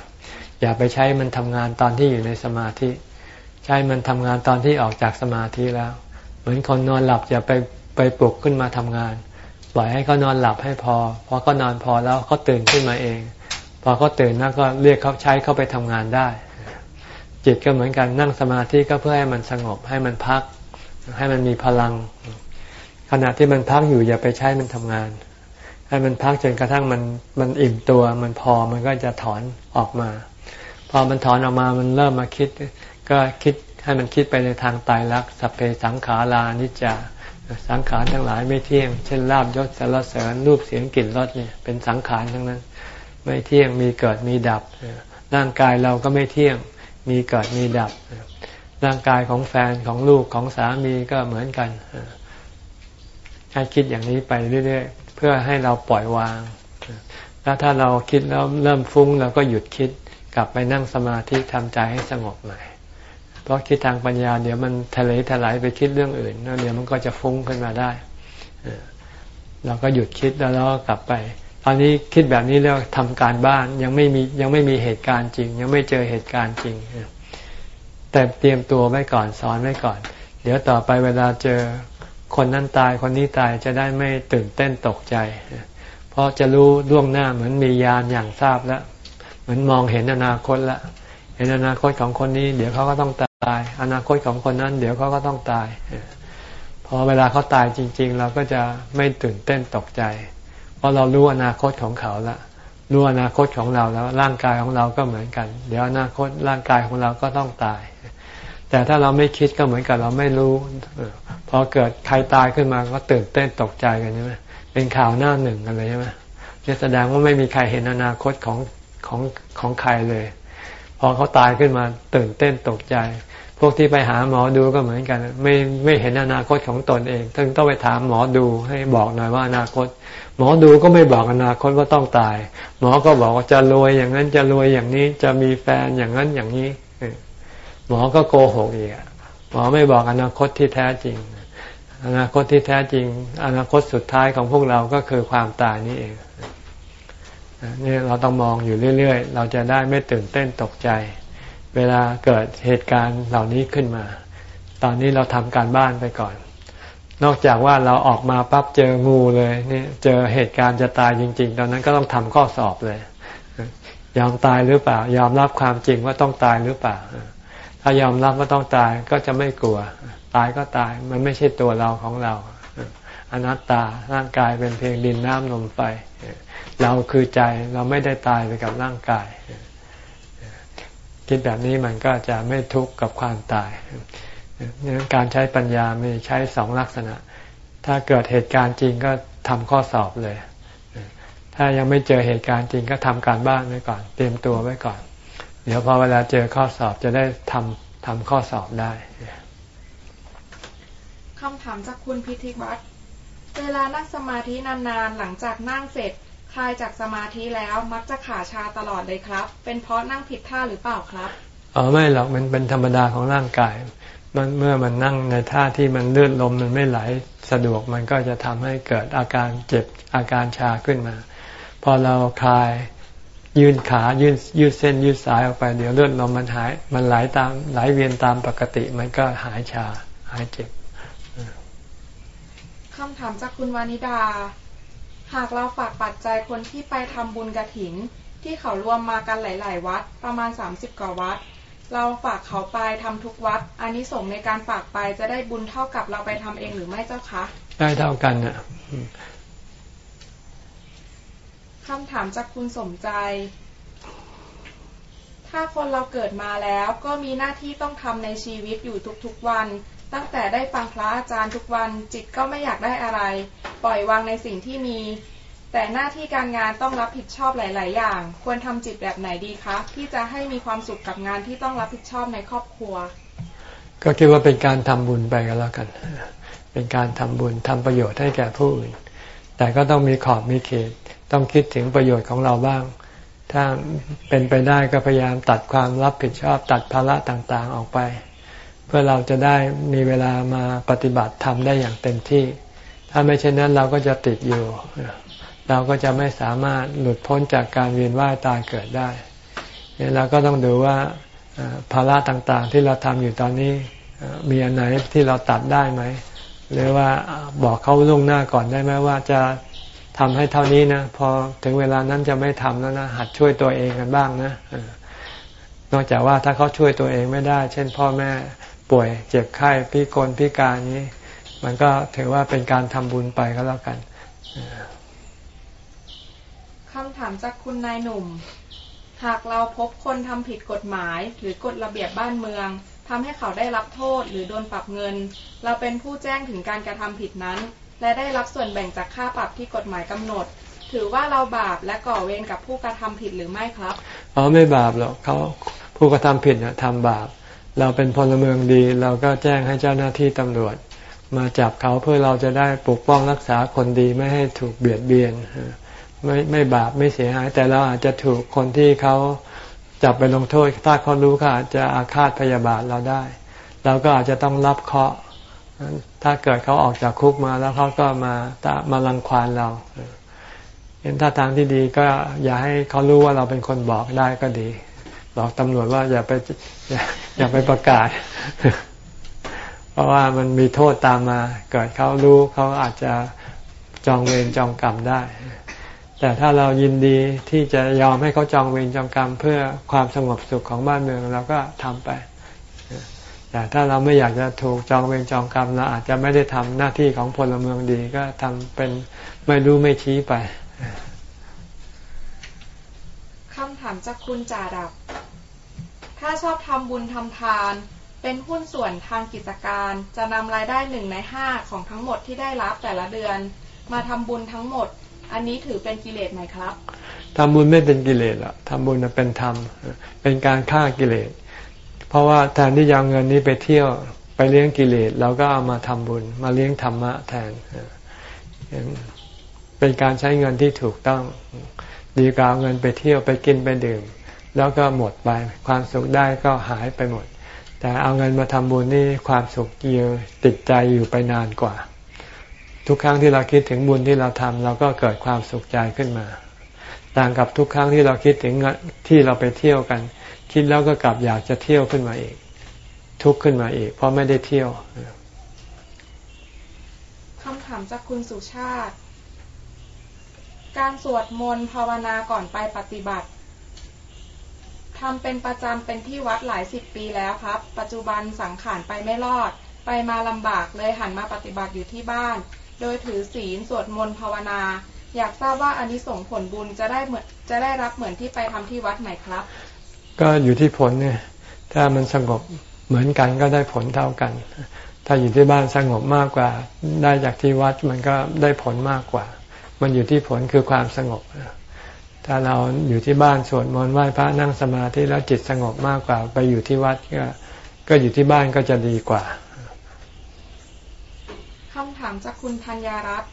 อย่าไปใช้มันทำงานตอนที่อยู่ในสมาธิ ใช้มันทำงานตอนที่ออกจากสมาธิแล้ว เหมือนคนนอนหลับอย่าไปไปปลุกขึ้นมาทำงาน ปล่อยให้เขานอนหลับให้พอพอเขานอนพอแล้วเขาตื่นขึ้นมาเอง พอเขาตื่นแล้วก็เรียกเขาใช้เขาไปทำงานได้ จิตก็เหมือนกันนั่งสมาธิก็เพื่อให้มันสงบให้มันพัก ให้มันมีพลัง ขณะที่มันพักอยู่อย่าไปใช้มันทำงานให้มันพักจนกระทั่งมันมันอิ่มตัวมันพอมันก็จะถอนออกมา พอมันถอนออกมามันเริ่มมาคิด ก็คิดให้มันคิดไปในทางตายรักสัพเพสังขารานิจจาสังขารทั้งหลายไม่เที่ยง เช่นลาบยศสารเสริญรูปเสียงกลิ่นรสเนี่ยเป็นสังขารทั้งนั้น ไม่เที่ยงมีเกิดมีดับ ร่างกายเราก็ไม่เที่ยงมีเกิดมีดับ ร่างกายของแฟนของลูกของสามีก็เหมือนกันให้คิดอย่างนี้ไปเรื่อยๆ เพื่อให้เราปล่อยวาง แล้วถ้าเราคิดแล้วเริ่มฟุ้งเราก็หยุดคิด กลับไปนั่งสมาธิทำใจให้สงบใหม่ เพราะคิดทางปัญญา เดี๋ยวมันทะเลทลายไปคิดเรื่องอื่นแล้วเดี๋ยวมันก็จะฟุ้งขึ้นมาได้เราก็หยุดคิดแล้วเราก็กลับไป ตอนนี้คิดแบบนี้แล้วทำการบ้านยังไม่มียังไม่มีเหตุการณ์จริง ยังไม่เจอเหตุการณ์จริง แต่เตรียมตัวไว้ก่อนสอนไว้ก่อน เดี๋ยวต่อไปเวลาเจอคนนั้นตายคนนี้ตายจะได้ไม่ตื่นเต้นตกใจ เพราะจะรู้ล่วงหน้าเหมือนมียานอย่างทราบแล้ว เหมือนมองเห็นอนาคตแล้วเห็นอนาคตของคนนี้ เดี๋ยวเขาก็ต้องตาย อนาคตของคนนั้น เดี๋ยวเขาก็ต้องตายพอเวลาเขาตายจริง ๆ เราก็จะไม่ตื่นเต้นตกใจ เพราะเรารู้อนาคตของเขาละรู้อนาคตของเราแล้ว ร่างกายของเราก็เหมือนกัน เดี๋ยวอนาคตร่างกายของเราก็ต้องตาย แต่ถ้าเราไม่คิดก็เหมือนกับเราไม่รู้พอเกิดใครตายขึ้นมาก็ตื่นเต้นตกใจกันใช่ไหมเป็นข่าวหน้าหนึ่งกันเลยใช่ไหมนี่แสดงว่าไม่มีใครเห็นอนาคตของ ของของใครเลย พอเขาตายขึ้นมาตื่นเต้นตกใจ พวกที่ไปหาหมอดูก็เหมือนกัน ไม่ไม่เห็นอนาคตของตนเองต้องต้องไปถามหมอดูให้บอกหน่อยว่าอนาคต หมอดูก็ไม่บอกอนาคตว่าต้องตาย หมอก็บอกว่าจะรวยอย่างนั้นจะรวยอย่างนี้จะมีแฟนอย่างนั้นอย่างนี้หมอก็โกหกอีกหมอไม่บอกอนาคตที่แท้จริงอนาคตที่แท้จริง อนาคตสุดท้ายของพวกเราก็คือความตายนี่เอง นี่เราต้องมองอยู่เรื่อยๆ เราจะได้ไม่ตื่นเต้นตกใจ เวลาเกิดเหตุการณ์เหล่านี้ขึ้นมา ตอนนี้เราทำการบ้านไปก่อน นอกจากว่าเราออกมาปั๊บเจองูเลยนี่เจอเหตุการณ์จะตายจริง ๆ ตอนนั้นก็ต้องทำข้อสอบเลย ยอมตายหรือเปล่า ยอมรับความจริงว่าต้องตายหรือเปล่า ถ้ายอมรับว่าต้องตายก็จะไม่กลัว ตายก็ตายมันไม่ใช่ตัวเราของเรา อนัตตาร่างกายเป็นเพียงดินน้ำลมไฟ เราคือใจเราไม่ได้ตายไปกับร่างกาย คิดแบบนี้มันก็จะไม่ทุกข์กับความตายการใช้ปัญญามีใช้สองลักษณะ ถ้าเกิดเหตุการณ์จริงก็ทำข้อสอบเลย ถ้ายังไม่เจอเหตุการณ์จริงก็ทำการบ้านไว้ก่อน เตรียมตัวไว้ก่อน เดี๋ยวพอเวลาเจอข้อสอบจะได้ทำทำข้อสอบได้คำถามจากคุณพิธิวัตรเวลานั่งสมาธินานๆ หลังจากนั่งเสร็จ คลายจากสมาธิแล้วมักจะขาชาตลอดเลยครับ เป็นเพราะนั่งผิดท่าหรือเปล่าครับอ๋อไม่หรอกมันเป็นธรรมดาของร่างกาย มันเมื่อมันนั่งในท่าที่มันเลื่อนลมมันไม่ไหลสะดวกมันก็จะทำให้เกิดอาการเจ็บอาการชาขึ้นมา พอเราคลายยืนขายืนยืดเส้นยืดสายออกไปเดี๋ยวเลือดลมมันหาย มันไหลตามไหลเวียนตามปกติมันก็หายชาหายเจ็บคำถามจากคุณวานิดา หากเราฝากปัจจัยคนที่ไปทำบุญกระถิน ที่เขารวมมากันหลาย ๆ วัด ประมาณ 30 กว่าวัด เราฝากเขาไปทำทุกวัดอันนี้ส่งในการฝากไปจะได้บุญเท่ากับเราไปทำเองหรือไม่เจ้าคะ ได้เท่ากันน่ะคำถามจากคุณสมใจ ถ้าคนเราเกิดมาแล้วก็มีหน้าที่ต้องทำในชีวิตอยู่ทุกๆวัน ตั้งแต่ได้ฟังพระอาจารย์ทุกวันจิตก็ไม่อยากได้อะไร ปล่อยวางในสิ่งที่มี แต่หน้าที่การงานต้องรับผิดชอบหลาย ๆ อย่าง ควรทำจิตแบบไหนดีคะ ที่จะให้มีความสุขกับงานที่ต้องรับผิดชอบในครอบครัว ก็คิดว่าเป็นการทำบุญไปก็แล้วกัน เป็นการทำบุญทำประโยชน์ให้แก่ผู้อื่น แต่ก็ต้องมีขอบมีเขต ต้องคิดถึงประโยชน์ของเราบ้าง ถ้าเป็นไปได้ก็พยายามตัดความรับผิดชอบตัดภาระต่าง ๆ ออกไป พื่อเราจะได้มีเวลามาปฏิบัติทำได้อย่างเต็มที่ ถ้าไม่เช่นนั้นเราก็จะติดอยู่ เราก็จะไม่สามารถหลุดพ้นจากการเวียนว่ายตายเกิดได้เนี่ยเราก็ต้องดูว่าภาระต่างๆ ที่เราทำอยู่ตอนนี้มีอันไหนที่เราตัดได้ไหม หรือว่าบอกเขาล่วงหน้าก่อนได้ไหมว่าจะทำให้เท่านี้นะพอถึงเวลานั้นจะไม่ทำแล้วนะหัดช่วยตัวเองกันบ้างนะนอกจากว่าถ้าเขาช่วยตัวเองไม่ได้ เช่น พ่อแม่ ป่วยเจ็บไข้พิกลพิการนี้ มันก็ถือว่าเป็นการทำบุญไปก็แล้วกันคำถามจากคุณนายหนุ่ม หากเราพบคนทำผิดกฎหมายหรือกฎระเบียบบ้านเมืองทำให้เขาได้รับโทษหรือโดนปรับเงิน เราเป็นผู้แจ้งถึงการกระทำผิดนั้น และได้รับส่วนแบ่งจากค่าปรับที่กฎหมายกำหนด ถือว่าเราบาปและก่อเวรกับผู้กระทำผิดหรือไม่ครับอ๋อไม่บาปหรอกเขาผู้กระทำผิดเนี่ยทำบาป เราเป็นพลเมืองดี เราก็แจ้งให้เจ้าหน้าที่ตำรวจ มาจับเขาเพื่อเราจะได้ปกป้องรักษาคนดีไม่ให้ถูกเบียดเบียนไม่ไม่บาปไม่เสียหาย แต่เราอาจจะถูกคนที่เขาจับไปลงโทษถ้าเขารู้เขาอาจจะอาฆาตพยาบาทเราได้ เราก็อาจจะต้องรับเคราะห์ถ้าเกิดเขาออกจากคุกมาแล้วเขาก็มาตมาลังควานเราเห็นถ้าทางที่ดีก็อย่าให้เขารู้ว่าเราเป็นคนบอกได้ก็ดี บอกตำรวจว่าอย่าไปอย่าอย่าไปประกาศ เพราะว่ามันมีโทษตามมา เกิดเขารู้เขาอาจจะจองเวรจองกรรมได้ แต่ถ้าเรายินดีที่จะยอมให้เขาจองเวรจองกรรม เพื่อความสงบสุขของบ้านเมืองเราก็ทำไป แต่ถ้าเราไม่อยากจะถูกจองเวรจองกรรมเราอาจจะไม่ได้ทำหน้าที่ของพลเมืองดีก็ทำเป็นไม่รู้ไม่ชี้ไปคำถามจากคุณจ่าดับ ถ้าชอบทำบุญทำทาน เป็นหุ้นส่วนทางกิจการ จะนำรายได้หนึ่งในห้าของทั้งหมดที่ได้รับแต่ละเดือน มาทำบุญทั้งหมด อันนี้ถือเป็นกิเลสไหมครับทำบุญไม่เป็นกิเลสหรอกทำบุญเป็นธรรม เป็นการฆ่ากิเลส เพราะว่าแทนที่จะเอาเงินนี้ไปเที่ยวไปเลี้ยงกิเลสเราก็เอามาทำบุญ มาเลี้ยงธรรมะแทน เป็นการใช้เงินที่ถูกต้อง ดีกว่าเอาเงินไปเที่ยวไปกินไปดื่ม แล้วก็หมดไปความสุขได้ก็หายไปหมด แต่เอาเงินมาทำบุญนี่ความสุขเยียวติดใจอยู่ไปนานกว่า ทุกครั้งที่เราคิดถึงบุญที่เราทำเราก็เกิดความสุขใจขึ้นมา ต่างกับทุกครั้งที่เราคิดถึงที่เราไปเที่ยวกัน คิดแล้วก็กลับอยากจะเที่ยวขึ้นมาอีก ทุกข์ขึ้นมาอีก เพราะไม่ได้เที่ยวคำถามจากคุณสุชาติ การสวดมนต์ภาวนาก่อนไปปฏิบัติทำเป็นประจำเป็นที่วัดหลายสิบปีแล้วครับ ปัจจุบันสังขารไปไม่รอด ไปมาลำบากเลยหันมาปฏิบัติอยู่ที่บ้าน โดยถือศีลสวดมนต์ภาวนา อยากทราบว่าอันนี้ส่งผลบุญจะได้เหมือนจะได้รับเหมือนที่ไปทำที่วัดไหมครับ ก็อยู่ที่ผลเนี่ย ถ้ามันสงบเหมือนกันก็ได้ผลเท่ากัน ถ้าอยู่ที่บ้านสงบมากกว่า ได้จากที่วัดมันก็ได้ผลมากกว่า มันอยู่ที่ผลคือความสงบ ถ้าเราอยู่ที่บ้านสวดมนต์ไหว้พระนั่งสมาธิแล้วจิตสงบมากกว่า ไปอยู่ที่วัดก็ก็อยู่ที่บ้านก็จะดีกว่าคำถามจากคุณธัญญารัตน์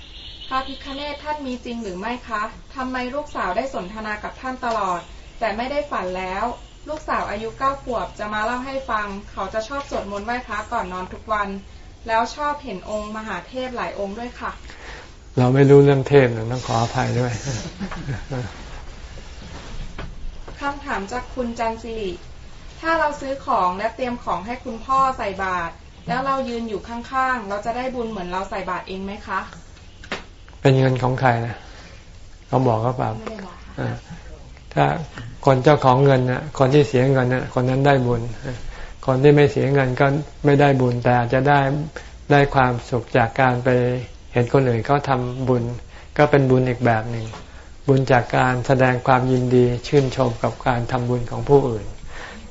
พระพิคเนตท่านมีจริงหรือไม่คะทำไมลูกสาวได้สนทนากับท่านตลอด แต่ไม่ได้ฝันแล้ว ลูกสาวอายุเก้าขวบจะมาเล่าให้ฟัง เขาจะชอบสวดมนต์ไหว้พระก่อนนอนทุกวัน แล้วชอบเห็นองค์มหาเทพหลายองค์ด้วยค่ะ เราไม่รู้เรื่องเทพนะต้องขออภัยด้วยคำถามจากคุณจันสิริ ถ้าเราซื้อของและเตรียมของให้คุณพ่อใส่บาตรแล้วเรายืนอยู่ข้างๆ เราจะได้บุญเหมือนเราใส่บาตรเองไหมคะ เป็นเงินของใครนะเขาบอกก็เปล่าไม่ได้บอกค่ะอ่าถ้าคนเจ้าของเงินนะคนที่เสียเงินนะคนนั้นได้บุญ คนที่ไม่เสียเงินก็ไม่ได้บุญแต่อาจจะได้ได้ความสุขจากการไป เห็นคนอื่นเขาทำบุญก็เป็นบุญอีกแบบหนึ่ง บุญจากการแสดงความยินดีชื่นชมกับการทำบุญของผู้อื่น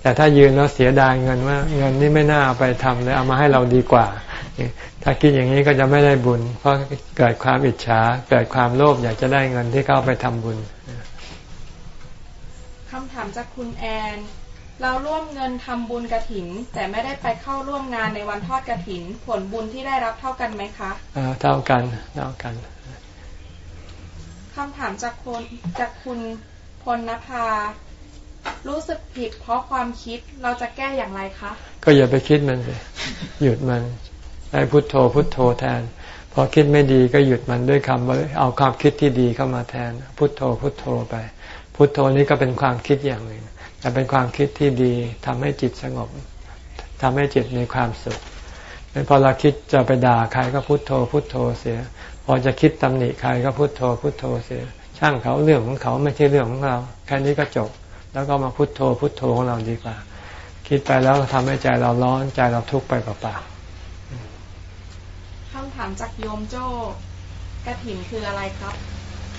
แต่ถ้ายืนแล้วเสียดายเงินว่า เงินนี่ไม่น่าเอาไปทำเลยเอามาให้เราดีกว่า ถ้าคิดอย่างนี้ก็จะไม่ได้บุญ เพราะเกิดความอิจฉาเกิดความโลภอยากจะได้เงินที่เขาเอาไปทำบุญคำถามจากคุณแอน เราร่วมเงินทำบุญกระถิน แต่ไม่ได้ไปเข้าร่วมงานในวันทอดกระถิน ผลบุญที่ได้รับเท่ากันไหมคะอ่าเท่ากันเท่ากันคำถามจากคนจากคุณพลนภา รู้สึกผิดเพราะความคิดเราจะแก้อย่างไรคะ ก็อย่าไปคิดมันสิหยุดมันให้พุทโธพุทโธแทน พอคิดไม่ดีก็หยุดมันด้วยคำว่าเอาความคิดที่ดีเข้ามาแทน พุทโธพุทโธไป พุทโธนี้ก็เป็นความคิดอย่างหนึ่ง แต่เป็นความคิดที่ดีทำให้จิตสงบทำให้จิตมีความสุขงั้นพอเราคิดจะไปด่าใครก็พุทโธ พุทโธเสีย พอจะคิดตำหนิใครก็พุทโธ พุทโธเสีย ช่างเขาเรื่องของเขาไม่ใช่เรื่องของเรา แค่นี้ก็จบ แล้วก็มาพุทโธ พุทโธของเราดีกว่า คิดไปแล้วทำให้ใจเราร้อนใจเราทุกข์ไปเปล่าคำถามจากโยมโจ้กระถินคืออะไรครับ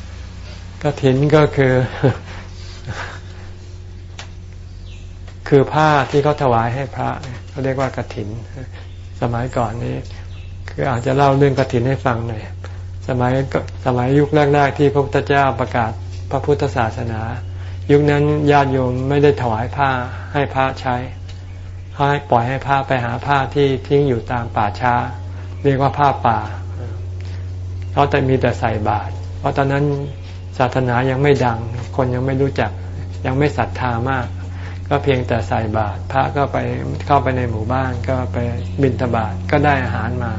ๆกฐินก็คือ คือผ้าที่เขาถวายให้พระเขาเรียกว่ากฐิน สมัยก่อนนี้ คืออาจจะเล่าเรื่องกฐินให้ฟังหน่อยสมัยก็สมัยยุคแรกๆที่พระพุทธเจ้าประกาศพระพุทธศาสนา ยุคนั้นญาติโยมไม่ได้ถวายผ้าให้พระใช้เขาให้ปล่อยให้พระไปหาผ้าที่ทิ้งอยู่ตามป่าช้า เรียกว่าผ้าป่าเขาแต่มีแต่ใส่บาตรเพราะตอนนั้นศาสนายังไม่ดัง คนยังไม่รู้จักยังไม่ศรัทธามาก ก็เพียงแต่ใส่บาตรพระก็ไปเข้าไปในหมู่บ้านก็ไปบิณฑบาตก็ได้อาหารมา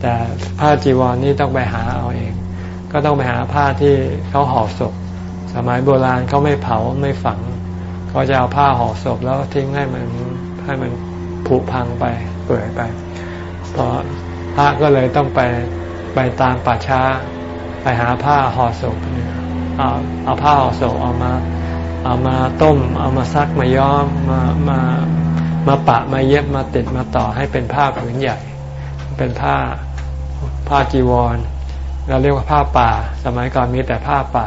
แต่ผ้าจีวรนี่ต้องไปหาเอาเอง ก็ต้องไปหาผ้าที่เขาห่อศพ สมัยโบราณเขาไม่เผาไม่ฝังเขาจะเอาผ้าห่อศพแล้วทิ้งให้มันให้มันผุพังไปเปื่อยไปเพราะพระก็เลยต้องไปไปตามป่าช้า ไปหาผ้าห่อศพเนี่ยเอาเอาผ้าห่อศพเอามา เอามาต้ม เอามาซักมาย้อมมามามาปะมาเย็บมาติดมาต่อให้เป็นผ้าผืนใหญ่ เป็นผ้าผ้าจีวร เราเรียกว่าผ้าป่า สมัยก่อนมีแต่ผ้าป่า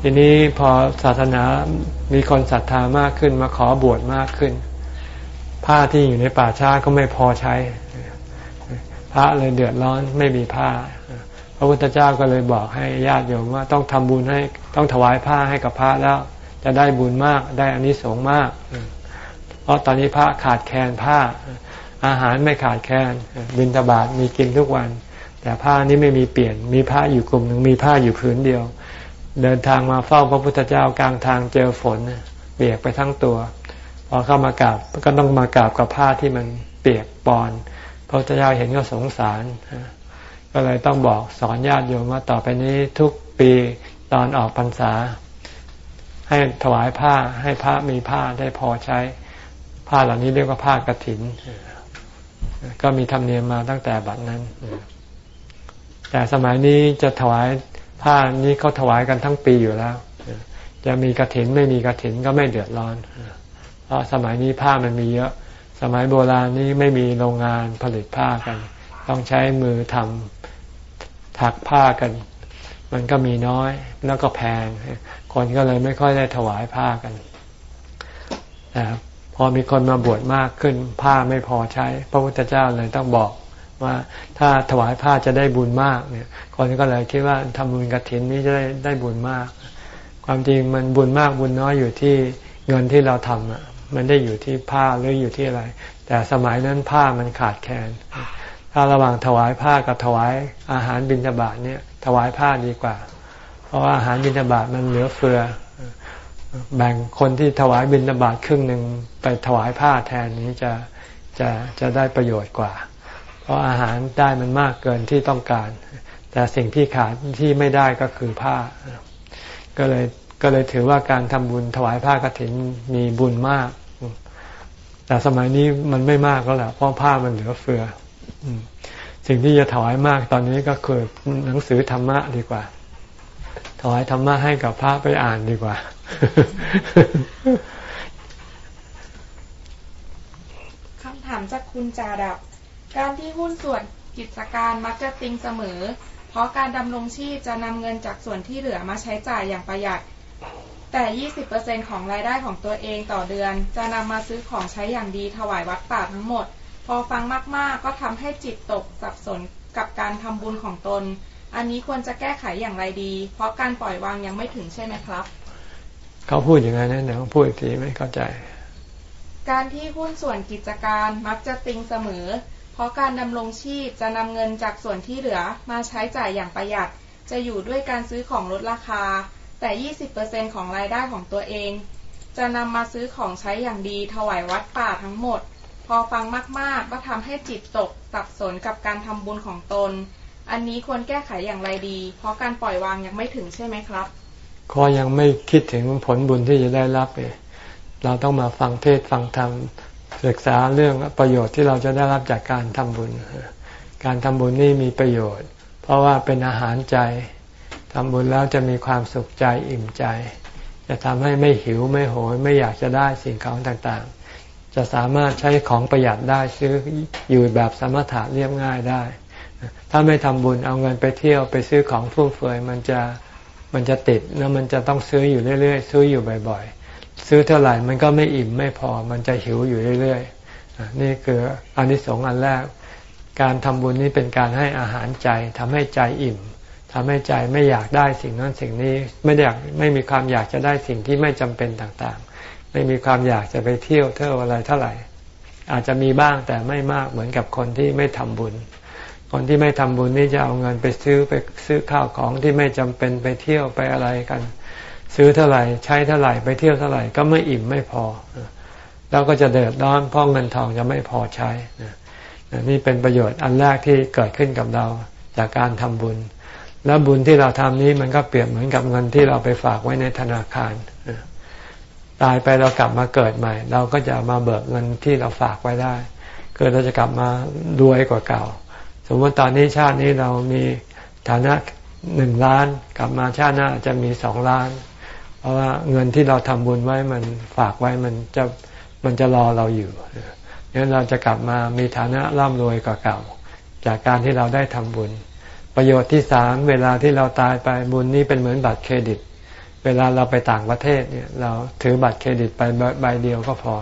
ทีนี้พอศาสนามีคนศรัทธามากขึ้นมาขอบวชมากขึ้น ผ้าที่อยู่ในป่าช้าก็ไม่พอใช้ พระเลยเดือดร้อนไม่มีผ้า พระพุทธเจ้าก็เลยบอกให้ญาติโยมว่าต้องทำบุญให้ต้องถวายผ้าให้กับพระแล้ว จะได้บุญมากได้อานิสงส์มาก เพราะตอนนี้พระขาดแคลนผ้า อาหารไม่ขาดแคลนบิณฑบาตมีกินทุกวัน แต่ผ้านี้ไม่มีเปลี่ยน มีผ้าอยู่กลุ่มหนึ่งมีผ้าอยู่ผืนเดียว เดินทางมาเฝ้าพระพุทธเจ้ากลางทางเจอฝนเปียกไปทั้งตัว พอเข้ามากราบก็ต้องมากราบกับผ้าที่มันเปียกปอนพระพุทธเจ้าเห็นก็สงสารก็เลยต้องบอกสอนญาติโยมว่าต่อไปนี้ทุกปีตอนออกพรรษา ให้ถวายผ้าให้พระมีผ้าได้พอใช้ ผ้าเหล่านี้เรียกว่าผ้ากฐิน ก็มีธรรมเนียมมาตั้งแต่บัดนั้น แต่สมัยนี้จะถวายผ้านี้เขาถวายกันทั้งปีอยู่แล้ว จะมีกระถินไม่มีกระถินก็ไม่เดือดร้อน เพราะสมัยนี้ผ้ามันมีเยอะ สมัยโบราณนี้ไม่มีโรงงานผลิตผ้ากัน ต้องใช้มือทำถักผ้ากัน มันก็มีน้อยแล้วก็แพง คนก็เลยไม่ค่อยได้ถวายผ้ากันแต่พอมีคนมาบวชมากขึ้นผ้าไม่พอใช้ พระพุทธเจ้าเลยต้องบอกว่าถ้าถวายผ้าจะได้บุญมากเนี่ย คนก็เลยคิดว่าทำบุญกระถินนี้จะได้ได้บุญมาก ความจริงมันบุญมากบุญน้อยอยู่ที่เงินที่เราทำอะ มันได้อยู่ที่ผ้าหรืออยู่ที่อะไร แต่สมัยนั้นผ้ามันขาดแคลนถ้าระหว่างถวายผ้ากับถวายอาหารบิณฑบาตเนี่ย ถวายผ้าดีกว่า ราะว่าอาหารบิณฑบาตมันเหลือเฟือ แบ่งคนที่ถวายบิณฑบาตครึ่งหนึ่งไปถวายผ้าแทนนี้จะจะจะได้ประโยชน์กว่า เพราะอาหารได้มันมากเกินที่ต้องการ แต่สิ่งที่ขาดที่ไม่ได้ก็คือผ้า ก็เลยก็เลยถือว่าการทำบุญถวายผ้ากฐินมีบุญมาก แต่สมัยนี้มันไม่มากแล้วแหละเพราะผ้ามันเหลือเฟือสิ่งที่จะถวายมากตอนนี้ก็คือหนังสือธรรมะดีกว่า วายธรรมะให้กับพระไปอ่านดีกว่า คำถามจากคุณจาดับ การที่หุ้นส่วนกิจการมักจะติงเสมอ เพราะการดำรงชีพจะนำเงินจากส่วนที่เหลือมาใช้จ่ายอย่างประหยัด แต่ 20%ของรายได้ของตัวเองต่อเดือน จะนำมาซื้อของใช้อย่างดีถวายวัดป่าทั้งหมด พอฟังมาก ๆ ก็ทำให้จิตตกสับสนกับการทำบุญของตน อันนี้ควรจะแก้ไขอย่างไรดี เพราะการปล่อยวางยังไม่ถึงใช่ไหมครับ เขาพูดอย่างนั้นนะเดี๋ยวพูดอีกทีไม่เข้าใจ การที่หุ้นส่วนกิจการมักจะติงเสมอ เพราะการดำรงชีพจะนำเงินจากส่วนที่เหลือมาใช้จ่ายอย่างประหยัด จะอยู่ด้วยการซื้อของลดราคา แต่ 20%ของรายได้ของตัวเอง จะนำมาซื้อของใช้อย่างดีถวายวัดป่าทั้งหมด พอฟังมากๆก็ทำให้จิตตกสับสนกับการทำบุญของตน อันนี้ควรแก้ไขอย่างไรดี เพราะการปล่อยวางยังไม่ถึงใช่ไหมครับก็ยังไม่คิดถึงผลบุญที่จะได้รับเลยเราต้องมาฟังเทศฟังธรรมศึกษาเรื่องประโยชน์ที่เราจะได้รับจากการทำบุญ การทำบุญนี่มีประโยชน์ เพราะว่าเป็นอาหารใจทำบุญแล้วจะมีความสุขใจอิ่มใจ จะทำให้ไม่หิวไม่โหยไม่อยากจะได้สิ่งของต่างๆ จะสามารถใช้ของประหยัดได้ซื้ออยู่แบบสมถะเรียบง่ายได้ ถ้าไม่ทำบุญเอาเงินไปเที่ยวไปซื้อของฟุ่มเฟือยมันจะมันจะติดแล้วมันจะต้องซื้ออยู่เรื่อย ๆ ซื้ออยู่บ่อยๆ ซื้อเท่าไหร่มันก็ไม่อิ่มไม่พอมันจะหิวอยู่เรื่อยๆนี่คืออันที่สองอันแรก การทำบุญนี้เป็นการให้อาหารใจทำให้ใจอิ่มทำให้ใจไม่อยากได้สิ่งนั้นสิ่งนี้ไม่อยากไม่มีความอยากจะได้สิ่งที่ไม่จำเป็นต่างๆ ไม่มีความอยากจะไปเที่ยวเที่ยวอะไรเท่าไหร่ อาจจะมีบ้างแต่ไม่มากเหมือนกับคนที่ไม่ทำบุญ คนที่ไม่ทำบุญนี่จะเอาเงินไปซื้อไปซื้อข้าวของที่ไม่จำเป็นไปเที่ยวไปอะไรกัน ซื้อเท่าไหร่ใช้เท่าไหร่ไปเที่ยวเท่าไหร่ก็ไม่อิ่มไม่พอ แล้วก็จะเดือดร้อนเพราะเงินทองจะไม่พอใช้นี่เป็นประโยชน์อันแรกที่เกิดขึ้นกับเราจากการทำบุญ แล้วบุญที่เราทำนี้มันก็เปรียบเหมือนกับเงินที่เราไปฝากไว้ในธนาคารตายไปเรากลับมาเกิดใหม่ เราก็จะมาเบิกเงินที่เราฝากไว้ได้เกิดเราจะกลับมารวยกว่าเก่า สมมติตอนนี้ชาตินี้เรามีฐานะหนึ่งล้าน กลับมาชาติหน้าจะมีสองล้าน เพราะว่าเงินที่เราทำบุญไว้มันฝากไว้มันจะมันจะรอเราอยู่งั้นเราจะกลับมามีฐานะร่ำรวยกว่าเก่า จากการที่เราได้ทำบุญ ประโยชน์ที่สามเวลาที่เราตายไปบุญนี้เป็นเหมือนบัตรเครดิต เวลาเราไปต่างประเทศเนี่ยเราถือบัตรเครดิตไปใบเดียวก็พอ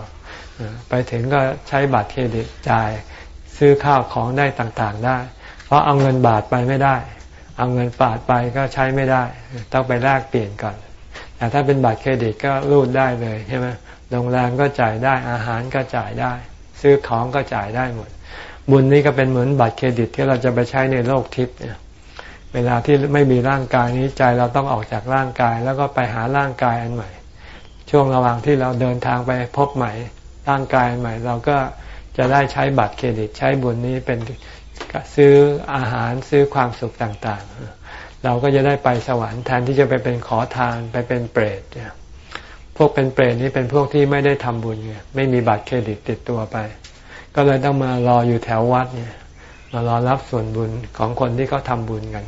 ไปถึงก็ใช้บัตรเครดิตจ่าย ซื้อข้าวของได้ต่างๆได้ เพราะเอาเงินบาทไปไม่ได้ เอาเงินบาทไปก็ใช้ไม่ได้ ต้องไปแลกเปลี่ยนก่อน แต่ถ้าเป็นบัตรเครดิตก็รูดได้เลยใช่ไหมโรงแรมก็จ่ายได้อาหารก็จ่ายได้ ซื้อของก็จ่ายได้หมด บุญนี้ก็เป็นเหมือนบัตรเครดิตที่เราจะไปใช้ในโลกทิพย์เนี่ยเวลาที่ไม่มีร่างกายนี้ใจเราต้องออกจากร่างกาย แล้วก็ไปหาร่างกายอันใหม่ ช่วงระหว่างที่เราเดินทางไปพบใหม่ร่างกายใหม่ เราก็ จะได้ใช้บัตรเครดิตใช้บุญนี้เป็นซื้ออาหารซื้อความสุขต่างๆ เราก็จะได้ไปสวรรค์แทนที่จะไปเป็นขอทานไปเป็นเปรตพวกเป็นเปรตนี้เป็นพวกที่ไม่ได้ทำบุญไงไม่มีบัตรเครดิตติดตัวไป ก็เลยต้องมารออยู่แถววัดเนี่ยมารอรับส่วนบุญของคนที่เขาทาบุญกัน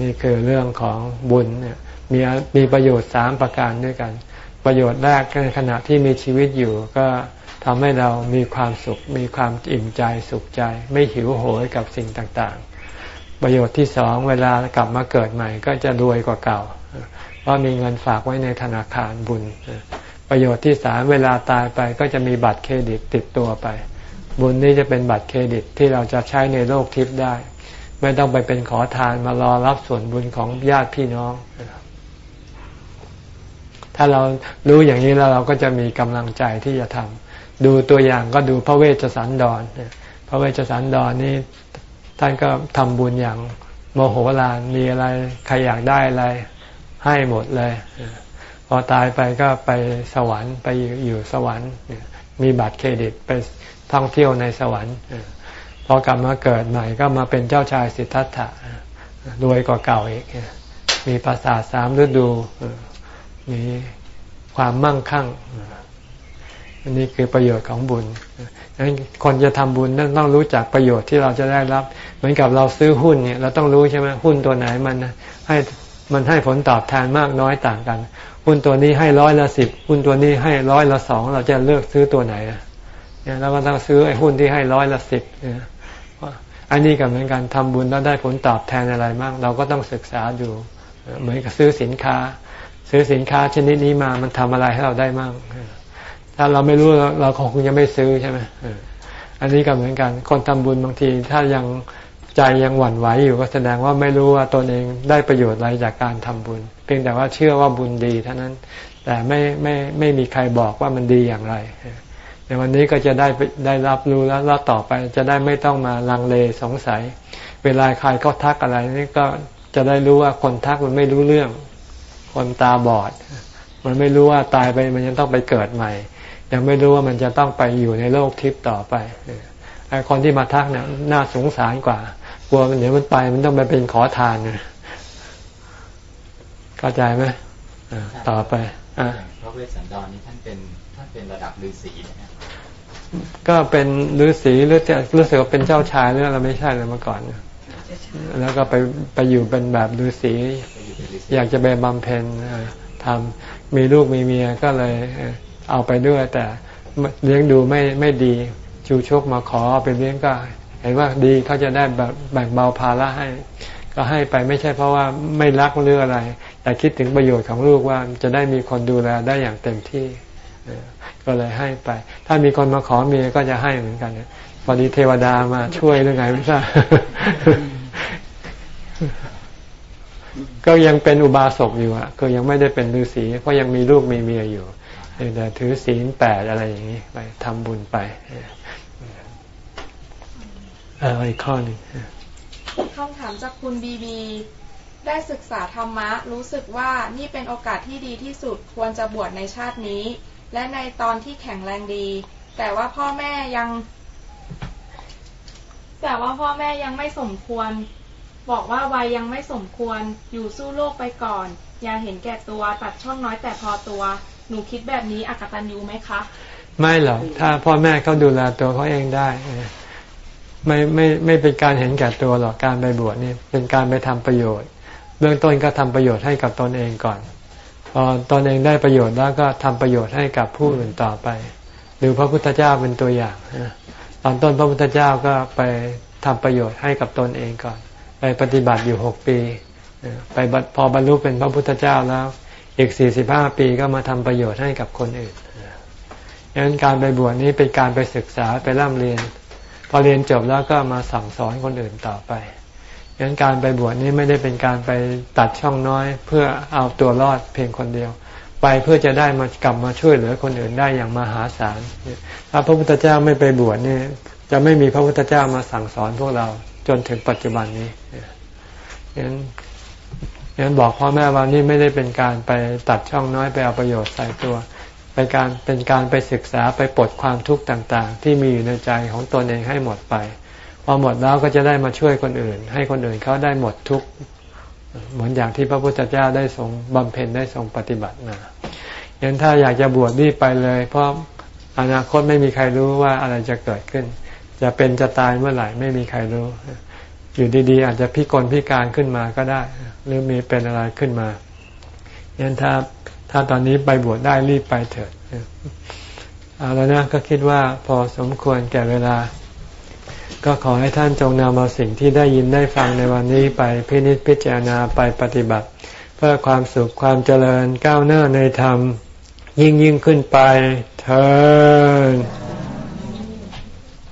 นี่คือเรื่องของบุญเนี่ยมีมีประโยชน์สามประการด้วยกัน ประโยชน์แรกในขณะที่มีชีวิตอยู่ก็ ทำให้เรามีความสุข มีความอิ่มใจสุขใจ ไม่หิวโหยกับสิ่งต่างๆ ประโยชน์ที่สองเวลากลับมาเกิดใหม่ก็จะรวยกว่าเก่า เพราะมีเงินฝากไว้ในธนาคารบุญ ประโยชน์ที่สามเวลาตายไปก็จะมีบัตรเครดิตติดตัวไป บุญนี้จะเป็นบัตรเครดิตที่เราจะใช้ในโลกทิพย์ได้ ไม่ต้องไปเป็นขอทานมารอรับส่วนบุญของญาติพี่น้องถ้าเรารู้อย่างนี้แล้วเราก็จะมีกำลังใจที่จะทำ ดูตัวอย่างก็ดูพระเวชสันดรพระเวชสันดรนนี่ท่านก็ทำบุญอย่างโมโหลานมีอะไรใครอยากได้อะไรให้หมดเลย พอตายไปก็ไปสวรรค์ไปอยู่สวรรค์มีบัตรเครดิตไปท่องเที่ยวในสวรรค์พอกลับมาเกิดใหม่ก็มาเป็นเจ้าชายสิทธัตถะรวยกว่าเก่าอีก มีภาษาทสามฤดูมีความมั่งคั่ง นนี้คือประโยชน์ของบุญดังนั้นคนจะทำบุญต้องรู้จักประโยชน์ที่เราจะได้รับ เหมือนกับเราซื้อหุ้นเนี่ยเราต้องรู้ใช่ไหมหุ้นตัวไหนมันให้มันให้ผลตอบแทนมากน้อยต่างกัน หุ้นตัวนี้ให้ร้อยละสิบหุ้นตัวนี้ให้ร้อยละสองเราจะเลือกซื้อตัวไหนเนี่ยเราก็ต้องซื้อไอ้หุ้นที่ให้ร้อยละสิบเนี่ยอันนี้ก็เหมือนกันทำบุญแล้วได้ผลตอบแทนอะไรมากเราก็ต้องศึกษาดูเหมือนกับซื้อสินค้า ซื้อสินค้าชนิดนี้มามันทำอะไรให้เราได้มั่ง ถ้าเราไม่รู้เราคงจะไม่ซื้อใช่ไหมอันนี้ก็เหมือนกัน คนทำบุญบางที ถ้ายังใจยังหวั่นไหวอยู่ก็แสดงว่าไม่รู้ว่าตนเองได้ประโยชน์อะไรจากการทำบุญ เพียงแต่ว่าเชื่อว่าบุญดีเท่านั้น แต่ไม่ไม่ไม่มีใครบอกว่ามันดีอย่างไรในวันนี้ก็จะได้ได้รับรู้แล้วแล้วต่อไปจะได้ไม่ต้องมาลังเลสงสัย เวลาใครก็ทักอะไรนี่ก็จะได้รู้ว่าคนทักมันไม่รู้เรื่อง คนตาบอด มันไม่รู้ว่าตายไปมันยังต้องไปเกิดใหม่ ยังไม่รู้ว่ามันจะต้องไปอยู่ในโลกทิพย์ต่อไปไอ้คนที่มาทักเนี่ยน่าสงสารกว่ากลัวมันเดี๋ยวมันไปมันต้องไปเป็นขอทานเข้าใจไหมต่อไปอ่าพระเวสสันดรนี่ท่านเป็นท่านเป็นระดับฤาษีนะก็เป็นฤาษีหรือจะรู้สึกว่าเป็นเจ้าชายหรืออะไรไม่ใช่เลยมาก่อนแล้วก็ไปไปอยู่เป็นแบบฤาษีอยากจะไปบำเพ็ญทำมีลูกมีเมียก็เลย เอาไปด้วย แต่เลี้ยงดูไม่ไม่ดีชูชกมาขอไปเลี้ยงก็ เห็นว่าดีเขาจะได้แบบแบ่งเบาภาระให้ ก็ให้ไปไม่ใช่เพราะว่าไม่รักเรื่องอะไร แต่คิดถึงประโยชน์ของลูกว่าจะได้มีคนดูแลได้อย่างเต็มที่ก็เลยให้ไป ถ้ามีคนมาขอเมียก็จะให้เหมือนกันพอดีเทวดามาช่วยหรือไงไม่ทราบก็ยังเป็นอุบาสกอยู่อะ ก็ยังไม่ได้เป็นฤาษีเพราะยังมีลูกมีเมียอยู่ แต่ถือศีลแปดอะไรอย่างนี้ไปทำบุญไปอะไรข้อหนึ่งคำถามจากคุณบีบีได้ศึกษาธรรมะ รู้สึกว่านี่เป็นโอกาสที่ดีที่สุดควรจะบวชในชาตินี้ และในตอนที่แข็งแรงดี แต่ว่าพ่อแม่ยัง แต่ว่าพ่อแม่ยังไม่สมควร บอกว่าวัยยังไม่สมควรอยู่สู้โลกไปก่อน อย่าเห็นแก่ตัวตัดช่องน้อยแต่พอตัว หนูคิดแบบนี้อักตันยูไหมคะ ไม่หรอกถ้าพ่อแม่เขาดูแลตัวเขาเองได้ ไม่ไม่ไม่เป็นการเห็นแก่ตัวหรอกการไปบวชนี่เป็นการไปทำประโยชน์ เบื้องต้นก็ทำประโยชน์ให้กับตนเองก่อนพอตอนเองได้ประโยชน์แล้วก็ทำประโยชน์ให้กับผู้อื่นต่อไปดูพระพุทธเจ้าเป็นตัวอย่างตอนต้นพระพุทธเจ้าก็ไปทำประโยชน์ให้กับตนเองก่อน ไปปฏิบัติอยู่หกปีไปพอบรรลุเป็นพระพุทธเจ้าแล้ว อีกสี่สิบห้าปีก็มาทำประโยชน์ให้กับคนอื่นดังนั้นการไปบวชนี้เป็นการไปศึกษาไปร่ำเรียน พอเรียนจบแล้วก็มาสั่งสอนคนอื่นต่อไปงั้นการไปบวชนี้ไม่ได้เป็นการไปตัดช่องน้อย เพื่อเอาตัวรอดเพียงคนเดียว ไปเพื่อจะได้มากลับมาช่วยเหลือคนอื่นได้อย่างมหาศาลถ้าพระพุทธเจ้าไม่ไปบวชนี่จะไม่มีพระพุทธเจ้ามาสั่งสอนพวกเราจนถึงปัจจุบันนี้งั้น งั้นบอกพ่อแม่ว่านี่ไม่ได้เป็นการไปตัดช่องน้อยไปเอาประโยชน์ใส่ตัวไปการเป็นการไปศึกษาไปปลดความทุกข์ต่างๆ ที่มีอยู่ในใจของตนเองให้หมดไป พอหมดแล้วก็จะได้มาช่วยคนอื่น ให้คนอื่นเขาได้หมดทุกข์เหมือนอย่างที่พระพุทธเจ้าได้ทรงบำเพ็ญได้ทรงปฏิบัติมาอย่างถ้าอยากจะบวชรีบไปเลย เพราะอนาคตไม่มีใครรู้ว่าอะไรจะเกิดขึ้น จะเป็นจะตายเมื่อไหร่ไม่มีใครรู้ อยู่ดีๆ อาจจะพิกลพิการขึ้นมาก็ได้ หรือมีเป็นอะไรขึ้นมาอย่างถ้าถ้าตอนนี้ไปบวชได้รีบไปเถิดเอาแล้วนะก็คิดว่าพอสมควรแก่เวลา ก็ขอให้ท่านจงนำเอาสิ่งที่ได้ยินได้ฟังในวันนี้ไปพินิจพิจารณาไปปฏิบัติ เพื่อความสุขความเจริญก้าวหน้าในธรรม ยิ่งยิ่งขึ้นไปเธอ